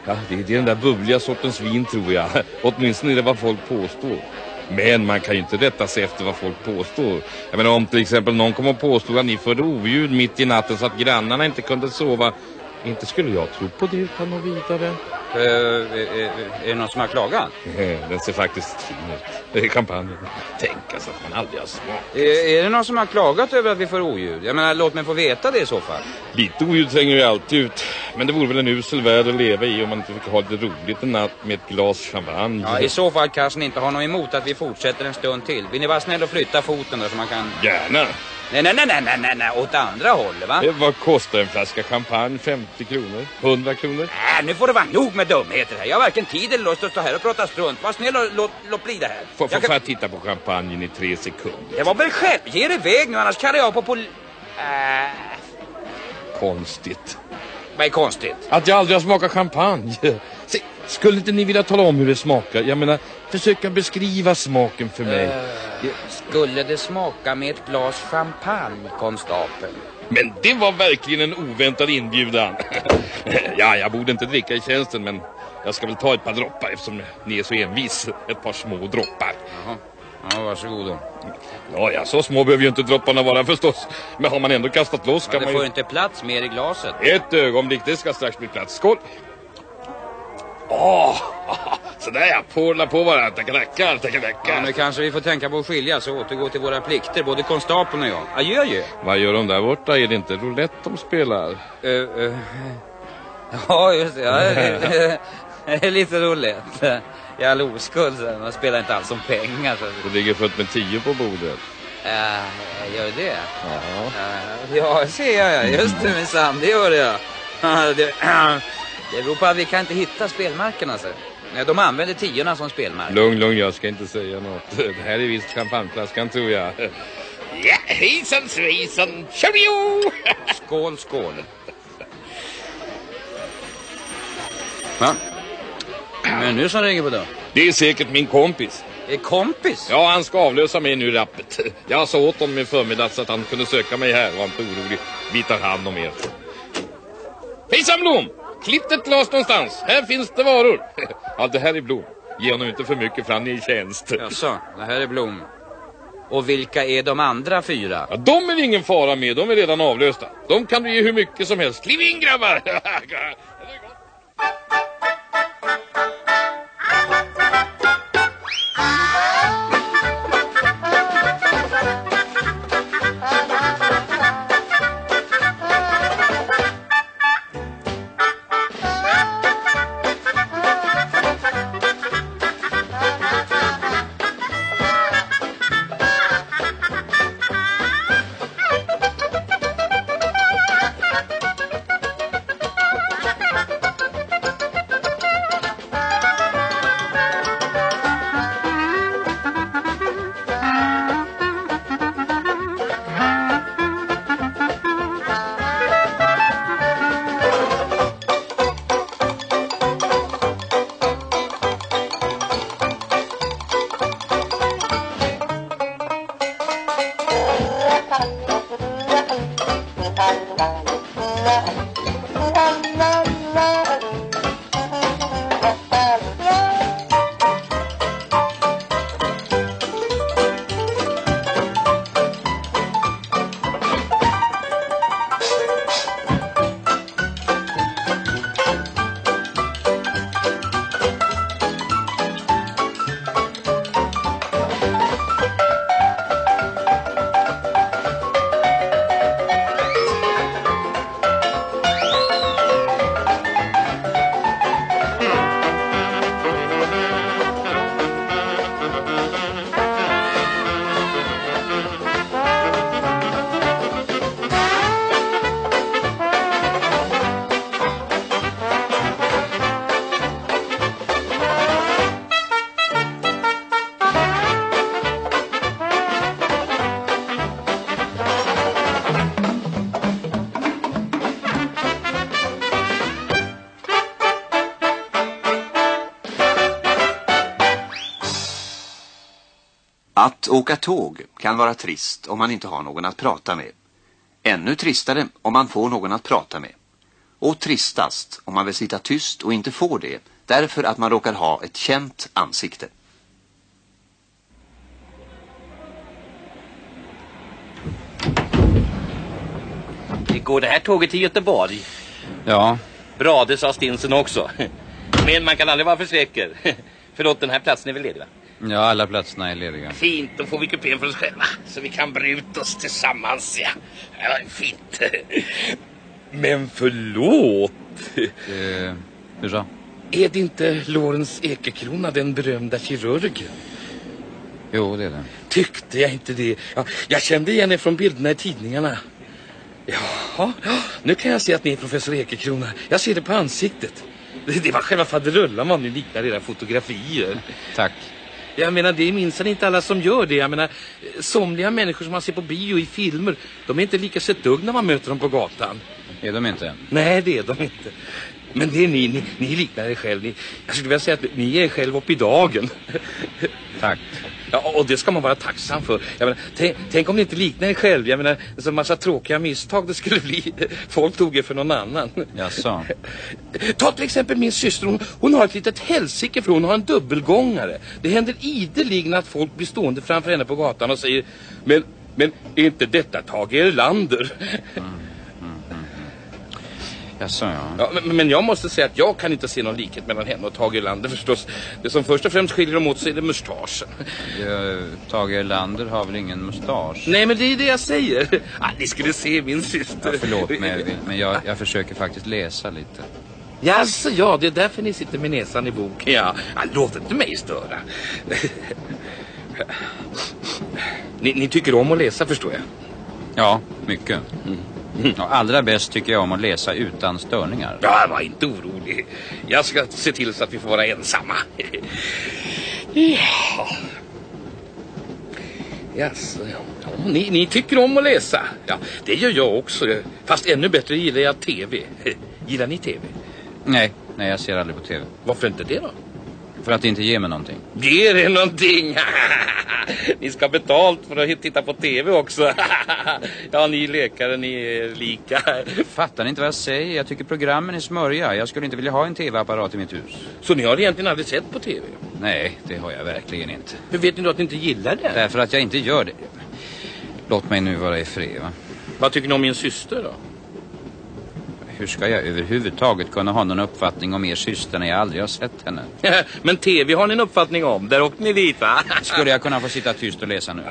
Speaker 4: Ja, det, det är den där bubbliga sortens vin tror jag. Åtminstone är det vad folk påstår. Men man kan ju inte rätta sig efter vad folk påstår. Jag menar om till exempel någon kommer och påstod att ni förde oljud mitt i natten så att grannarna inte kunde sova. Inte skulle jag tro på det utan något vidare.
Speaker 3: Eh, är, är, är det någon som har klagat?
Speaker 4: Eh, Den ser faktiskt fin ut. Det är champagnen. Tänk alltså att man aldrig har smakat.
Speaker 3: Är, är det någon som har klagat över att vi får oljud? Jag menar, låt mig få veta det i så fall.
Speaker 4: Lite oljud tränger ju alltid ut. Men det vore väl en usel värld att leva i om man inte fick ha lite roligt en natt med ett glas champagne.
Speaker 3: Ja, i så fall kanske ni inte har något emot att vi fortsätter en stund till. Vill ni vara snälla och flytta foten där så man kan...
Speaker 4: Gärna.
Speaker 3: Nej, nej, nej, nej, nej, nej, nej, åt andra hållet va?
Speaker 4: Eh, Vad kostar en flaska champagne? 50 kronor? 100 kronor?
Speaker 3: Äh, nu får det vara nog med dumheter här. Jag har varken tid eller lust att stå här och prata strunt. Var snäll och låt, låt bli det här.
Speaker 4: Får,
Speaker 3: Jag kan-
Speaker 4: jag titta på champagnen i tre sekunder?
Speaker 3: Det var väl själv. Ge er iväg nu annars kallar jag på pol... Äh,
Speaker 4: Konstigt.
Speaker 3: vad är konstigt?
Speaker 4: Att jag aldrig har smakat champagne. Se, skulle inte ni vilja tala om hur det smakar? Jag menar, försöka beskriva smaken för mig.
Speaker 3: Eh, skulle det smaka med ett glas champagne, konstapel?
Speaker 4: Men det var verkligen en oväntad inbjudan. ja, jag borde inte dricka i tjänsten, men jag ska väl ta ett par droppar eftersom ni är så envis. Ett par små droppar.
Speaker 3: Jaha. Ja, varsågod då.
Speaker 4: Ja, ja, så små behöver ju inte dropparna vara förstås. Men har man ändå kastat loss
Speaker 3: Ja,
Speaker 4: kan
Speaker 3: det
Speaker 4: man
Speaker 3: får
Speaker 4: ju...
Speaker 3: inte plats mer i glaset.
Speaker 4: Ett ögonblick, det ska strax bli plats. Skål! Åh, sådär ja, porla på varandra. Tackalackar, tackalackar.
Speaker 3: Ja, nu kanske vi får tänka på att skiljas och återgå till våra plikter, både konstapeln och jag. Adjö, adjö.
Speaker 4: Vad gör de där borta? Är det inte roulette de spelar?
Speaker 3: Eh, eh, ja, just det. Ja, det är lite roligt. I all oskuld, så man spelar inte alls om pengar. Så.
Speaker 4: Det ligger fullt med tio på bordet.
Speaker 3: Uh, gör det?
Speaker 4: Ja.
Speaker 3: Ja, ser jag. ja. Just det, minsann. Det gör det. Det, beror på att vi kan inte hitta spelmarkerna. Så. De använder tiorna som spelmark.
Speaker 4: Lugn, lugn, jag ska inte säga något. Det här är visst champagneflaskan tror jag. Ja, hejsan svejsan, cheerio!
Speaker 3: Skål, skål. Va? Men nu som ringer på dörren.
Speaker 4: Det är säkert min kompis.
Speaker 3: Är kompis?
Speaker 4: Ja, han ska avlösa mig nu i rappet. Jag sa åt honom i förmiddags att han kunde söka mig här. Var inte orolig. Vi tar hand om er. Hejsan Blom! Klipp ett glas någonstans. Här finns det varor. Ja, det här är Blom. Ge honom inte för mycket för han är i tjänst.
Speaker 3: Jaså, det här är Blom. Och vilka är de andra fyra?
Speaker 4: Ja, de är det ingen fara med. De är redan avlösta. De kan du ge hur mycket som helst. Kliv in grabbar!
Speaker 1: Att åka tåg kan vara trist om man inte har någon att prata med. Ännu tristare om man får någon att prata med. Och tristast om man vill sitta tyst och inte får det därför att man råkar ha ett känt ansikte.
Speaker 4: Går det här tåget till Göteborg?
Speaker 3: Ja.
Speaker 4: Bra, det sa Stinsen också. Men man kan aldrig vara för säker. Förlåt, den här platsen är väl ledig va?
Speaker 3: Ja, alla platserna är lediga.
Speaker 4: Fint, då får vi kupén för oss själva. Så vi kan bre ut oss tillsammans. Ja, ja fint. Men förlåt.
Speaker 3: Eh, hur så?
Speaker 4: Är det inte Lorentz Ekekrona, den berömda kirurgen?
Speaker 3: Jo, det är det.
Speaker 4: Tyckte jag inte det? Ja, jag kände igen er från bilderna i tidningarna. Jaha, nu kan jag se att ni är professor Ekekrona. Jag ser det på ansiktet. Det, det var själva faderullan vad ni liknar era fotografier.
Speaker 3: Tack.
Speaker 4: Jag menar, det är minsann inte alla som gör det. Jag menar, somliga människor som man ser på bio i filmer, de är inte lika sett dugg när man möter dem på gatan.
Speaker 3: Är de inte?
Speaker 4: Nej, det är de inte. Men det är ni, ni, ni liknar er själv. Ni, jag skulle vilja säga att ni är er själv upp i dagen.
Speaker 3: Tack.
Speaker 4: Ja, och det ska man vara tacksam för. Menar, tänk, om ni inte liknar er själv. Jag menar, en så massa tråkiga misstag det skulle bli. Folk tog er för någon annan.
Speaker 3: Jaså?
Speaker 4: Ta till exempel min syster. Hon, hon har ett litet helsike för hon har en dubbelgångare. Det händer ideligen att folk blir stående framför henne på gatan och säger Men, men är inte detta Tage Erlander?
Speaker 3: Jaså, ja.
Speaker 4: Ja, men, men jag måste säga att jag kan inte se någon likhet mellan henne och Tage Erlander förstås. Det som först och främst skiljer dem åt sig är det mustaschen.
Speaker 3: Ja, Tage Erlander har väl ingen mustasch?
Speaker 4: Nej, men det är det jag säger. Ah, ni skulle se min syster.
Speaker 3: Ja, förlåt mig, men jag, jag försöker faktiskt läsa lite.
Speaker 4: Jaså, ja, det är därför ni sitter med näsan i boken. Ja, ja låt inte mig störa. ni, ni tycker om att läsa, förstår jag.
Speaker 3: Ja, mycket. Och allra bäst tycker jag om att läsa utan störningar.
Speaker 4: Ja, var inte orolig. Jag ska se till så att vi får vara ensamma. ja. Ja. ja ni, ni tycker om att läsa. Ja, det gör jag också. Fast ännu bättre gillar jag tv. Gillar ni tv?
Speaker 3: Nej, nej jag ser aldrig på tv.
Speaker 4: Varför inte det då?
Speaker 3: För att inte ger mig någonting.
Speaker 4: Ger det någonting? ni ska betalt för att titta på tv också. ja, ni läkare, ni är lika.
Speaker 3: Fattar ni inte vad jag säger? Jag tycker programmen är smörja. Jag skulle inte vilja ha en tv-apparat i mitt hus.
Speaker 4: Så ni har egentligen aldrig sett på tv?
Speaker 3: Nej, det har jag verkligen inte.
Speaker 4: Hur vet ni då att ni inte gillar det?
Speaker 3: Därför att jag inte gör det. Låt mig nu vara i fred, va?
Speaker 4: Vad tycker ni om min syster då?
Speaker 3: Hur ska jag överhuvudtaget kunna ha någon uppfattning om er syster när jag aldrig har sett henne?
Speaker 4: Men tv har ni en uppfattning om. Där åkte ni dit va?
Speaker 3: Skulle jag kunna få sitta tyst och läsa nu?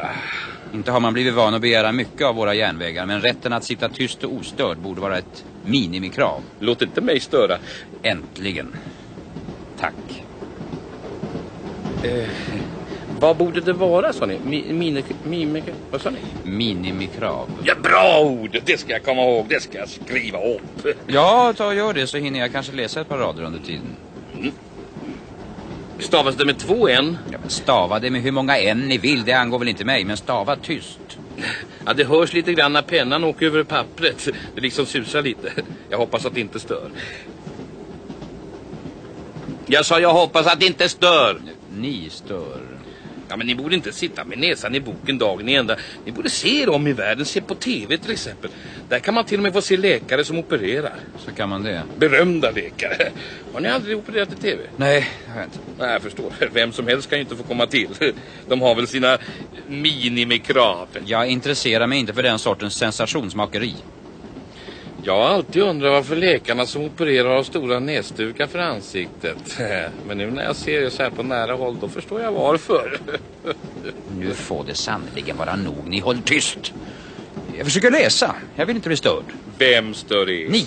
Speaker 3: Inte har man blivit van att begära mycket av våra järnvägar Men rätten att sitta tyst och ostörd borde vara ett minimikrav
Speaker 4: Låt inte mig störa
Speaker 3: Äntligen Tack
Speaker 4: eh, Vad borde det vara sa ni? Mi, mini, mimi, vad sa ni?
Speaker 3: Minimikrav
Speaker 4: Ja, bra ord! Det ska jag komma ihåg, det ska jag skriva upp
Speaker 3: Ja, ta och gör det så hinner jag kanske läsa ett par rader under tiden
Speaker 4: mm. Stavas det med två n?
Speaker 3: Ja, stava det med hur många n ni vill, det angår väl inte mig, men stava tyst.
Speaker 4: Ja, det hörs lite grann när pennan åker över pappret. Det liksom susar lite. Jag hoppas att det inte stör. Jag sa jag hoppas att det inte stör.
Speaker 3: Ni stör.
Speaker 4: Ja, men ni borde inte sitta med näsan i boken dagen i ända. Ni borde se om i världen, se på tv till exempel. Där kan man till och med få se läkare som opererar.
Speaker 3: Så kan man det?
Speaker 4: Berömda läkare. Har ni aldrig opererat i tv?
Speaker 3: Nej, jag har inte.
Speaker 4: Nej, jag förstår. Vem som helst kan ju inte få komma till. De har väl sina minimikrav.
Speaker 3: Jag intresserar mig inte för den sortens sensationsmakeri.
Speaker 4: Jag har alltid undrat varför läkarna som opererar har stora näsdukar för ansiktet. Men nu när jag ser det så här på nära håll, då förstår jag varför.
Speaker 3: Nu får det sannoliken vara nog. Ni håll tyst. Jag försöker läsa. Jag vill inte bli störd.
Speaker 4: Vem stör er?
Speaker 3: Ni.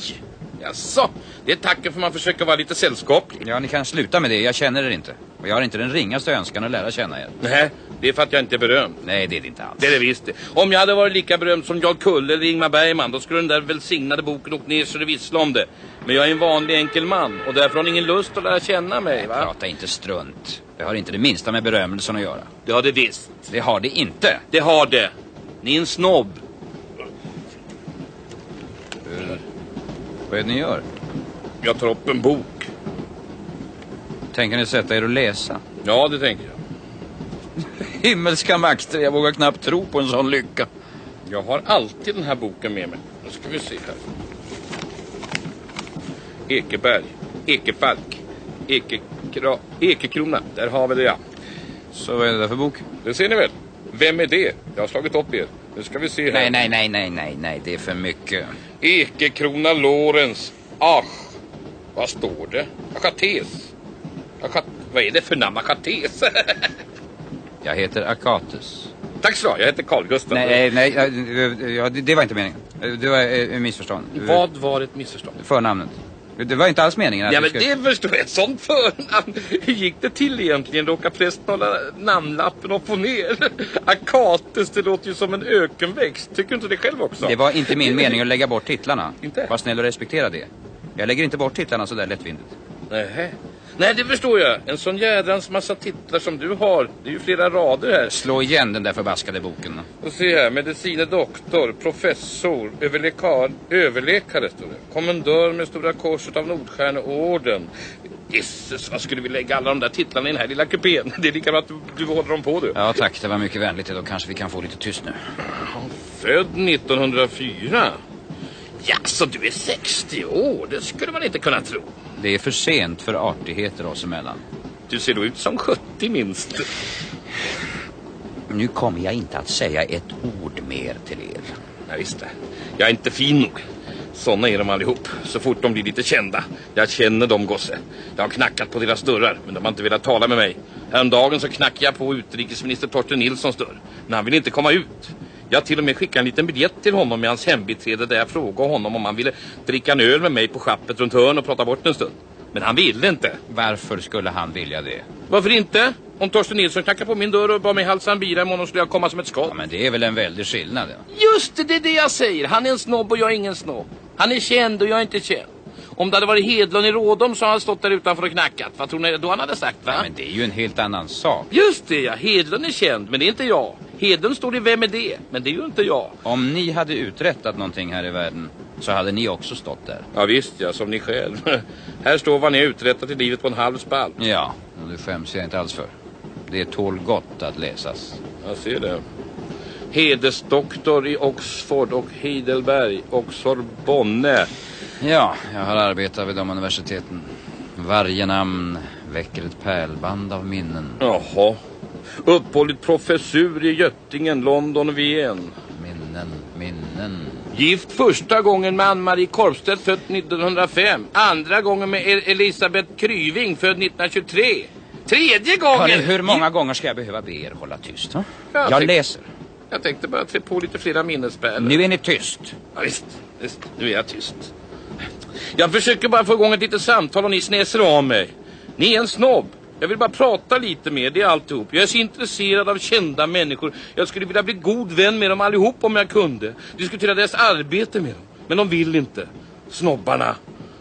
Speaker 4: Jaså, det är tacken för man försöker vara lite sällskaplig.
Speaker 3: Ja, ni kan sluta med det. Jag känner er inte. Och jag har inte den ringaste önskan att lära känna er.
Speaker 4: Nej, det är för att jag inte är berömd.
Speaker 3: Nej, det är det inte alls.
Speaker 4: Det är det visst. Om jag hade varit lika berömd som Jarl Kulle eller Ingmar Bergman, då skulle den där välsignade boken åkt ner så det visslar om det. Men jag är en vanlig enkel man och därför har ingen lust att lära känna mig, va?
Speaker 3: Prata inte strunt. Det har inte det minsta med berömmelsen att göra.
Speaker 4: Det har det visst.
Speaker 3: Det har det inte.
Speaker 4: Det har det. Ni är en snobb.
Speaker 3: Uh, vad är det ni gör?
Speaker 4: Jag tar upp en bok.
Speaker 3: Tänker ni sätta er och läsa?
Speaker 4: Ja, det tänker jag.
Speaker 3: Himmelska makter, jag vågar knappt tro på en sån lycka.
Speaker 4: Jag har alltid den här boken med mig. Nu ska vi se här. Ekeberg, Ekefalk, Ekekra, Ekekrona. Där har vi det ja.
Speaker 3: Så vad är det där för bok?
Speaker 4: Det ser ni väl? Vem är det? Jag har slagit upp er. Nu ska vi se här.
Speaker 3: Nej, nej, nej, nej, nej, nej, det är för mycket.
Speaker 4: Ekekrona Lorentz. Ach. Vad står det? Akates. Akat... Vad är det för namn? Akates?
Speaker 3: Jag heter Akatus.
Speaker 4: Tack så Jag heter Carl Gustaf.
Speaker 3: Nej, nej, nej ja, det, var inte meningen. Det var eh, ett missförstånd.
Speaker 4: Vad var ett missförstånd?
Speaker 3: Förnamnet. Det var inte alls meningen att
Speaker 4: Ja men
Speaker 3: skulle-
Speaker 4: det förstår jag. Sånt förnamn. Hur gick det till egentligen? Råkade prästen hålla namnlappen upp och ner? Akates, det låter ju som en ökenväxt. Tycker du inte det själv också?
Speaker 3: Det var inte min mening att lägga bort titlarna.
Speaker 4: Inte?
Speaker 3: Var snäll och respektera det. Jag lägger inte bort titlarna så där lättvindigt.
Speaker 4: Nähä. Nej, det förstår jag. En sån jädrans massa titlar som du har. Det är ju flera rader här.
Speaker 3: Slå igen den där förbaskade boken.
Speaker 4: Och se här, medicine doktor, professor, överläkar, överläkare står det. Kommendör med Stora Korset av Nordstjärneorden. Jesus, vad skulle vi lägga alla de där titlarna i den här lilla kupén? Det är lika bra att du, du håller dem på du.
Speaker 3: Ja tack, det var mycket vänligt. Då kanske vi kan få lite tyst nu.
Speaker 4: Född 1904. Ja, så du är 60 år. Det skulle man inte kunna tro.
Speaker 3: Det är för sent för artigheter oss emellan.
Speaker 4: Du ser då ut som 70 minst.
Speaker 3: Nu kommer jag inte att säga ett ord mer till er.
Speaker 4: Ja, visst det. Jag är inte fin nog. Såna är de allihop. Så fort de blir lite kända. Jag känner dem gosse. Jag har knackat på deras dörrar, men de har inte velat tala med mig. Häromdagen så knackade jag på utrikesminister Torsten Nilssons dörr. Men han vill inte komma ut. Jag till och med skickade en liten biljett till honom med hans hembiträde där jag frågade honom om han ville dricka en öl med mig på schappet runt hörn och prata bort en stund. Men han ville inte.
Speaker 3: Varför skulle han vilja det?
Speaker 4: Varför inte? Om Torsten Nilsson knackade på min dörr och bad mig halsa en bira imorgon skulle jag komma som ett skott.
Speaker 3: Ja, men det är väl en väldig skillnad. Ja.
Speaker 4: Just det, det är det jag säger. Han är en snobb och jag är ingen snobb. Han är känd och jag är inte känd. Om det hade varit Hedlund i Rådom så hade han stått där utanför och knackat. Vad tror ni då han hade sagt va?
Speaker 3: Men det är ju en helt annan sak.
Speaker 4: Just det ja, Hedlund är känd men det är inte jag. Hedlund står i Vem är det? Men det är ju inte jag.
Speaker 3: Om ni hade uträttat någonting här i världen så hade ni också stått där.
Speaker 4: Ja visst ja, som ni själv. Här står vad ni har uträttat i livet på en halv spalt.
Speaker 3: Ja, och det skäms jag inte alls för. Det tål gott att läsas.
Speaker 4: Jag ser det. Hedesdoktor i Oxford och Heidelberg och Sorbonne.
Speaker 3: Ja, jag har arbetat vid de universiteten. Varje namn väcker ett pärlband av minnen.
Speaker 4: Jaha. Uppehållit professur i Göttingen, London och Wien.
Speaker 3: Minnen, minnen.
Speaker 4: Gift första gången med Ann-Marie Korpstedt född 1905. Andra gången med El- Elisabeth Kryving född 1923. Tredje gången...
Speaker 3: Hörni, hur många gånger ska jag behöva be er hålla tyst? Ha?
Speaker 4: Jag
Speaker 3: Jag läser.
Speaker 4: Jag tänkte bara trä på lite flera minnespärlor.
Speaker 3: Nu är ni tyst.
Speaker 4: Ja, visst, visst, nu är jag tyst. Jag försöker bara få igång ett litet samtal och ni snäser av mig. Ni är en snobb. Jag vill bara prata lite med er, det är alltihop. Jag är så intresserad av kända människor. Jag skulle vilja bli god vän med dem allihop om jag kunde. Diskutera deras arbete med dem. Men de vill inte. Snobbarna.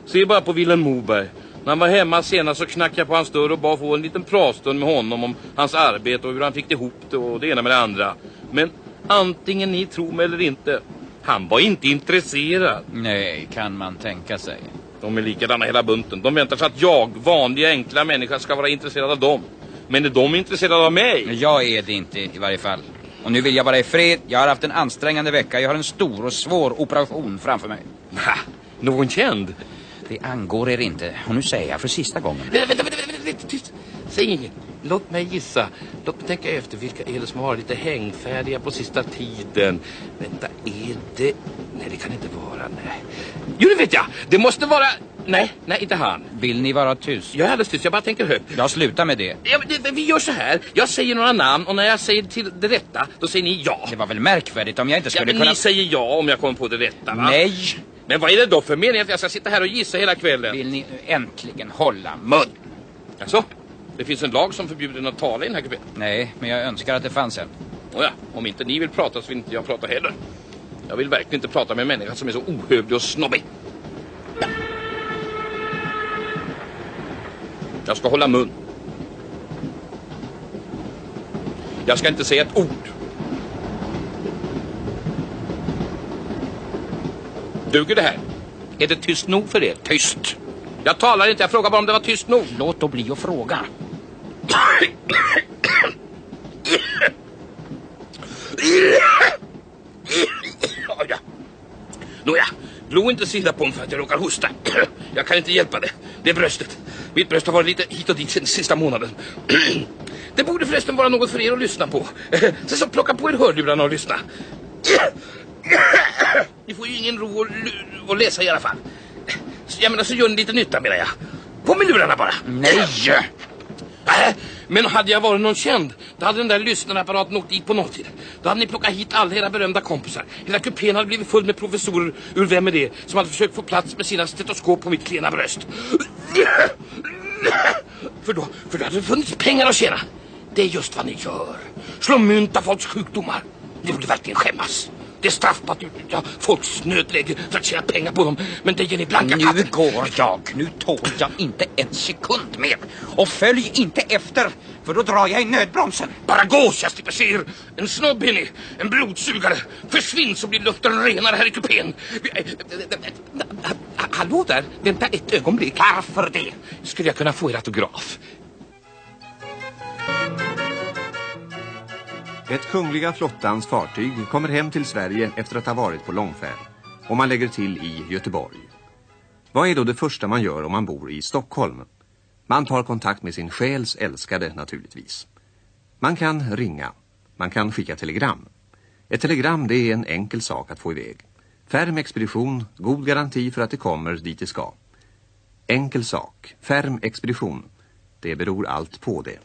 Speaker 4: Se bara på Vilhelm Moberg. När han var hemma senast så knackade jag på hans dörr och bad få en liten pratstund med honom om hans arbete och hur han fick ihop det och det ena med det andra. Men antingen ni tror mig eller inte, han var inte intresserad.
Speaker 3: Nej, kan man tänka sig.
Speaker 4: De är likadana hela bunten. De väntar sig att jag, vanliga enkla människa, ska vara intresserad av dem. Men är de intresserade av mig?
Speaker 3: Jag är det inte i varje fall. Och nu vill jag vara i fred. Jag har haft en ansträngande vecka. Jag har en stor och svår operation framför mig.
Speaker 4: Ha, någon känd?
Speaker 3: Det angår er inte. Och nu säger jag för sista gången.
Speaker 4: Vänta, vänta, vänta. Säg inget. Låt mig gissa. Låt mig tänka efter vilka är det som har varit lite hängfärdiga på sista tiden. Vänta, är det... Nej, det kan inte vara. Nej. Jo, det vet jag. Det måste vara... Nej, nej, inte han.
Speaker 3: Vill ni vara tyst?
Speaker 4: Jag är alldeles tyst. Jag bara tänker högt.
Speaker 3: Jag slutar med det.
Speaker 4: Ja, det, vi gör så här. Jag säger några namn och när jag säger till det rätta, då säger ni ja.
Speaker 3: Det var väl märkvärdigt om jag inte
Speaker 4: Ja,
Speaker 3: skulle
Speaker 4: men
Speaker 3: kunna...
Speaker 4: ni säger ja om jag kommer på det rätta, va?
Speaker 3: Nej!
Speaker 4: Men vad är det då för mening att jag ska sitta här och gissa hela kvällen?
Speaker 3: Vill ni äntligen hålla mun?
Speaker 4: Alltså, det finns en lag som förbjuder att tala i den här kupén.
Speaker 3: Nej, men jag önskar att det fanns en.
Speaker 4: Nåja, om inte ni vill prata så vill inte jag prata heller. Jag vill verkligen inte prata med en människa som är så ohövlig och snobbig. Jag ska hålla mun. Jag ska inte säga ett ord. Duger det här? Är det tyst nog för er? Tyst! Jag talar inte, jag frågar bara om det var tyst nog.
Speaker 3: Låt då bli att fråga.
Speaker 16: Ja, ja. Nåja, glo inte så illa på mig för att jag råkar hosta. Jag kan inte hjälpa det. Det är bröstet. Mitt bröst har varit lite hit och dit sen sista månaden. Det borde förresten vara något för er att lyssna på. Så, så plocka på er hörlurarna och lyssna. Ni får ju ingen ro att, att läsa i alla fall. Så, jag menar så gör ni lite nytta menar jag. På med lurarna bara. Nej! Äh, men hade jag varit någon känd, då hade den där lyssnarapparaten åkt dit på nolltid. Då hade ni plockat hit alla era berömda kompisar. Hela kupén hade blivit full med professorer ur Vem är det? Som hade försökt få plats med sina stetoskop på mitt klena bröst. För då, för då hade det funnits pengar att tjäna. Det är just vad ni gör. Slå mynt av folks sjukdomar. Ni borde verkligen skämmas. Det är straffbart att utnyttja folks nödläge för att tjäna pengar på dem. Men det ger ni blanka
Speaker 5: Nu går jag. Nu tål jag inte en sekund mer. Och följ inte efter, för då drar jag i nödbromsen.
Speaker 16: Bara gå, så jag slipper se er. En snobb är ni, en blodsugare. Försvinn så blir luften renare här i kupén. Hallå där, vänta ett ögonblick.
Speaker 5: Varför det?
Speaker 16: Skulle jag kunna få er autograf?
Speaker 1: Ett kungliga flottans fartyg kommer hem till Sverige efter att ha varit på långfärd. Och man lägger till i Göteborg. Vad är då det första man gör om man bor i Stockholm? Man tar kontakt med sin själs älskade naturligtvis. Man kan ringa. Man kan skicka telegram. Ett telegram det är en enkel sak att få iväg. Färm expedition, god garanti för att det kommer dit det ska. Enkel sak, färm expedition. Det beror allt på det.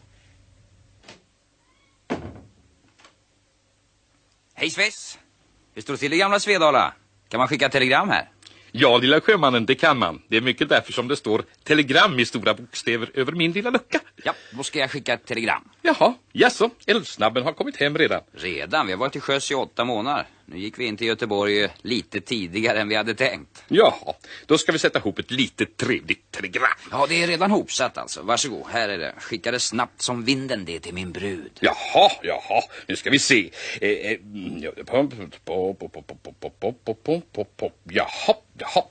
Speaker 3: Hej Svess! Hur står det till i gamla Svedala? Kan man skicka telegram här?
Speaker 4: Ja, lilla sjömannen, det kan man. Det är mycket därför som det står telegram i stora bokstäver över min lilla lucka.
Speaker 3: Ja, då ska jag skicka ett telegram.
Speaker 4: Jaha, jaså, eldsnabben har kommit hem redan.
Speaker 3: Redan? Vi har varit till sjöss i åtta månader. Nu gick vi in till Göteborg lite tidigare än vi hade tänkt.
Speaker 4: Jaha, då ska vi sätta ihop ett lite trevligt telegram.
Speaker 3: Ja, det är redan hopsatt alltså. Varsågod, här är det. Skicka det snabbt som vinden det till min brud.
Speaker 4: Jaha, jaha. Nu ska vi se. Jaha, jaha.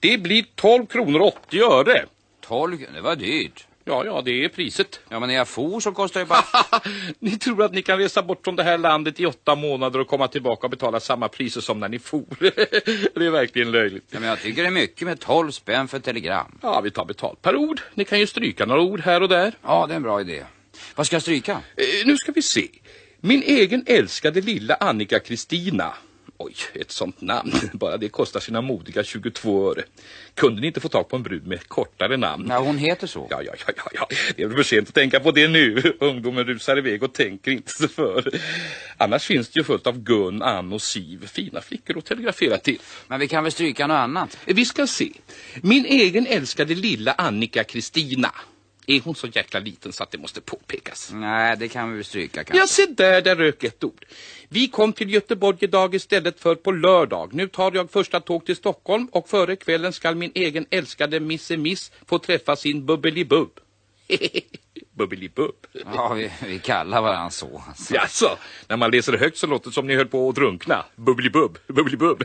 Speaker 4: Det blir 12 kronor 80 öre.
Speaker 3: 12, det var dyrt.
Speaker 4: Ja, ja, det är priset.
Speaker 3: Ja, men när jag for så kostar det bara...
Speaker 4: Ni tror att ni kan resa bort från det här landet i åtta månader och komma tillbaka och betala samma priser som när ni for. det är verkligen löjligt.
Speaker 3: Ja, men jag tycker det är mycket med 12 spänn för telegram.
Speaker 4: Ja, vi tar betalt per ord. Ni kan ju stryka några ord här och där.
Speaker 3: Ja, det är en bra idé. Vad ska jag stryka?
Speaker 4: Eh, nu ska vi se. Min egen älskade lilla Annika Kristina. Oj, ett sånt namn. Bara det kostar sina modiga 22 öre. Kunde ni inte få tag på en brud med kortare namn?
Speaker 3: Ja, hon heter så.
Speaker 4: Ja, ja, ja, ja, ja. Det är väl för sent att tänka på det nu. Ungdomen rusar iväg och tänker inte så för. Annars finns det ju fullt av Gun, Ann och Siv. Fina flickor att telegrafera till.
Speaker 3: Men vi kan väl stryka något annat?
Speaker 4: Vi ska se. Min egen älskade lilla Annika Kristina. Är hon så jäkla liten så att det måste påpekas?
Speaker 3: Nej, det kan vi stryka kanske.
Speaker 4: Ja, se där, där rök ett ord. Vi kom till Göteborg idag istället för på lördag. Nu tar jag första tåg till Stockholm och före kvällen ska min egen älskade Misse Miss få träffa sin bubbelibubb. bubbelibubb.
Speaker 3: Ja, vi, vi kallar varandra så. Alltså.
Speaker 4: Jaså, när man läser högt så låter det som ni höll på att drunkna. Bubbelibubb, bubbelibubb.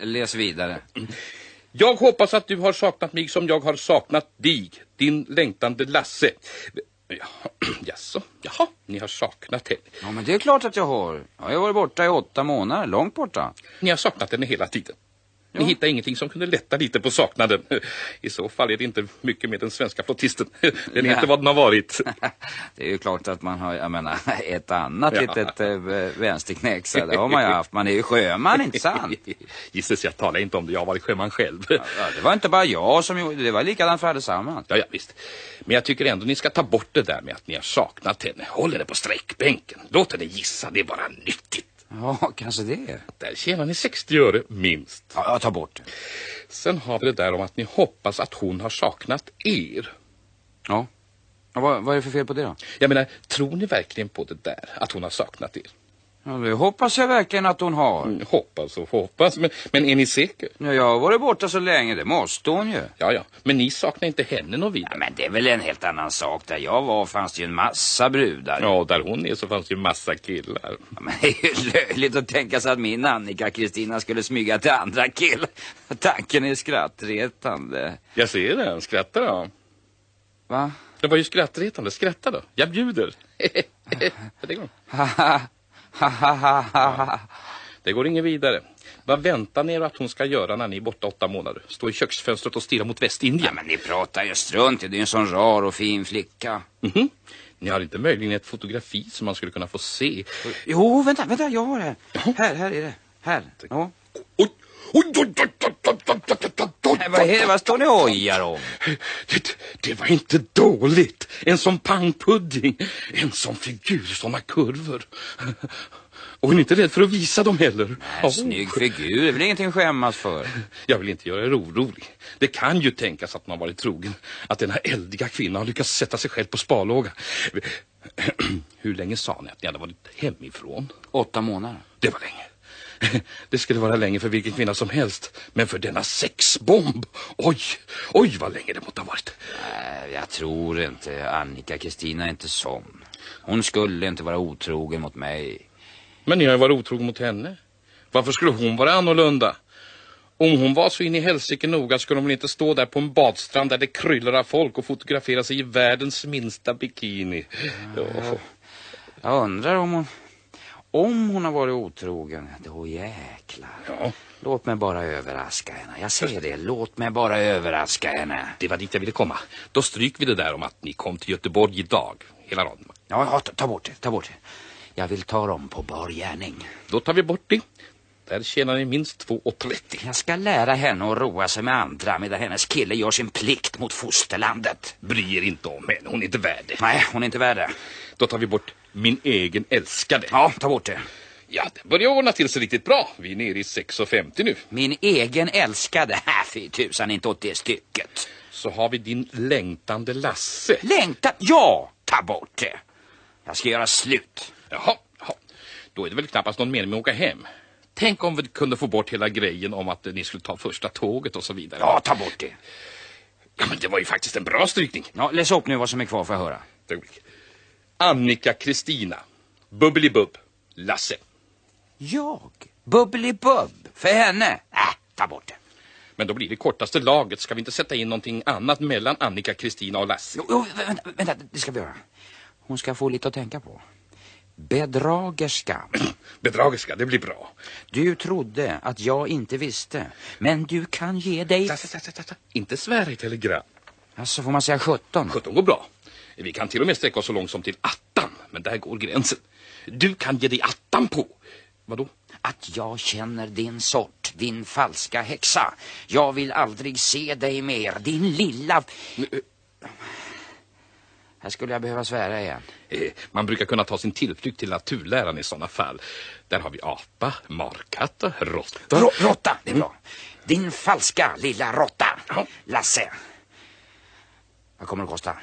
Speaker 3: Läs vidare.
Speaker 4: Jag hoppas att du har saknat mig som jag har saknat dig, din längtande Lasse. Ja, jaså, jaha, ni har saknat henne.
Speaker 3: Ja, men det är klart att jag har. Ja, jag har varit borta i åtta månader, långt borta.
Speaker 4: Ni har saknat henne hela tiden. Ni hittar ingenting som kunde lätta lite på saknaden. I så fall är det inte mycket med den svenska flottisten. Den är
Speaker 3: Ja.
Speaker 4: inte vad den har varit.
Speaker 3: Det är ju klart att man har, jag menar, ett annat
Speaker 4: Ja.
Speaker 3: litet äh, vänsterknäck, så det har man ju haft. Man är ju sjöman, inte sant?
Speaker 4: Gisses, jag talar inte om det. Jag har varit sjöman själv.
Speaker 3: Ja, det var inte bara jag som gjorde det, det var likadant för allesammans.
Speaker 4: Ja, ja, visst. Men jag tycker ändå ni ska ta bort det där med att ni har saknat henne. Håll henne på sträckbänken. Låt henne gissa, det är bara nyttigt.
Speaker 3: Ja, kanske det.
Speaker 4: Där tjänar ni 60 öre minst.
Speaker 3: Ja, jag tar bort det.
Speaker 4: Sen har vi det där om att ni hoppas att hon har saknat er.
Speaker 3: Ja. ja vad, vad är det för fel på det då?
Speaker 4: Jag menar, tror ni verkligen på det där? Att hon har saknat er?
Speaker 3: Ja, det hoppas jag verkligen att hon har.
Speaker 4: Mm, hoppas och hoppas, men, men är ni säker?
Speaker 3: Ja, jag har varit borta så länge, det måste hon ju.
Speaker 4: Ja, ja, men ni saknar inte henne något vidare?
Speaker 3: Ja, men det är väl en helt annan sak. Där jag var fanns det ju en massa brudar.
Speaker 4: Ja, där hon är så fanns det ju massa killar.
Speaker 3: Ja, men det är ju löjligt att tänka sig att min Annika Kristina skulle smyga till andra killar. Tanken är skrattretande.
Speaker 4: Jag ser det, skratta då.
Speaker 3: Va?
Speaker 4: Det var ju skrattretande, skratta då. Jag bjuder. det går. Det går inget vidare. Vad väntar ni er att hon ska göra när ni är borta åtta månader? Stå i köksfönstret och stirra mot Västindien?
Speaker 3: Ja, men ni pratar ju strunt. Det är en sån rar och fin flicka.
Speaker 4: Mhm. Ni har inte möjligen ett fotografi som man skulle kunna få se?
Speaker 3: Jo, vänta, vänta, jag har det. Här, här är det. Här. Ja.
Speaker 4: Oj, oj, oj, oj, oj, oj, oj, oj, oj, oj.
Speaker 3: Vad är det? Vad står ni och ojar om?
Speaker 4: Det, det var inte dåligt. En sån pangpudding. En sån figur, såna kurvor. Och hon är inte rädd för att visa dem heller.
Speaker 3: Nej, snygg figur. Det är väl ingenting att skämmas för.
Speaker 4: Jag vill inte göra er orolig. Det kan ju tänkas att har varit trogen. Att den här eldiga kvinnan har lyckats sätta sig själv på sparlåga. Hur länge sa ni att ni hade varit hemifrån?
Speaker 3: Åtta månader.
Speaker 4: Det var länge. Det skulle vara länge för vilken kvinna som helst. Men för denna sexbomb. Oj, oj vad länge det måste ha varit.
Speaker 3: Nej, jag tror inte. Annika Kristina är inte sån. Hon skulle inte vara otrogen mot mig.
Speaker 4: Men ni har ju varit otrogen mot henne. Varför skulle hon vara annorlunda? Om hon var så in i helsike noga skulle hon väl inte stå där på en badstrand där det kryllar av folk och fotografera sig i världens minsta bikini. Ja.
Speaker 3: Jag undrar om hon... Om hon har varit otrogen, då jäklar.
Speaker 4: Ja.
Speaker 3: Låt mig bara överraska henne. Jag säger det, låt mig bara överraska henne.
Speaker 4: Det var dit jag ville komma. Då stryker vi det där om att ni kom till Göteborg idag. Hela raden.
Speaker 3: Ja, ja ta, ta bort det, ta bort det. Jag vill ta dem på bar gärning.
Speaker 4: Då tar vi bort det. Där tjänar ni minst 2,30.
Speaker 3: Jag ska lära henne att roa sig med andra medan hennes kille gör sin plikt mot fosterlandet.
Speaker 4: Bry er inte om henne, hon är inte värd det.
Speaker 3: Nej, hon är inte värd det.
Speaker 4: Då tar vi bort min egen älskade.
Speaker 3: Ja, ta bort det.
Speaker 4: Ja, det börjar ordna till sig riktigt bra. Vi är nere i 6,50 nu.
Speaker 3: Min egen älskade? Äh, fy tusan, inte åt det stycket.
Speaker 4: Så har vi din längtande Lasse.
Speaker 3: Längtan? Ja, ta bort det. Jag ska göra slut.
Speaker 4: Jaha, jaha. Då är det väl knappast någon mening med att åka hem. Tänk om vi kunde få bort hela grejen om att ni skulle ta första tåget och så vidare.
Speaker 3: Ja, ta bort det.
Speaker 4: Ja, men det var ju faktiskt en bra strykning.
Speaker 3: Ja, läs upp nu vad som är kvar för att höra.
Speaker 4: Annika Kristina. Bubbelibubb. Lasse.
Speaker 3: Jag? Bubbelibubb? För henne? Äh, ta bort det.
Speaker 4: Men då blir det kortaste laget. Ska vi inte sätta in någonting annat mellan Annika, Kristina och Lasse?
Speaker 3: Jo, jo vänta, vänta, det ska vi göra. Hon ska få lite att tänka på. Bedragerska.
Speaker 4: Bedragerska, det blir bra.
Speaker 3: Du trodde att jag inte visste. Men du kan ge dig...
Speaker 4: Ta, ta, ta. Inte svära i telegram.
Speaker 3: Alltså får man säga 17?
Speaker 4: 17 går bra. Vi kan till och med sträcka oss så långt som till attan. Men där går gränsen. Du kan ge dig attan på. Vadå?
Speaker 3: Att jag känner din sort, din falska häxa. Jag vill aldrig se dig mer, din lilla... Här skulle jag behöva svära igen.
Speaker 4: Eh, man brukar kunna ta sin tillflykt till naturläran i sådana fall. Där har vi apa, markatta, råtta.
Speaker 3: Rå, råtta, det är bra. Din falska lilla råtta. Lasse. Vad kommer det att kosta?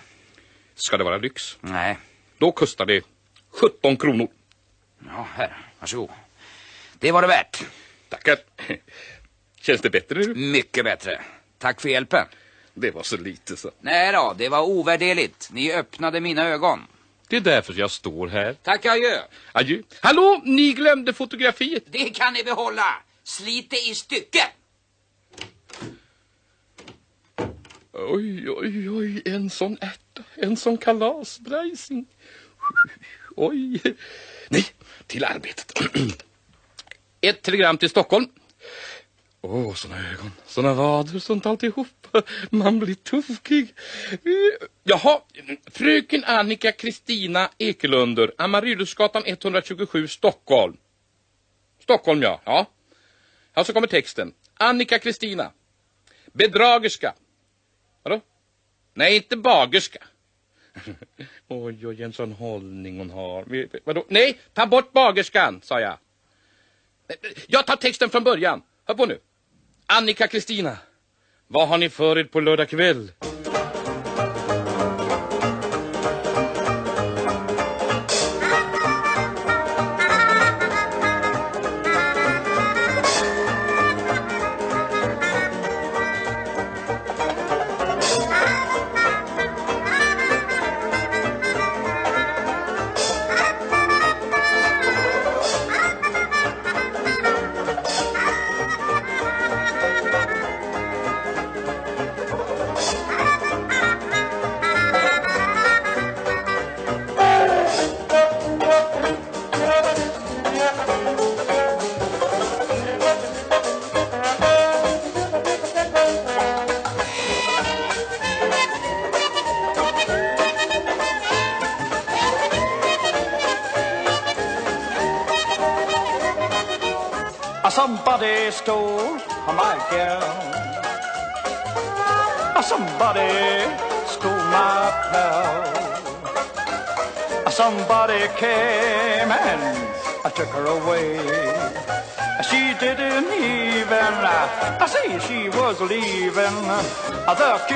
Speaker 4: Ska det vara lyx?
Speaker 3: Nej.
Speaker 4: Då kostar det 17 kronor.
Speaker 3: Ja, här. Varsågod. Det var det värt.
Speaker 4: Tackar. Känns det bättre nu?
Speaker 3: Mycket bättre. Tack för hjälpen.
Speaker 4: Det var så lite så.
Speaker 3: Nej då, det var ovärderligt. Ni öppnade mina ögon.
Speaker 4: Det är därför jag står här.
Speaker 3: Tack, adjö.
Speaker 4: Adjö. Hallå, ni glömde fotografiet.
Speaker 3: Det kan ni behålla. Slit det i stycken.
Speaker 4: Oj, oj, oj, en sån borta. en sån kalasbrejsing. Oj. Nej, till arbetet. Ett telegram till Stockholm. Åh, oh, såna ögon, såna vader, sånt alltihop. Man blir tokig. Jaha, fröken Annika Kristina Ekelunder, Amaryllusgatan 127, Stockholm. Stockholm, ja. Ja, ja så kommer texten. Annika Kristina. Bedragerska. Vadå? Nej, inte bagerska. oj, oj, en sån hållning hon har. Vadå? Nej, ta bort bagerskan, sa jag. Jag tar texten från början. Hör på nu. Annika Kristina. Vad har ni för er på lördag kväll?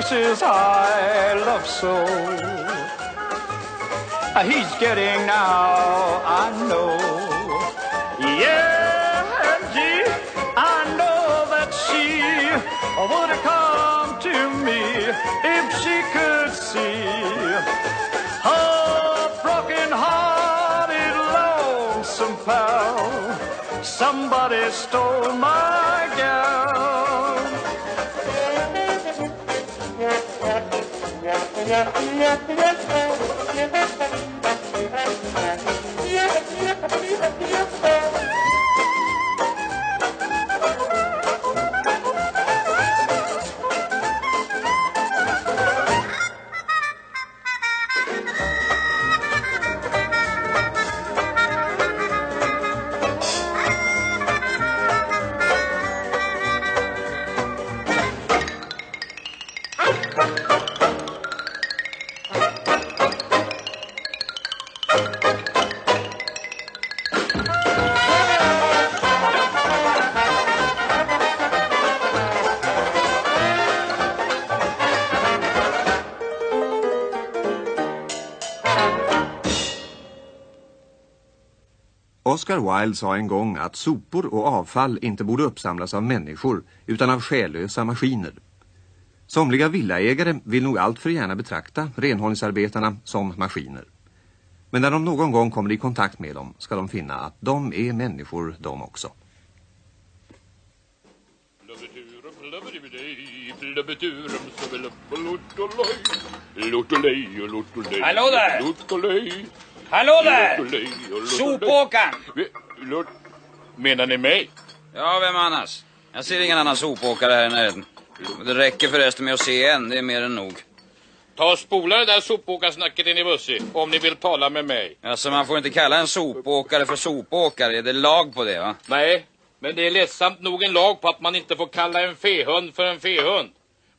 Speaker 10: Kisses I love so. He's getting now, Yeah.
Speaker 1: Oscar Wilde sa en gång att sopor och avfall inte borde uppsamlas av människor utan av själlösa maskiner. Somliga villaägare vill nog allt för gärna betrakta renhållningsarbetarna som maskiner. Men när de någon gång kommer i kontakt med dem ska de finna att de är människor de också.
Speaker 17: Hallå där! Hallå där! Sopåkaren!
Speaker 4: Menar ni mig?
Speaker 3: Ja, vem annars? Jag ser ingen annan sopåkare här i närheten. Det räcker förresten med att se en, det är mer än nog.
Speaker 4: Ta och spola det där sopåkarsnacket in i bussi om ni vill tala med mig.
Speaker 3: Alltså man får inte kalla en sopåkare för sopåkare, är det lag på det va?
Speaker 4: Nej, men det är ledsamt nog en lag på att man inte får kalla en fehund för en fehund.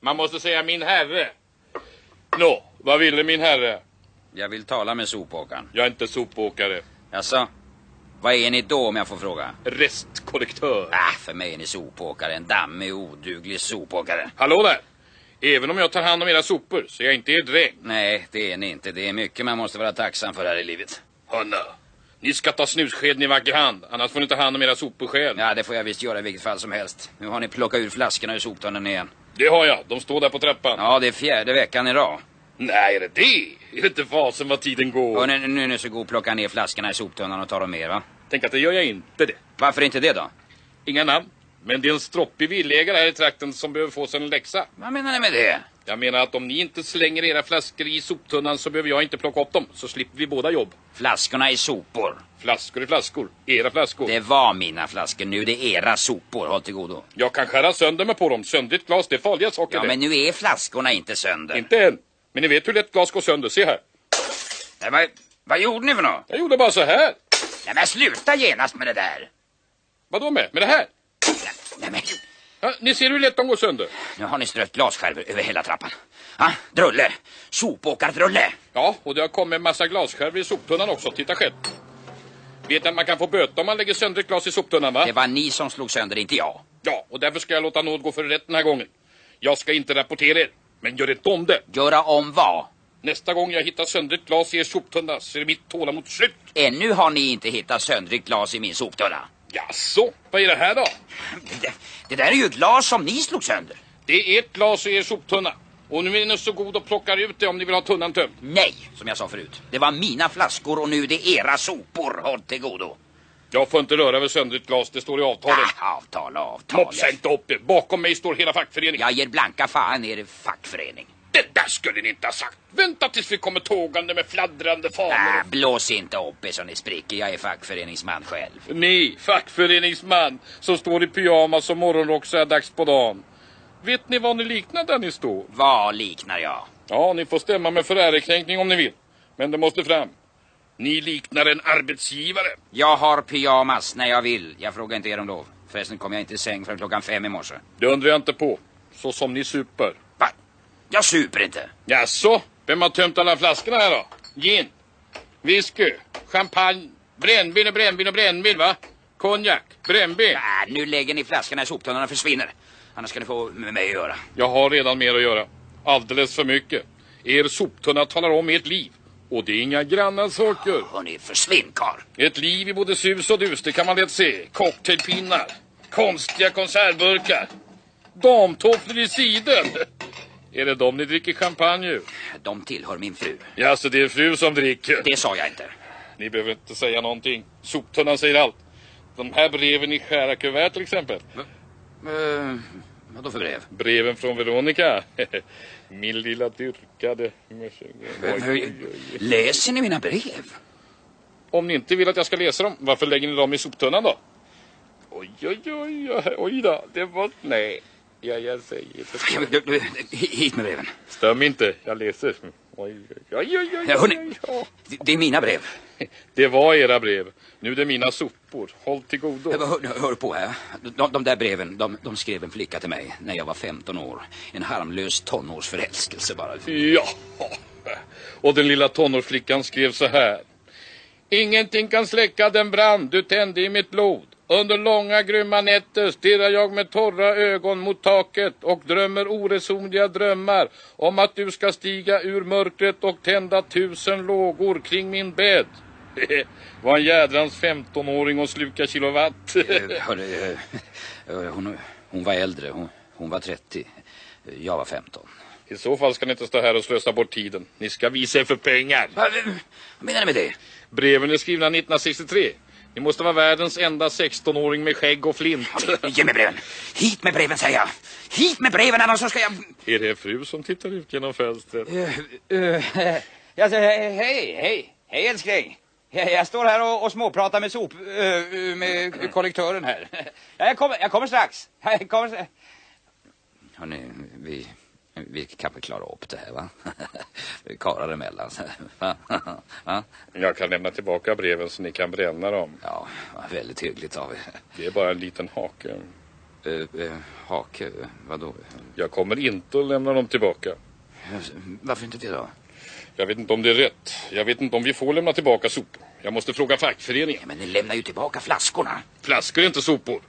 Speaker 4: Man måste säga min herre. Nå, vad ville min herre?
Speaker 3: Jag vill tala med sopåkaren.
Speaker 4: Jag är inte sopåkare.
Speaker 3: Jaså? Vad är ni då om jag får fråga?
Speaker 4: Restkorrektör.
Speaker 3: Ah, för mig är ni sopåkare. En dammig, oduglig sopåkare.
Speaker 4: Hallå där! Även om jag tar hand om era sopor så är jag inte er dräng.
Speaker 3: Nej, det är ni inte. Det är mycket man måste vara tacksam för här i livet.
Speaker 4: Hanna, ni ska ta snusskeden i vacker hand. Annars får ni ta hand om era sopor själv.
Speaker 3: Ja, det får jag visst göra i vilket fall som helst. Nu har ni plockat ur flaskorna ur soptunnan igen.
Speaker 4: Det har jag. De står där på trappan.
Speaker 3: Ja, det är fjärde veckan i rad.
Speaker 4: Nej, är det det? Är det inte fasen vad tiden går?
Speaker 3: Och nu, nu, nu så gå och plocka ner flaskorna i soptunnan och ta dem med, va?
Speaker 4: Tänk att det gör jag inte det.
Speaker 3: Varför inte det då?
Speaker 4: Inga namn. Men det är en stroppig villägare här i trakten som behöver få sig en läxa.
Speaker 3: Vad menar ni med det?
Speaker 4: Jag menar att om ni inte slänger era flaskor i soptunnan så behöver jag inte plocka upp dem. Så slipper vi båda jobb.
Speaker 3: Flaskorna i sopor.
Speaker 4: Flaskor i flaskor. Era flaskor.
Speaker 3: Det var mina flaskor. Nu det är era sopor. Håll till godo.
Speaker 4: Jag kan skära sönder mig på dem. Söndrigt glas, det är farliga saker
Speaker 3: Ja,
Speaker 4: det.
Speaker 3: men nu är flaskorna inte sönder.
Speaker 4: Inte än. Men ni vet hur lätt glas går sönder. Se här.
Speaker 3: Nej, vad, vad gjorde ni för något?
Speaker 4: Jag gjorde bara så här.
Speaker 3: Nej, men sluta genast med det där.
Speaker 4: Vadå med? Med det här?
Speaker 3: Nej, men...
Speaker 4: Ja, ni ser hur lätt de går sönder.
Speaker 3: Nu har ni strött glasskärvor över hela trappan. Ah, drulle. Sopåkardrulle.
Speaker 4: Ja, och det har kommit en massa glasskärvor i soptunnan också. Titta själv. Vet att man kan få böta om man lägger sönder ett glas i soptunnan va?
Speaker 3: Det var ni som slog sönder, inte jag.
Speaker 4: Ja, och därför ska jag låta nåd gå för rätt den här gången. Jag ska inte rapportera er, men gör inte om det.
Speaker 3: Göra om vad?
Speaker 4: Nästa gång jag hittar sönder ett glas i er soptunna så är mitt tålamod slut.
Speaker 3: Ännu har ni inte hittat söndrigt glas i min soptunna.
Speaker 4: Jaså, vad är det här då?
Speaker 3: Det, det där är ju glas som ni slog sönder.
Speaker 4: Det är ett glas i er soptunna. Och nu är ni så god och plockar ut det om ni vill ha tunnan tömd.
Speaker 3: Nej, som jag sa förut. Det var mina flaskor och nu är det era sopor. Håll till godo.
Speaker 4: Jag får inte röra vid söndrigt glas, det står i avtalet.
Speaker 3: Ah, avtal, avtal.
Speaker 4: Mopsa inte upp er. Bakom mig står hela fackföreningen.
Speaker 3: Jag ger blanka fan er fackförening.
Speaker 4: Det där skulle ni inte ha sagt. Vänta tills vi kommer tågande med fladdrande fanor.
Speaker 3: Ah, blås inte upp er så ni spricker. Jag är fackföreningsman själv.
Speaker 4: Ni, fackföreningsman, som står i pyjamas och morgonrock så här dags på dagen. Vet ni vad ni liknar där ni står?
Speaker 3: Vad liknar jag?
Speaker 4: Ja, ni får stämma med för ärekränkning om ni vill. Men det måste fram. Ni liknar en arbetsgivare.
Speaker 3: Jag har pyjamas när jag vill. Jag frågar inte er om lov. Förresten kom jag inte i säng förrän klockan fem i morse.
Speaker 4: Det undrar jag inte på. Så som ni super.
Speaker 3: Va? Jag super inte.
Speaker 4: Jaså? Vem har tömt alla flaskorna här då? Gin, whisky, champagne, brännvin och brännvin och brännvin va? Konjak, brännvin.
Speaker 3: Ah, nu lägger ni flaskorna i soptunnan och försvinner. Annars ska ni få med mig att göra.
Speaker 4: Jag har redan mer att göra. Alldeles för mycket. Er soptunna talar om ert liv. Och det är inga granna saker.
Speaker 3: Hörni, försvinn karl.
Speaker 4: Ett liv i både sus och dus, det kan man lätt se. Cocktailpinnar, konstiga konservburkar, damtofflor i siden. Är det de ni dricker champagne ur?
Speaker 3: De tillhör min fru.
Speaker 4: Ja, så det är fru som dricker.
Speaker 3: Det sa jag inte.
Speaker 4: Ni behöver inte säga någonting. Soptunnan säger allt. De här breven i skära kuvert till exempel.
Speaker 3: Uh, vadå för brev?
Speaker 4: Breven från Veronica. Min lilla dyrkade.
Speaker 3: Läser ni mina brev?
Speaker 4: Om ni inte vill att jag ska läsa dem, varför lägger ni dem i soptunnan då? Oj, oj, oj, oj, oj då. Det var... Nej. Ja, jag säger
Speaker 3: det. Hit med breven.
Speaker 4: Stäm inte, jag läser. Oj, oj, oj, oj,
Speaker 3: ja, hörni, det är mina brev.
Speaker 4: Det var era brev. Nu är det mina sopor. Håll till godo.
Speaker 3: Hör, hör på här. De, de där breven, de, de, skrev en flicka till mig när jag var 15 år. En harmlös tonårsförälskelse bara.
Speaker 4: Ja. Och den lilla tonårsflickan skrev så här. Ingenting kan släcka den brand du tände i mitt blod. Under långa grymma nätter stirrar jag med torra ögon mot taket och drömmer oresonliga drömmar om att du ska stiga ur mörkret och tända tusen lågor kring min bädd. Var en jädrans 15-åring och sluka kilowatt.
Speaker 3: Hörru, hon, hon var äldre, hon, hon var 30. Jag var 15.
Speaker 4: I så fall ska ni inte stå här och slösa bort tiden. Ni ska visa er för pengar.
Speaker 3: Vad menar du med det?
Speaker 4: Breven är skrivna 1963. Ni måste vara världens enda 16-åring med skägg och flint.
Speaker 3: Ge mig breven. Hit med breven säger jag. Hit med breven annars så ska jag...
Speaker 4: Är det fru som tittar ut genom fönstret? Uh,
Speaker 5: uh, jag säger hej, hej, hej älskling. Jag, jag står här och, och småpratar med sop, uh, med kollektören här. Jag kommer, jag kommer strax. Jag kommer...
Speaker 3: Hörrni, vi, vi kan väl klara upp det här va? Karar emellan. va?
Speaker 4: va? Jag kan lämna tillbaka breven så ni kan bränna dem.
Speaker 3: Ja, väldigt hyggligt av er.
Speaker 4: Det är bara en liten hake.
Speaker 3: Uh, uh, hake? Vadå?
Speaker 4: Jag kommer inte att lämna dem tillbaka.
Speaker 3: Varför inte det då?
Speaker 4: Jag vet inte om det är rätt. Jag vet inte om vi får lämna tillbaka sopor. Jag måste fråga fackföreningen.
Speaker 3: Men ni lämnar ju tillbaka flaskorna.
Speaker 4: Flaskor är inte sopor.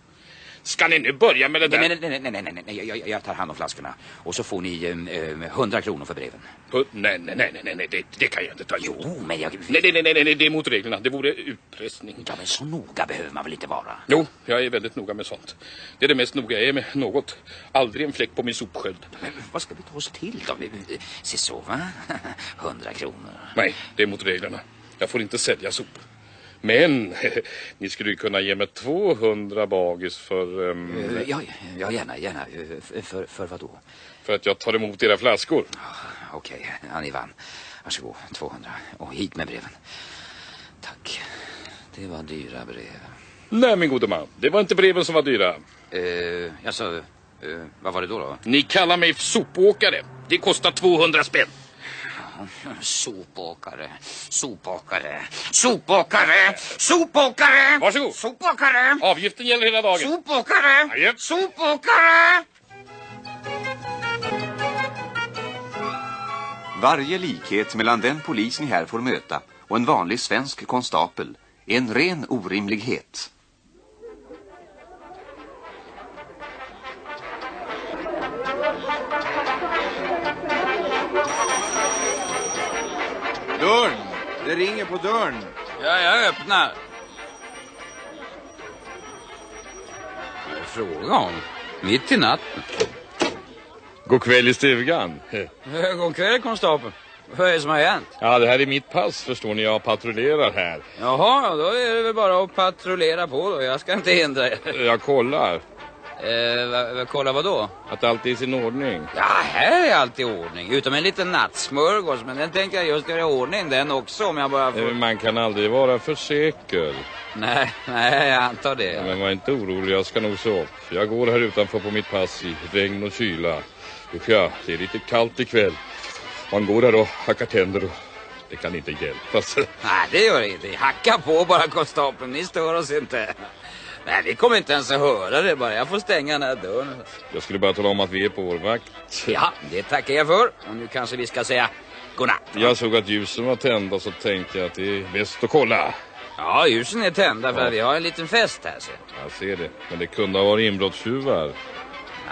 Speaker 4: Ska ni nu börja med det där?
Speaker 3: Nej, nej, nej, nej, nej. Jag, jag tar hand om flaskorna. Och så får ni eh, 100 kronor för breven.
Speaker 4: Nej, nej, nej, nej, nej, det, det kan jag inte ta
Speaker 3: Jo, men jag...
Speaker 4: Nej, nej, nej, nej, nej, det är mot reglerna. Det vore utpressning.
Speaker 3: Ja, men så noga behöver man väl inte vara?
Speaker 4: Jo, jag är väldigt noga med sånt. Det är det mest noga jag är med något. Aldrig en fläck på min sopsköld.
Speaker 3: Men vad ska vi ta oss till då? Se så, va? 100 kronor.
Speaker 4: Nej, det är mot reglerna. Jag får inte sälja sopor. Men ni skulle ju kunna ge mig 200 bagis för... Um...
Speaker 3: Ja, ja, gärna, gärna. För, för vad då?
Speaker 4: För att jag tar emot era flaskor.
Speaker 3: Okej, okay. ja, ni vann. Varsågod, 200. Och hit med breven. Tack. Det var dyra brev.
Speaker 4: Nej, min gode man. Det var inte breven som var dyra.
Speaker 3: Uh, alltså, uh, vad var det då då?
Speaker 4: Ni kallar mig sopåkare. Det kostar 200 spänn.
Speaker 3: Sopåkare, sopåkare, sopåkare, sopåkare!
Speaker 4: Varsågod.
Speaker 3: Sopåkare!
Speaker 4: Avgiften gäller hela dagen.
Speaker 3: Sopåkare!
Speaker 4: Adjö.
Speaker 3: Sopåkare!
Speaker 1: Varje likhet mellan den polis ni här får möta och en vanlig svensk konstapel är en ren orimlighet.
Speaker 15: Dörren! Det ringer på dörren.
Speaker 18: Ja, jag öppnar. Vad är fråga om? Mitt i natten.
Speaker 4: God kväll i stugan.
Speaker 18: God kväll, konstapeln. Vad är det som har hänt?
Speaker 4: Ja, det här är mitt pass förstår ni. Jag patrullerar här.
Speaker 18: Jaha, då är det väl bara att patrullera på då. Jag ska inte hindra er.
Speaker 4: Jag kollar.
Speaker 18: Eh, kolla vad då?
Speaker 4: Att allt är i sin ordning.
Speaker 18: Ja, här är allt i ordning. Utom en liten nattsmörgås. Men den tänker jag just göra i ordning den också om jag bara får...
Speaker 4: Man kan aldrig vara för säker.
Speaker 18: Nej, nej, jag antar det.
Speaker 4: Men var inte orolig, jag ska nog se upp. Jag går här utanför på mitt pass i regn och kyla. Usch ja, det är lite kallt ikväll. Man går där och hackar tänder och det kan inte hjälpas.
Speaker 18: Nej, det gör det inte. Hacka på bara, konstapeln. Ni stör oss inte.
Speaker 3: Nej, vi kommer inte ens att höra det bara. Jag får stänga den här dörren.
Speaker 4: Jag skulle bara tala om att vi är på vår vakt.
Speaker 3: Ja, det tackar jag för. Och nu kanske vi ska säga godnatt.
Speaker 4: Jag såg att ljusen var tända så tänkte jag att det är bäst att kolla.
Speaker 3: Ja, ljusen är tända för
Speaker 4: Ja.
Speaker 3: vi har en liten fest här. Så.
Speaker 4: Jag ser det. Men det kunde ha varit inbrottstjuvar.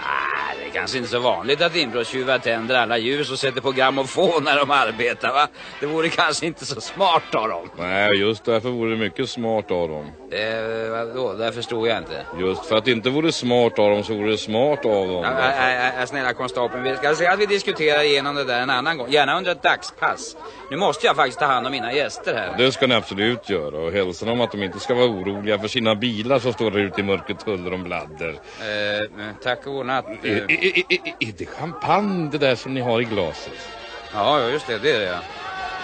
Speaker 3: Ah, det är kanske inte så vanligt att inbrottstjuvar tänder alla ljus och sätter på grammofon när de arbetar, va? Det vore kanske inte så smart av dem.
Speaker 4: Nej, just därför vore det mycket smart av dem.
Speaker 3: Eh, vadå? Det förstår jag inte.
Speaker 4: Just för att det inte vore smart av dem så vore det smart av dem.
Speaker 3: Ja, äh, äh, snälla konstapeln, vi ska säga att vi diskuterar igenom det där en annan gång. Gärna under ett dagspass. Nu måste jag faktiskt ta hand om mina gäster här.
Speaker 4: Det ska ni absolut göra och hälsa dem att de inte ska vara oroliga för sina bilar som står där ute i mörkret huller om bladder.
Speaker 3: Eh, tack och godnatt.
Speaker 4: Är, är, är, är, är det champagne det där som ni har i glaset?
Speaker 3: Ja, just det, det är det.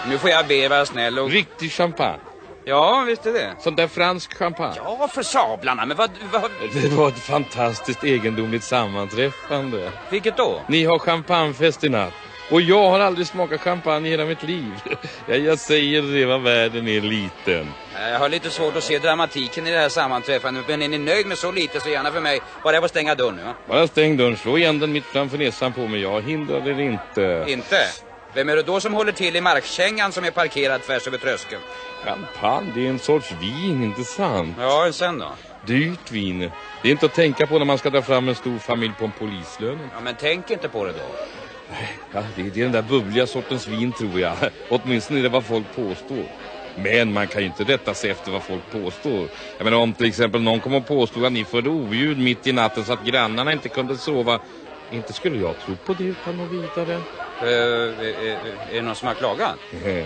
Speaker 3: Nu får jag be vara snäll och...
Speaker 4: Riktig champagne?
Speaker 3: Ja, visst är det.
Speaker 4: Sån där fransk champagne?
Speaker 3: Ja, för sablarna, men vad... vad...
Speaker 4: Det var ett fantastiskt egendomligt sammanträffande.
Speaker 3: Vilket då?
Speaker 4: Ni har champagnefest i natt. Och jag har aldrig smakat champagne i hela mitt liv. Ja, jag säger det, vad världen är liten.
Speaker 3: Eh, Jag har lite svårt att se dramatiken i det här sammanträffandet, men är ni nöjd med så lite så gärna för mig. Bara jag får stänga dörren nu, va?
Speaker 4: Bara stäng dörren, slå igen den mitt framför näsan på mig. Jag hindrar er inte.
Speaker 3: Inte? Vem är det då som håller till i markkängan som är parkerad tvärs över tröskeln?
Speaker 4: Champagne, det är en sorts vin, inte sant?
Speaker 3: Ja, sen då?
Speaker 4: Dyrt vin. Det är inte att tänka på när man ska dra fram en stor familj på en polislön.
Speaker 3: Ja, men tänk inte på det då.
Speaker 4: Ja, det, det är den där bubbliga sortens vin tror jag. Åtminstone är det vad folk påstår. Men man kan ju inte rätta sig efter vad folk påstår. Jag menar om till exempel någon kommer och påstod att ni förde oljud mitt i natten så att grannarna inte kunde sova. Inte skulle jag tro på det utan något vidare.
Speaker 3: Eh, är, det någon som har klagat?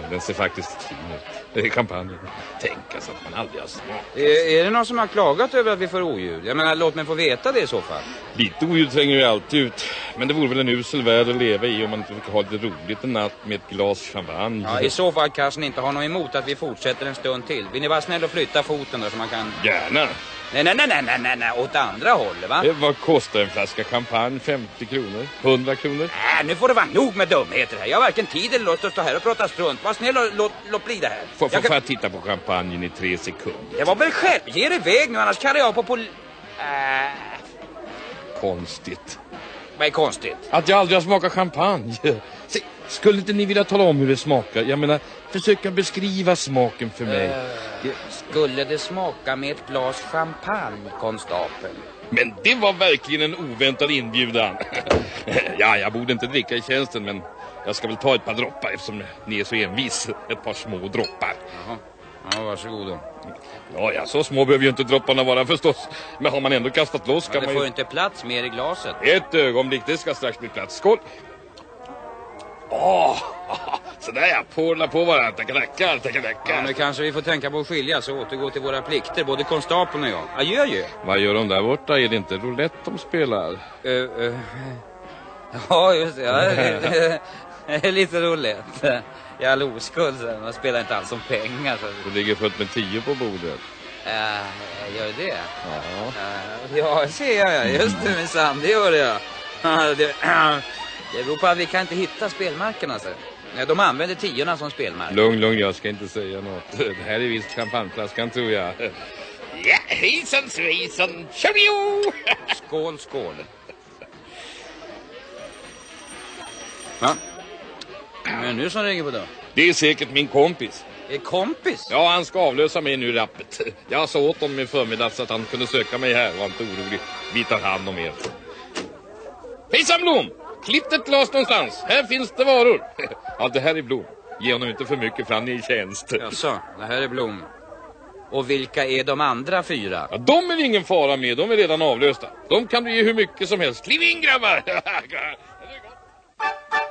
Speaker 4: Den ser faktiskt fin ut. Det är kampanjen. Tänk alltså att man aldrig har smakat.
Speaker 3: Är, är det någon som har klagat över att vi får oljud? Jag menar, låt mig få veta det i så fall.
Speaker 4: Lite oljud tränger ju alltid ut. Men det vore väl en usel värld att leva i om man inte fick ha lite roligt en natt med ett glas champagne.
Speaker 3: Ja, I så fall kanske ni inte har något emot att vi fortsätter en stund till. Vill ni vara snälla och flytta foten då så man kan...
Speaker 4: Gärna.
Speaker 3: Nej, nej, nej, nej, nej, nej, nej, åt andra hållet va?
Speaker 4: Eh, Vad kostar en flaska champagne? 50 kronor? 100 kronor?
Speaker 3: Äh, nu får det vara nog med dumheter här. Jag har varken tid eller lust att stå här och prata strunt. Var snäll och låt, låt bli det här.
Speaker 4: Får,
Speaker 3: Jag kan-
Speaker 4: jag titta på champagnen i tre sekunder?
Speaker 3: Det var väl själv. Ge er iväg nu annars kallar jag på pol... Äh,
Speaker 4: Konstigt.
Speaker 3: vad är konstigt?
Speaker 4: Att jag aldrig har smakat champagne. Se, skulle inte ni vilja tala om hur det smakar? Jag menar, försöka beskriva smaken för mig.
Speaker 3: Eh, skulle det smaka med ett glas champagne, konstapel?
Speaker 4: Men det var verkligen en oväntad inbjudan. ja, jag borde inte dricka i tjänsten, men jag ska väl ta ett par droppar eftersom ni är så envis. Ett par små droppar.
Speaker 3: Jaha. Ja, varsågod då.
Speaker 4: Ja, ja, så små behöver ju inte dropparna vara förstås. Men har man ändå kastat loss
Speaker 3: Ja,
Speaker 4: kan
Speaker 3: det
Speaker 4: man
Speaker 3: får
Speaker 4: ju...
Speaker 3: inte plats mer i glaset.
Speaker 4: Ett ögonblick, det ska strax bli plats. Skål! Åh, sådär ja, porla på varandra. Tackalackar,
Speaker 3: Ja,
Speaker 4: tackalackar.
Speaker 3: nu kanske vi får tänka på att skiljas och återgå till våra plikter, både konstapeln och jag. Adjö, adjö.
Speaker 4: Vad gör de där borta? Är det inte roulette de spelar?
Speaker 3: Uh, uh, ja, just det. Ja, är lite roligt. I all oskuld, så man spelar inte alls om pengar. Så.
Speaker 4: Det ligger fullt med tio på bordet.
Speaker 3: Uh, gör det?
Speaker 4: Ja.
Speaker 3: Uh, ja, ser jag. ja. Just det, minsann. Det gör det, ja. det, beror på att vi kan inte hitta spelmarkerna. Alltså. De använder tiorna som spelmark.
Speaker 4: Lugn, lugn, jag ska inte säga något. Det här är visst champagneflaskan tror jag. Ja, hejsan svejsan, tjabio!
Speaker 3: Skål, skål. Va? Men nu som ringer på dörren.
Speaker 4: Det är säkert min kompis.
Speaker 3: Är kompis?
Speaker 4: Ja, han ska avlösa mig nu i rappet. Jag sa åt honom i förmiddags att han kunde söka mig här. Var inte orolig. Vi tar hand om er. Hejsan Blom! Klipp ett glas någonstans. Här finns det varor. Ja, det här är Blom. Ge honom inte för mycket för han är i tjänst.
Speaker 3: Jaså, det här är Blom. Och vilka är de andra fyra?
Speaker 4: Ja, de är ingen fara med. De är redan avlösta. De kan du ge hur mycket som helst. Kliv in grabbar!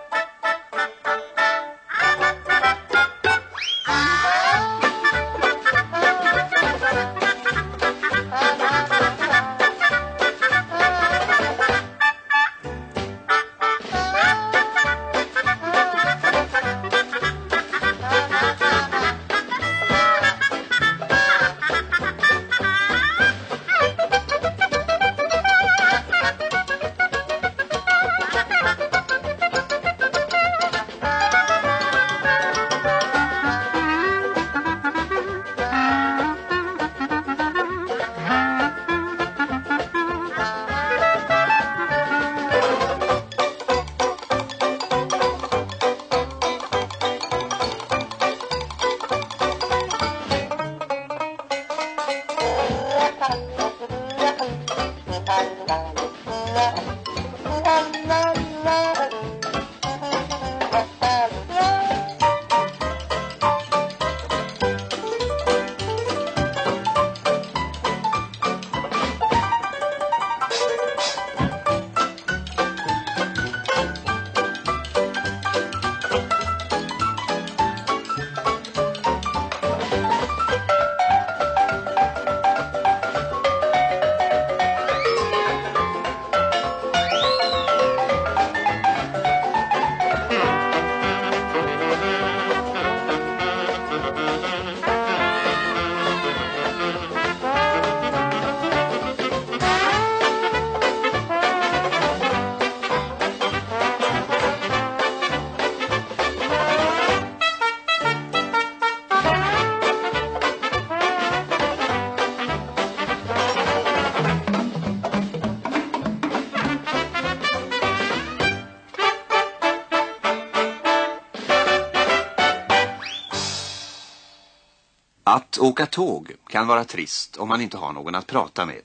Speaker 1: Att åka tåg kan vara trist om man inte har någon att prata med.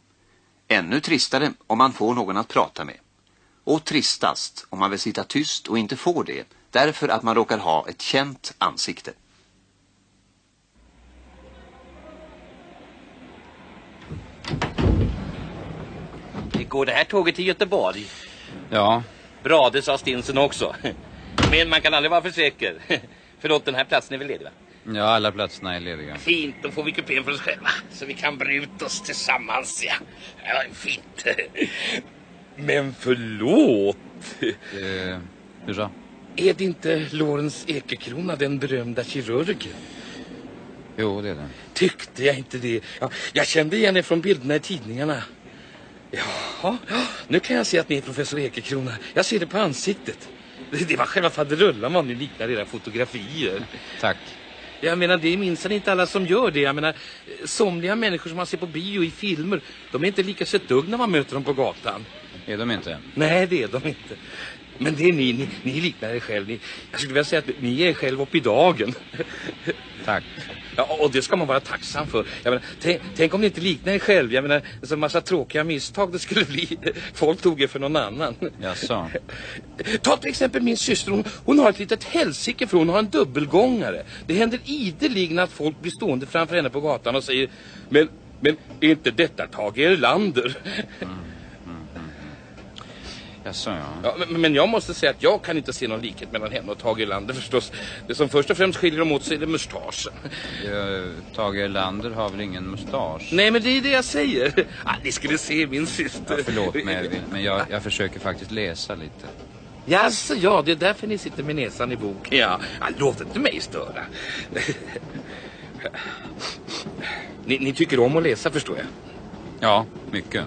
Speaker 1: Ännu tristare om man får någon att prata med. Och tristast om man vill sitta tyst och inte får det därför att man råkar ha ett känt ansikte.
Speaker 4: Går det här tåget till Göteborg?
Speaker 3: Ja.
Speaker 4: Bra, det sa Stinsen också. Men man kan aldrig vara för säker. Förlåt, den här platsen är väl ledig va?
Speaker 3: Ja, alla platserna är lediga.
Speaker 4: Fint, då får vi kupén för oss själva. Så vi kan bre ut oss tillsammans, ja. ja fint. Men förlåt.
Speaker 3: Eh, hur så?
Speaker 4: Är det inte Lorentz Ekekrona, den berömda kirurgen?
Speaker 3: Jo, det är det.
Speaker 4: Tyckte jag inte det? Ja, jag kände igen er från bilderna i tidningarna. Ja, nu kan jag se att ni är professor Ekekrona. Jag ser det på ansiktet. Det, det var själva faderullan vad ni liknar era fotografier.
Speaker 3: Tack.
Speaker 4: Jag menar, det är minsann inte alla som gör det. Jag menar, somliga människor som man ser på bio i filmer, de är inte lika dugg när man möter dem på gatan.
Speaker 3: Är de inte?
Speaker 4: Nej, det är de inte. Men det är ni, ni, ni liknar er själv. Ni, jag skulle vilja säga att ni är själv upp i dagen.
Speaker 3: Tack.
Speaker 4: Ja, och det ska man vara tacksam för. Menar, tänk, tänk om ni inte liknar er själv. Jag menar, så massa tråkiga misstag det skulle bli. Folk tog er för någon annan.
Speaker 3: Jaså?
Speaker 4: Ta till exempel min syster. Hon, hon har ett litet helsike för hon har en dubbelgångare. Det händer ideligen att folk blir stående framför henne på gatan och säger Men, men är inte detta Tage Erlander?
Speaker 3: Jaså, ja.
Speaker 4: Ja, men, men jag måste säga att jag kan inte se någon likhet mellan henne och Tage Erlander förstås. Det som först och främst skiljer dem åt sig är mustaschen.
Speaker 3: Ja, Tage Erlander har väl ingen mustasch?
Speaker 4: Nej, men det är det jag säger. Ah, ni skulle se min syster.
Speaker 3: Ja, förlåt mig, men jag, jag försöker faktiskt läsa lite.
Speaker 4: Jaså, ja, det är därför ni sitter med näsan i boken. Ja, ja låt inte mig störa. ni, ni tycker om att läsa, förstår jag.
Speaker 3: Ja, mycket.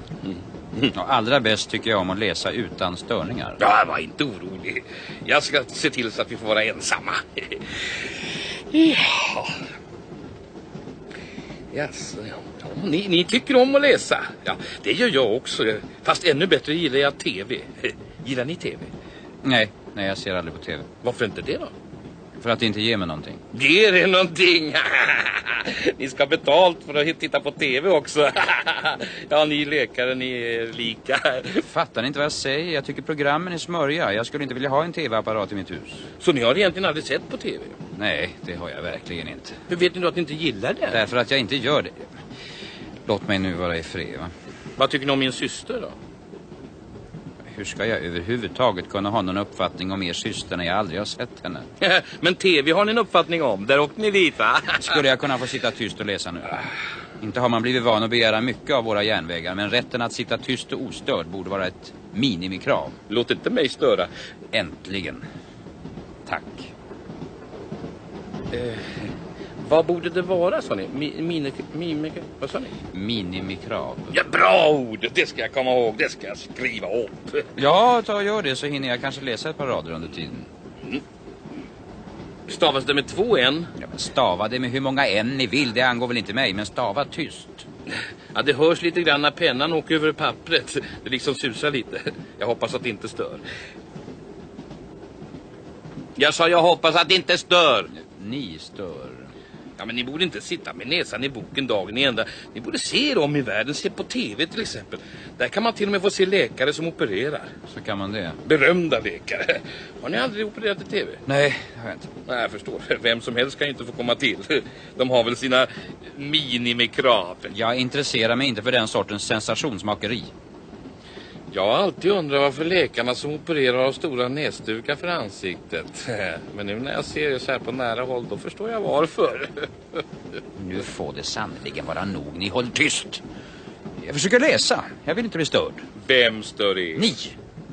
Speaker 3: Och allra bäst tycker jag om att läsa utan störningar.
Speaker 4: Ja, var inte orolig. Jag ska se till så att vi får vara ensamma. ja. Ja. ja ni, ni tycker om att läsa. Ja, det gör jag också. Fast ännu bättre gillar jag tv. Gillar ni tv?
Speaker 3: Nej, nej jag ser aldrig på tv.
Speaker 4: Varför inte det då?
Speaker 3: För att inte ger mig någonting.
Speaker 4: Ger er någonting? ni ska betalt för att titta på tv också. ja, ni läkare, ni är lika.
Speaker 3: Fattar ni inte vad jag säger? Jag tycker programmen är smörja. Jag skulle inte vilja ha en tv-apparat i mitt hus.
Speaker 4: Så ni har egentligen aldrig sett på tv?
Speaker 3: Nej, det har jag verkligen inte.
Speaker 4: Hur vet ni då att ni inte gillar det?
Speaker 3: Därför att jag inte gör det. Låt mig nu vara i fred, va?
Speaker 4: Vad tycker ni om min syster då?
Speaker 3: Hur ska jag överhuvudtaget kunna ha någon uppfattning om er syster när jag aldrig har sett henne?
Speaker 4: Men tv har ni en uppfattning om. Där åkte ni dit, va?
Speaker 3: Skulle jag kunna få sitta tyst och läsa nu? Inte har man blivit van att begära mycket av våra järnvägar, men rätten att sitta tyst och ostörd borde vara ett minimikrav.
Speaker 4: Låt inte mig störa.
Speaker 3: Äntligen. Tack.
Speaker 4: Eh, vad borde det vara, sa ni? Mi, mini, mimi, vad sa ni?
Speaker 3: Minimikrav.
Speaker 4: Ja, bra ord! Det ska jag komma ihåg. Det ska jag skriva upp.
Speaker 3: Ja, ta och gör det så hinner jag kanske läsa ett par rader under tiden.
Speaker 4: Mm. Stavas det med två n?
Speaker 3: Ja, stava det med hur många n ni vill. Det angår väl inte mig, men stava tyst.
Speaker 4: Ja, det hörs lite grann när pennan åker över pappret. Det liksom susar lite. Jag hoppas att det inte stör. Jag sa jag hoppas att det inte stör.
Speaker 3: Ni stör.
Speaker 4: Ja, men ni borde inte sitta med näsan i boken dagen i ända. Ni borde se om i världen, se på tv till exempel. Där kan man till och med få se läkare som opererar.
Speaker 3: Så kan man det?
Speaker 4: Berömda läkare. Har ni aldrig opererat i tv?
Speaker 3: Nej, det har jag inte.
Speaker 4: Nej, jag förstår. Vem som helst kan ju inte få komma till. De har väl sina minimikrav.
Speaker 3: Jag intresserar mig inte för den sortens sensationsmakeri.
Speaker 4: Jag har alltid undrat varför läkarna som opererar har stora näsdukar för ansiktet. Men nu när jag ser det så här på nära håll, då förstår jag varför.
Speaker 3: Nu får det sannoliken vara nog. Ni håll tyst. Jag försöker läsa. Jag vill inte bli störd.
Speaker 4: Vem stör er?
Speaker 3: Ni.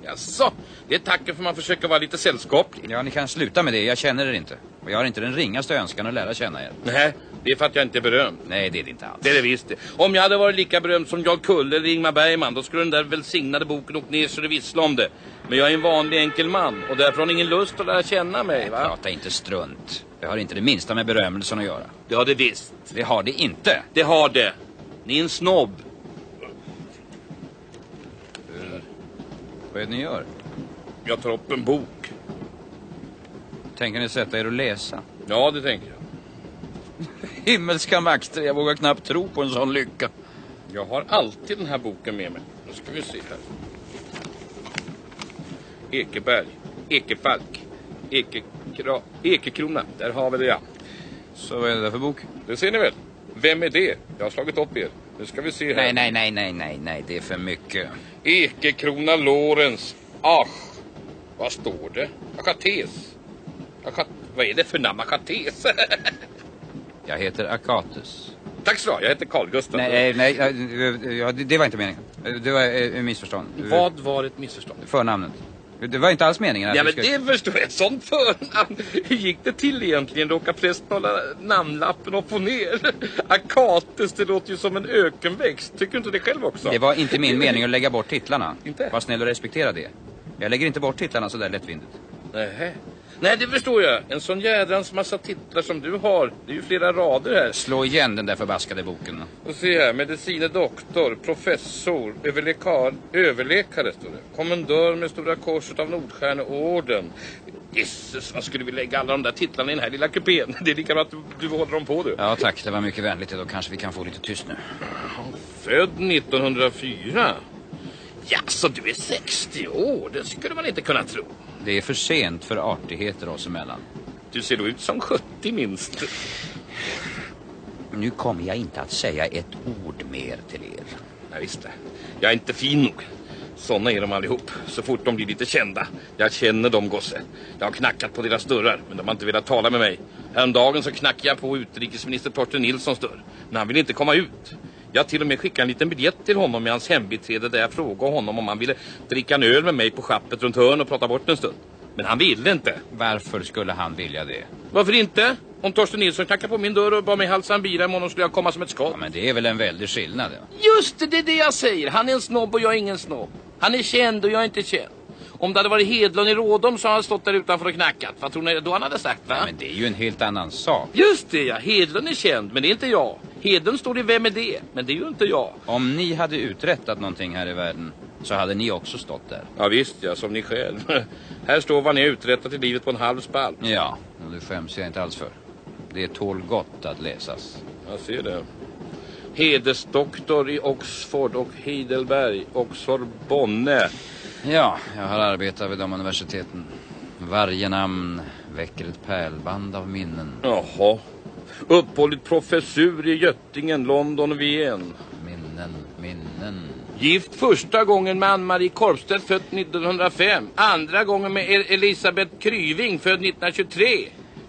Speaker 4: Jaså, det är tacken för man försöker vara lite sällskaplig.
Speaker 3: Ja, ni kan sluta med det. Jag känner er inte. Och jag har inte den ringaste önskan att lära känna er.
Speaker 4: Nej, det är för att jag inte är berömd.
Speaker 3: Nej, det är det inte alls.
Speaker 4: Det är det visst. Om jag hade varit lika berömd som Jarl Kulle eller Ingmar Bergman, då skulle den där välsignade boken åkt ner så det visslar om det. Men jag är en vanlig enkel man och därför har ingen lust att lära känna mig, va?
Speaker 3: Prata inte strunt. Det har inte det minsta med berömmelsen att göra.
Speaker 4: Det har det visst.
Speaker 3: Det har det inte.
Speaker 4: Det har det. Ni är en snobb.
Speaker 3: Vad är det ni gör?
Speaker 4: Jag tar upp en bok.
Speaker 3: Tänker ni sätta er och läsa?
Speaker 4: Ja, det tänker jag.
Speaker 3: Himmelska makter, jag vågar knappt tro på en sån lycka.
Speaker 4: Jag har alltid den här boken med mig. Nu ska vi se här. Ekeberg, Ekefalk, Ekekra, Ekekrona. Där har vi det ja.
Speaker 3: Så vad är det där för bok?
Speaker 4: Det ser ni väl? Vem är det? Jag har slagit upp er. Nu ska vi se här.
Speaker 3: Nej, nej, nej, nej, nej, nej, det är för mycket.
Speaker 4: Ekekrona Lorentz. Ach. Vad står det? Akates. Akat... Vad är det för namn? Akates?
Speaker 3: Jag heter Akatus.
Speaker 4: Tack så Jag heter Carl Gustaf.
Speaker 3: Nej, nej, nej ja, det, var inte meningen. Det var ett missförstånd.
Speaker 4: Vad var ett missförstånd?
Speaker 3: Förnamnet. Det var inte alls meningen. att
Speaker 4: Ja, men
Speaker 3: skulle-
Speaker 4: det förstår jag. Sånt förnamn. Hur gick det till egentligen? Råkade prästen hålla namnlappen upp och ner? Akates, det låter ju som en ökenväxt. Tycker du inte det själv också?
Speaker 3: Det var inte min mening att lägga bort titlarna.
Speaker 4: Inte?
Speaker 3: Var snäll och respektera det. Jag lägger inte bort titlarna så där lättvindigt.
Speaker 4: Nähä. Nej, det förstår jag. En sån jädrans massa titlar som du har. Det är ju flera rader här.
Speaker 3: Slå igen den där förbaskade boken.
Speaker 4: Och se här, medicine doktor, professor, överläkar, överläkare står det. Kommendör med Stora Korset av Nordstjärneorden. Jessus, vad skulle vi lägga alla de där titlarna i den här lilla kupén? Det är lika bra att du, du håller dem på du.
Speaker 3: Ja tack, det var mycket vänligt. Då kanske vi kan få lite tyst nu.
Speaker 4: Född 1904. Ja, så du är 60 år. Det skulle man inte kunna tro.
Speaker 3: Det är för sent för artigheter oss emellan.
Speaker 4: Du ser då ut som 70 minst.
Speaker 3: Nu kommer jag inte att säga ett ord mer till er.
Speaker 4: Jag visste. Jag är inte fin nog. Såna är de allihop. Så fort de blir lite kända. Jag känner dem, gosse. Jag har knackat på deras dörrar, men de har inte velat tala med mig. Häromdagen så knackade jag på utrikesminister Torsten Nilssons dörr. Men han ville inte komma ut. Jag till och med skickade en liten biljett till honom i hans hembiträde där jag frågade honom om han ville dricka en öl med mig på schappet runt hörn och prata bort en stund. Men han ville inte.
Speaker 3: Varför skulle han vilja det?
Speaker 4: Varför inte? Om Torsten Nilsson knackar på min dörr och bad mig halsa en bira imorgon skulle jag komma som ett skott.
Speaker 3: Ja, men det är väl en väldig skillnad. Ja.
Speaker 4: Just det, det är det jag säger. Han är en snobb och jag är ingen snobb. Han är känd och jag är inte känd. Om det hade varit Hedlund i Rådom så hade han stått där utanför och knackat. Vad tror ni då han hade sagt va?
Speaker 3: Ja, men det är ju en helt annan sak.
Speaker 4: Just det ja, Hedlund är känd men det är inte jag. Hedlund står i Vem är det? Men det är ju inte jag.
Speaker 3: Om ni hade uträttat någonting här i världen så hade ni också stått där.
Speaker 4: Ja visst ja, som ni själv. Här står vad ni har uträttat i livet på en halv spalt.
Speaker 3: Ja, och det skäms jag inte alls för. Det tål gott att läsas.
Speaker 4: Jag ser det. Hedesdoktor i Oxford och Heidelberg och Sorbonne.
Speaker 3: Ja, jag har arbetat vid de universiteten. Varje namn väcker ett pärlband av minnen.
Speaker 4: Jaha. Uppehållit professur i Göttingen, London och Wien.
Speaker 3: Minnen, minnen.
Speaker 4: Gift första gången med Ann-Marie Korpstedt, född 1905. Andra gången med El- Elisabeth Kryving, född 1923.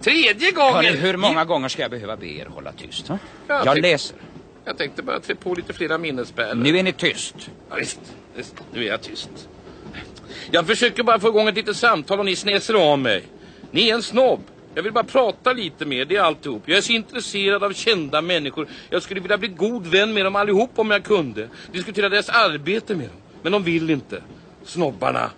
Speaker 4: Tredje gången...
Speaker 3: Hörni, hur många gånger ska jag behöva be er hålla tyst?
Speaker 4: Ja,
Speaker 3: Jag
Speaker 4: tänk-
Speaker 3: läser.
Speaker 4: Jag tänkte bara trä på lite flera minnespärlor.
Speaker 3: Nu är ni tyst.
Speaker 4: Ja, visst, visst, nu är jag tyst. Jag försöker bara få igång ett litet samtal och ni snäser av mig. Ni är en snobb. Jag vill bara prata lite med er, det är alltihop. Jag är så intresserad av kända människor. Jag skulle vilja bli god vän med dem allihop om jag kunde. Diskutera deras arbete med dem. Men de vill inte. Snobbarna.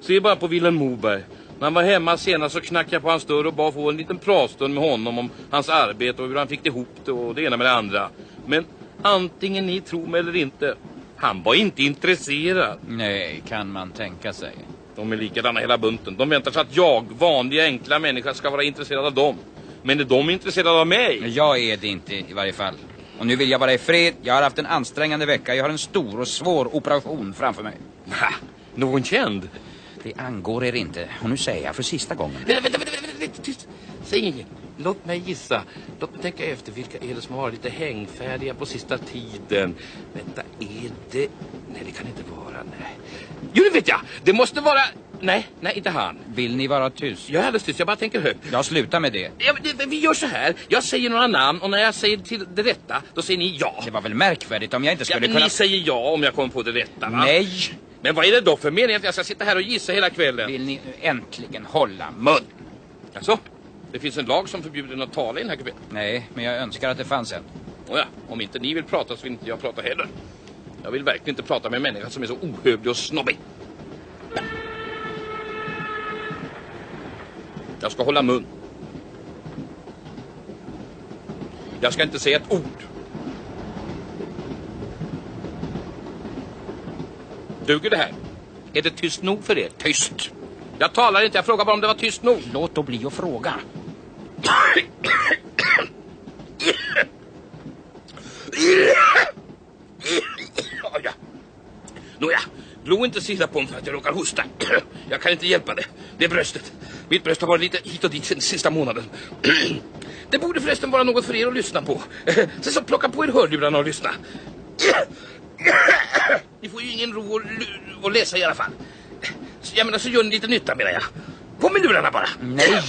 Speaker 4: Se bara på Vilhelm Moberg. När han var hemma senast så knackade jag på hans dörr och bad få en liten pratstund med honom om hans arbete och hur han fick ihop det och det ena med det andra. Men antingen ni tror mig eller inte, han var inte intresserad.
Speaker 3: Nej, kan man tänka sig.
Speaker 4: De är likadana hela bunten. De väntar sig att jag, vanliga enkla människa, ska vara intresserad av dem.
Speaker 19: Men är de intresserade av mig?
Speaker 3: Jag är det inte i varje fall. Och nu vill jag vara i fred. Jag har haft en ansträngande vecka. Jag har en stor och svår operation framför mig.
Speaker 19: Ha, någon känd?
Speaker 3: Det angår er inte. Och nu säger jag för sista gången.
Speaker 4: Vänta, vänta, vänta, vänta. Säg inget. Låt mig gissa. Låt mig tänka efter vilka är det som har varit lite hängfärdiga på sista tiden. Vänta, är det... Nej, det kan inte vara, nej. Jo, det vet jag! Det måste vara... Nej, nej, inte han.
Speaker 3: Vill ni vara tyst?
Speaker 4: Jag är alldeles tyst, jag bara tänker högt.
Speaker 3: Jag slutar med det.
Speaker 4: Ja, det, vi gör så här. Jag säger några namn och när jag säger till det rätta, då säger ni ja.
Speaker 3: Det var väl märkvärdigt om jag inte
Speaker 4: Ja,
Speaker 3: skulle
Speaker 4: men
Speaker 3: kunna...
Speaker 4: ni säger ja om jag kommer på det rätta, va?
Speaker 3: Nej!
Speaker 4: Men vad är det då för mening att jag ska sitta här och gissa hela kvällen?
Speaker 3: Vill ni äntligen hålla mun?
Speaker 4: Alltså, det finns en lag som förbjuder en att tala i den här kupén.
Speaker 3: Nej, men jag önskar att det fanns en.
Speaker 4: Nåja, om inte ni vill prata så vill inte jag prata heller. Jag vill verkligen inte prata med en människa som är så ohövlig och snobbig. Jag ska hålla mun. Jag ska inte säga ett ord. Duger det här? Är det tyst nog för er? Tyst! Jag talar inte, jag frågar bara om det var tyst nog.
Speaker 3: Låt då bli att fråga.
Speaker 4: Ja, ja. Nåja, glo inte så illa på mig för att jag råkar hosta. Jag kan inte hjälpa det. Det är bröstet. Mitt bröst har varit lite hit och dit sen sista månaden. Det borde förresten vara något för er att lyssna på. Sen så plocka på er hörlurarna och lyssna. Ni får ju ingen ro att, att läsa i alla fall. Så, jag menar, så gör ni lite nytta menar jag. På med lurarna bara.
Speaker 3: Nej!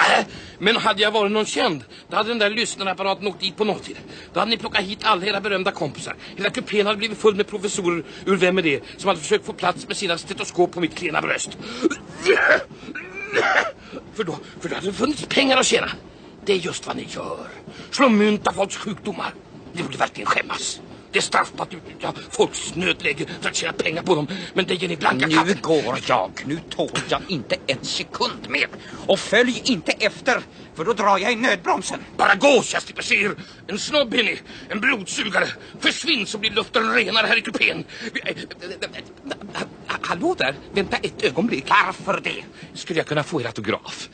Speaker 4: Äh, men hade jag varit någon känd, då hade den där lyssnarapparaten åkt dit på nolltid. Då hade ni plockat hit alla era berömda kompisar. Hela kupén hade blivit full med professorer ur Vem är det? Som hade försökt få plats med sina stetoskop på mitt klena bröst. För då, för då hade det funnits pengar att tjäna. Det är just vad ni gör. Slå mynt av folks sjukdomar. Ni borde verkligen skämmas. Det är straffbart att utnyttja folks nödläge för att tjäna pengar på dem. Men det ger ni blanka
Speaker 3: Nu
Speaker 4: katten.
Speaker 3: går jag. Nu tål jag inte en sekund mer. Och följ inte efter, för då drar jag i nödbromsen.
Speaker 4: Bara gå så jag slipper se er. En snobb är ni. En blodsugare. Försvinn så blir luften renare här i kupén. Hallå där. Vänta ett ögonblick.
Speaker 3: Varför det?
Speaker 4: Skulle jag kunna få er autograf?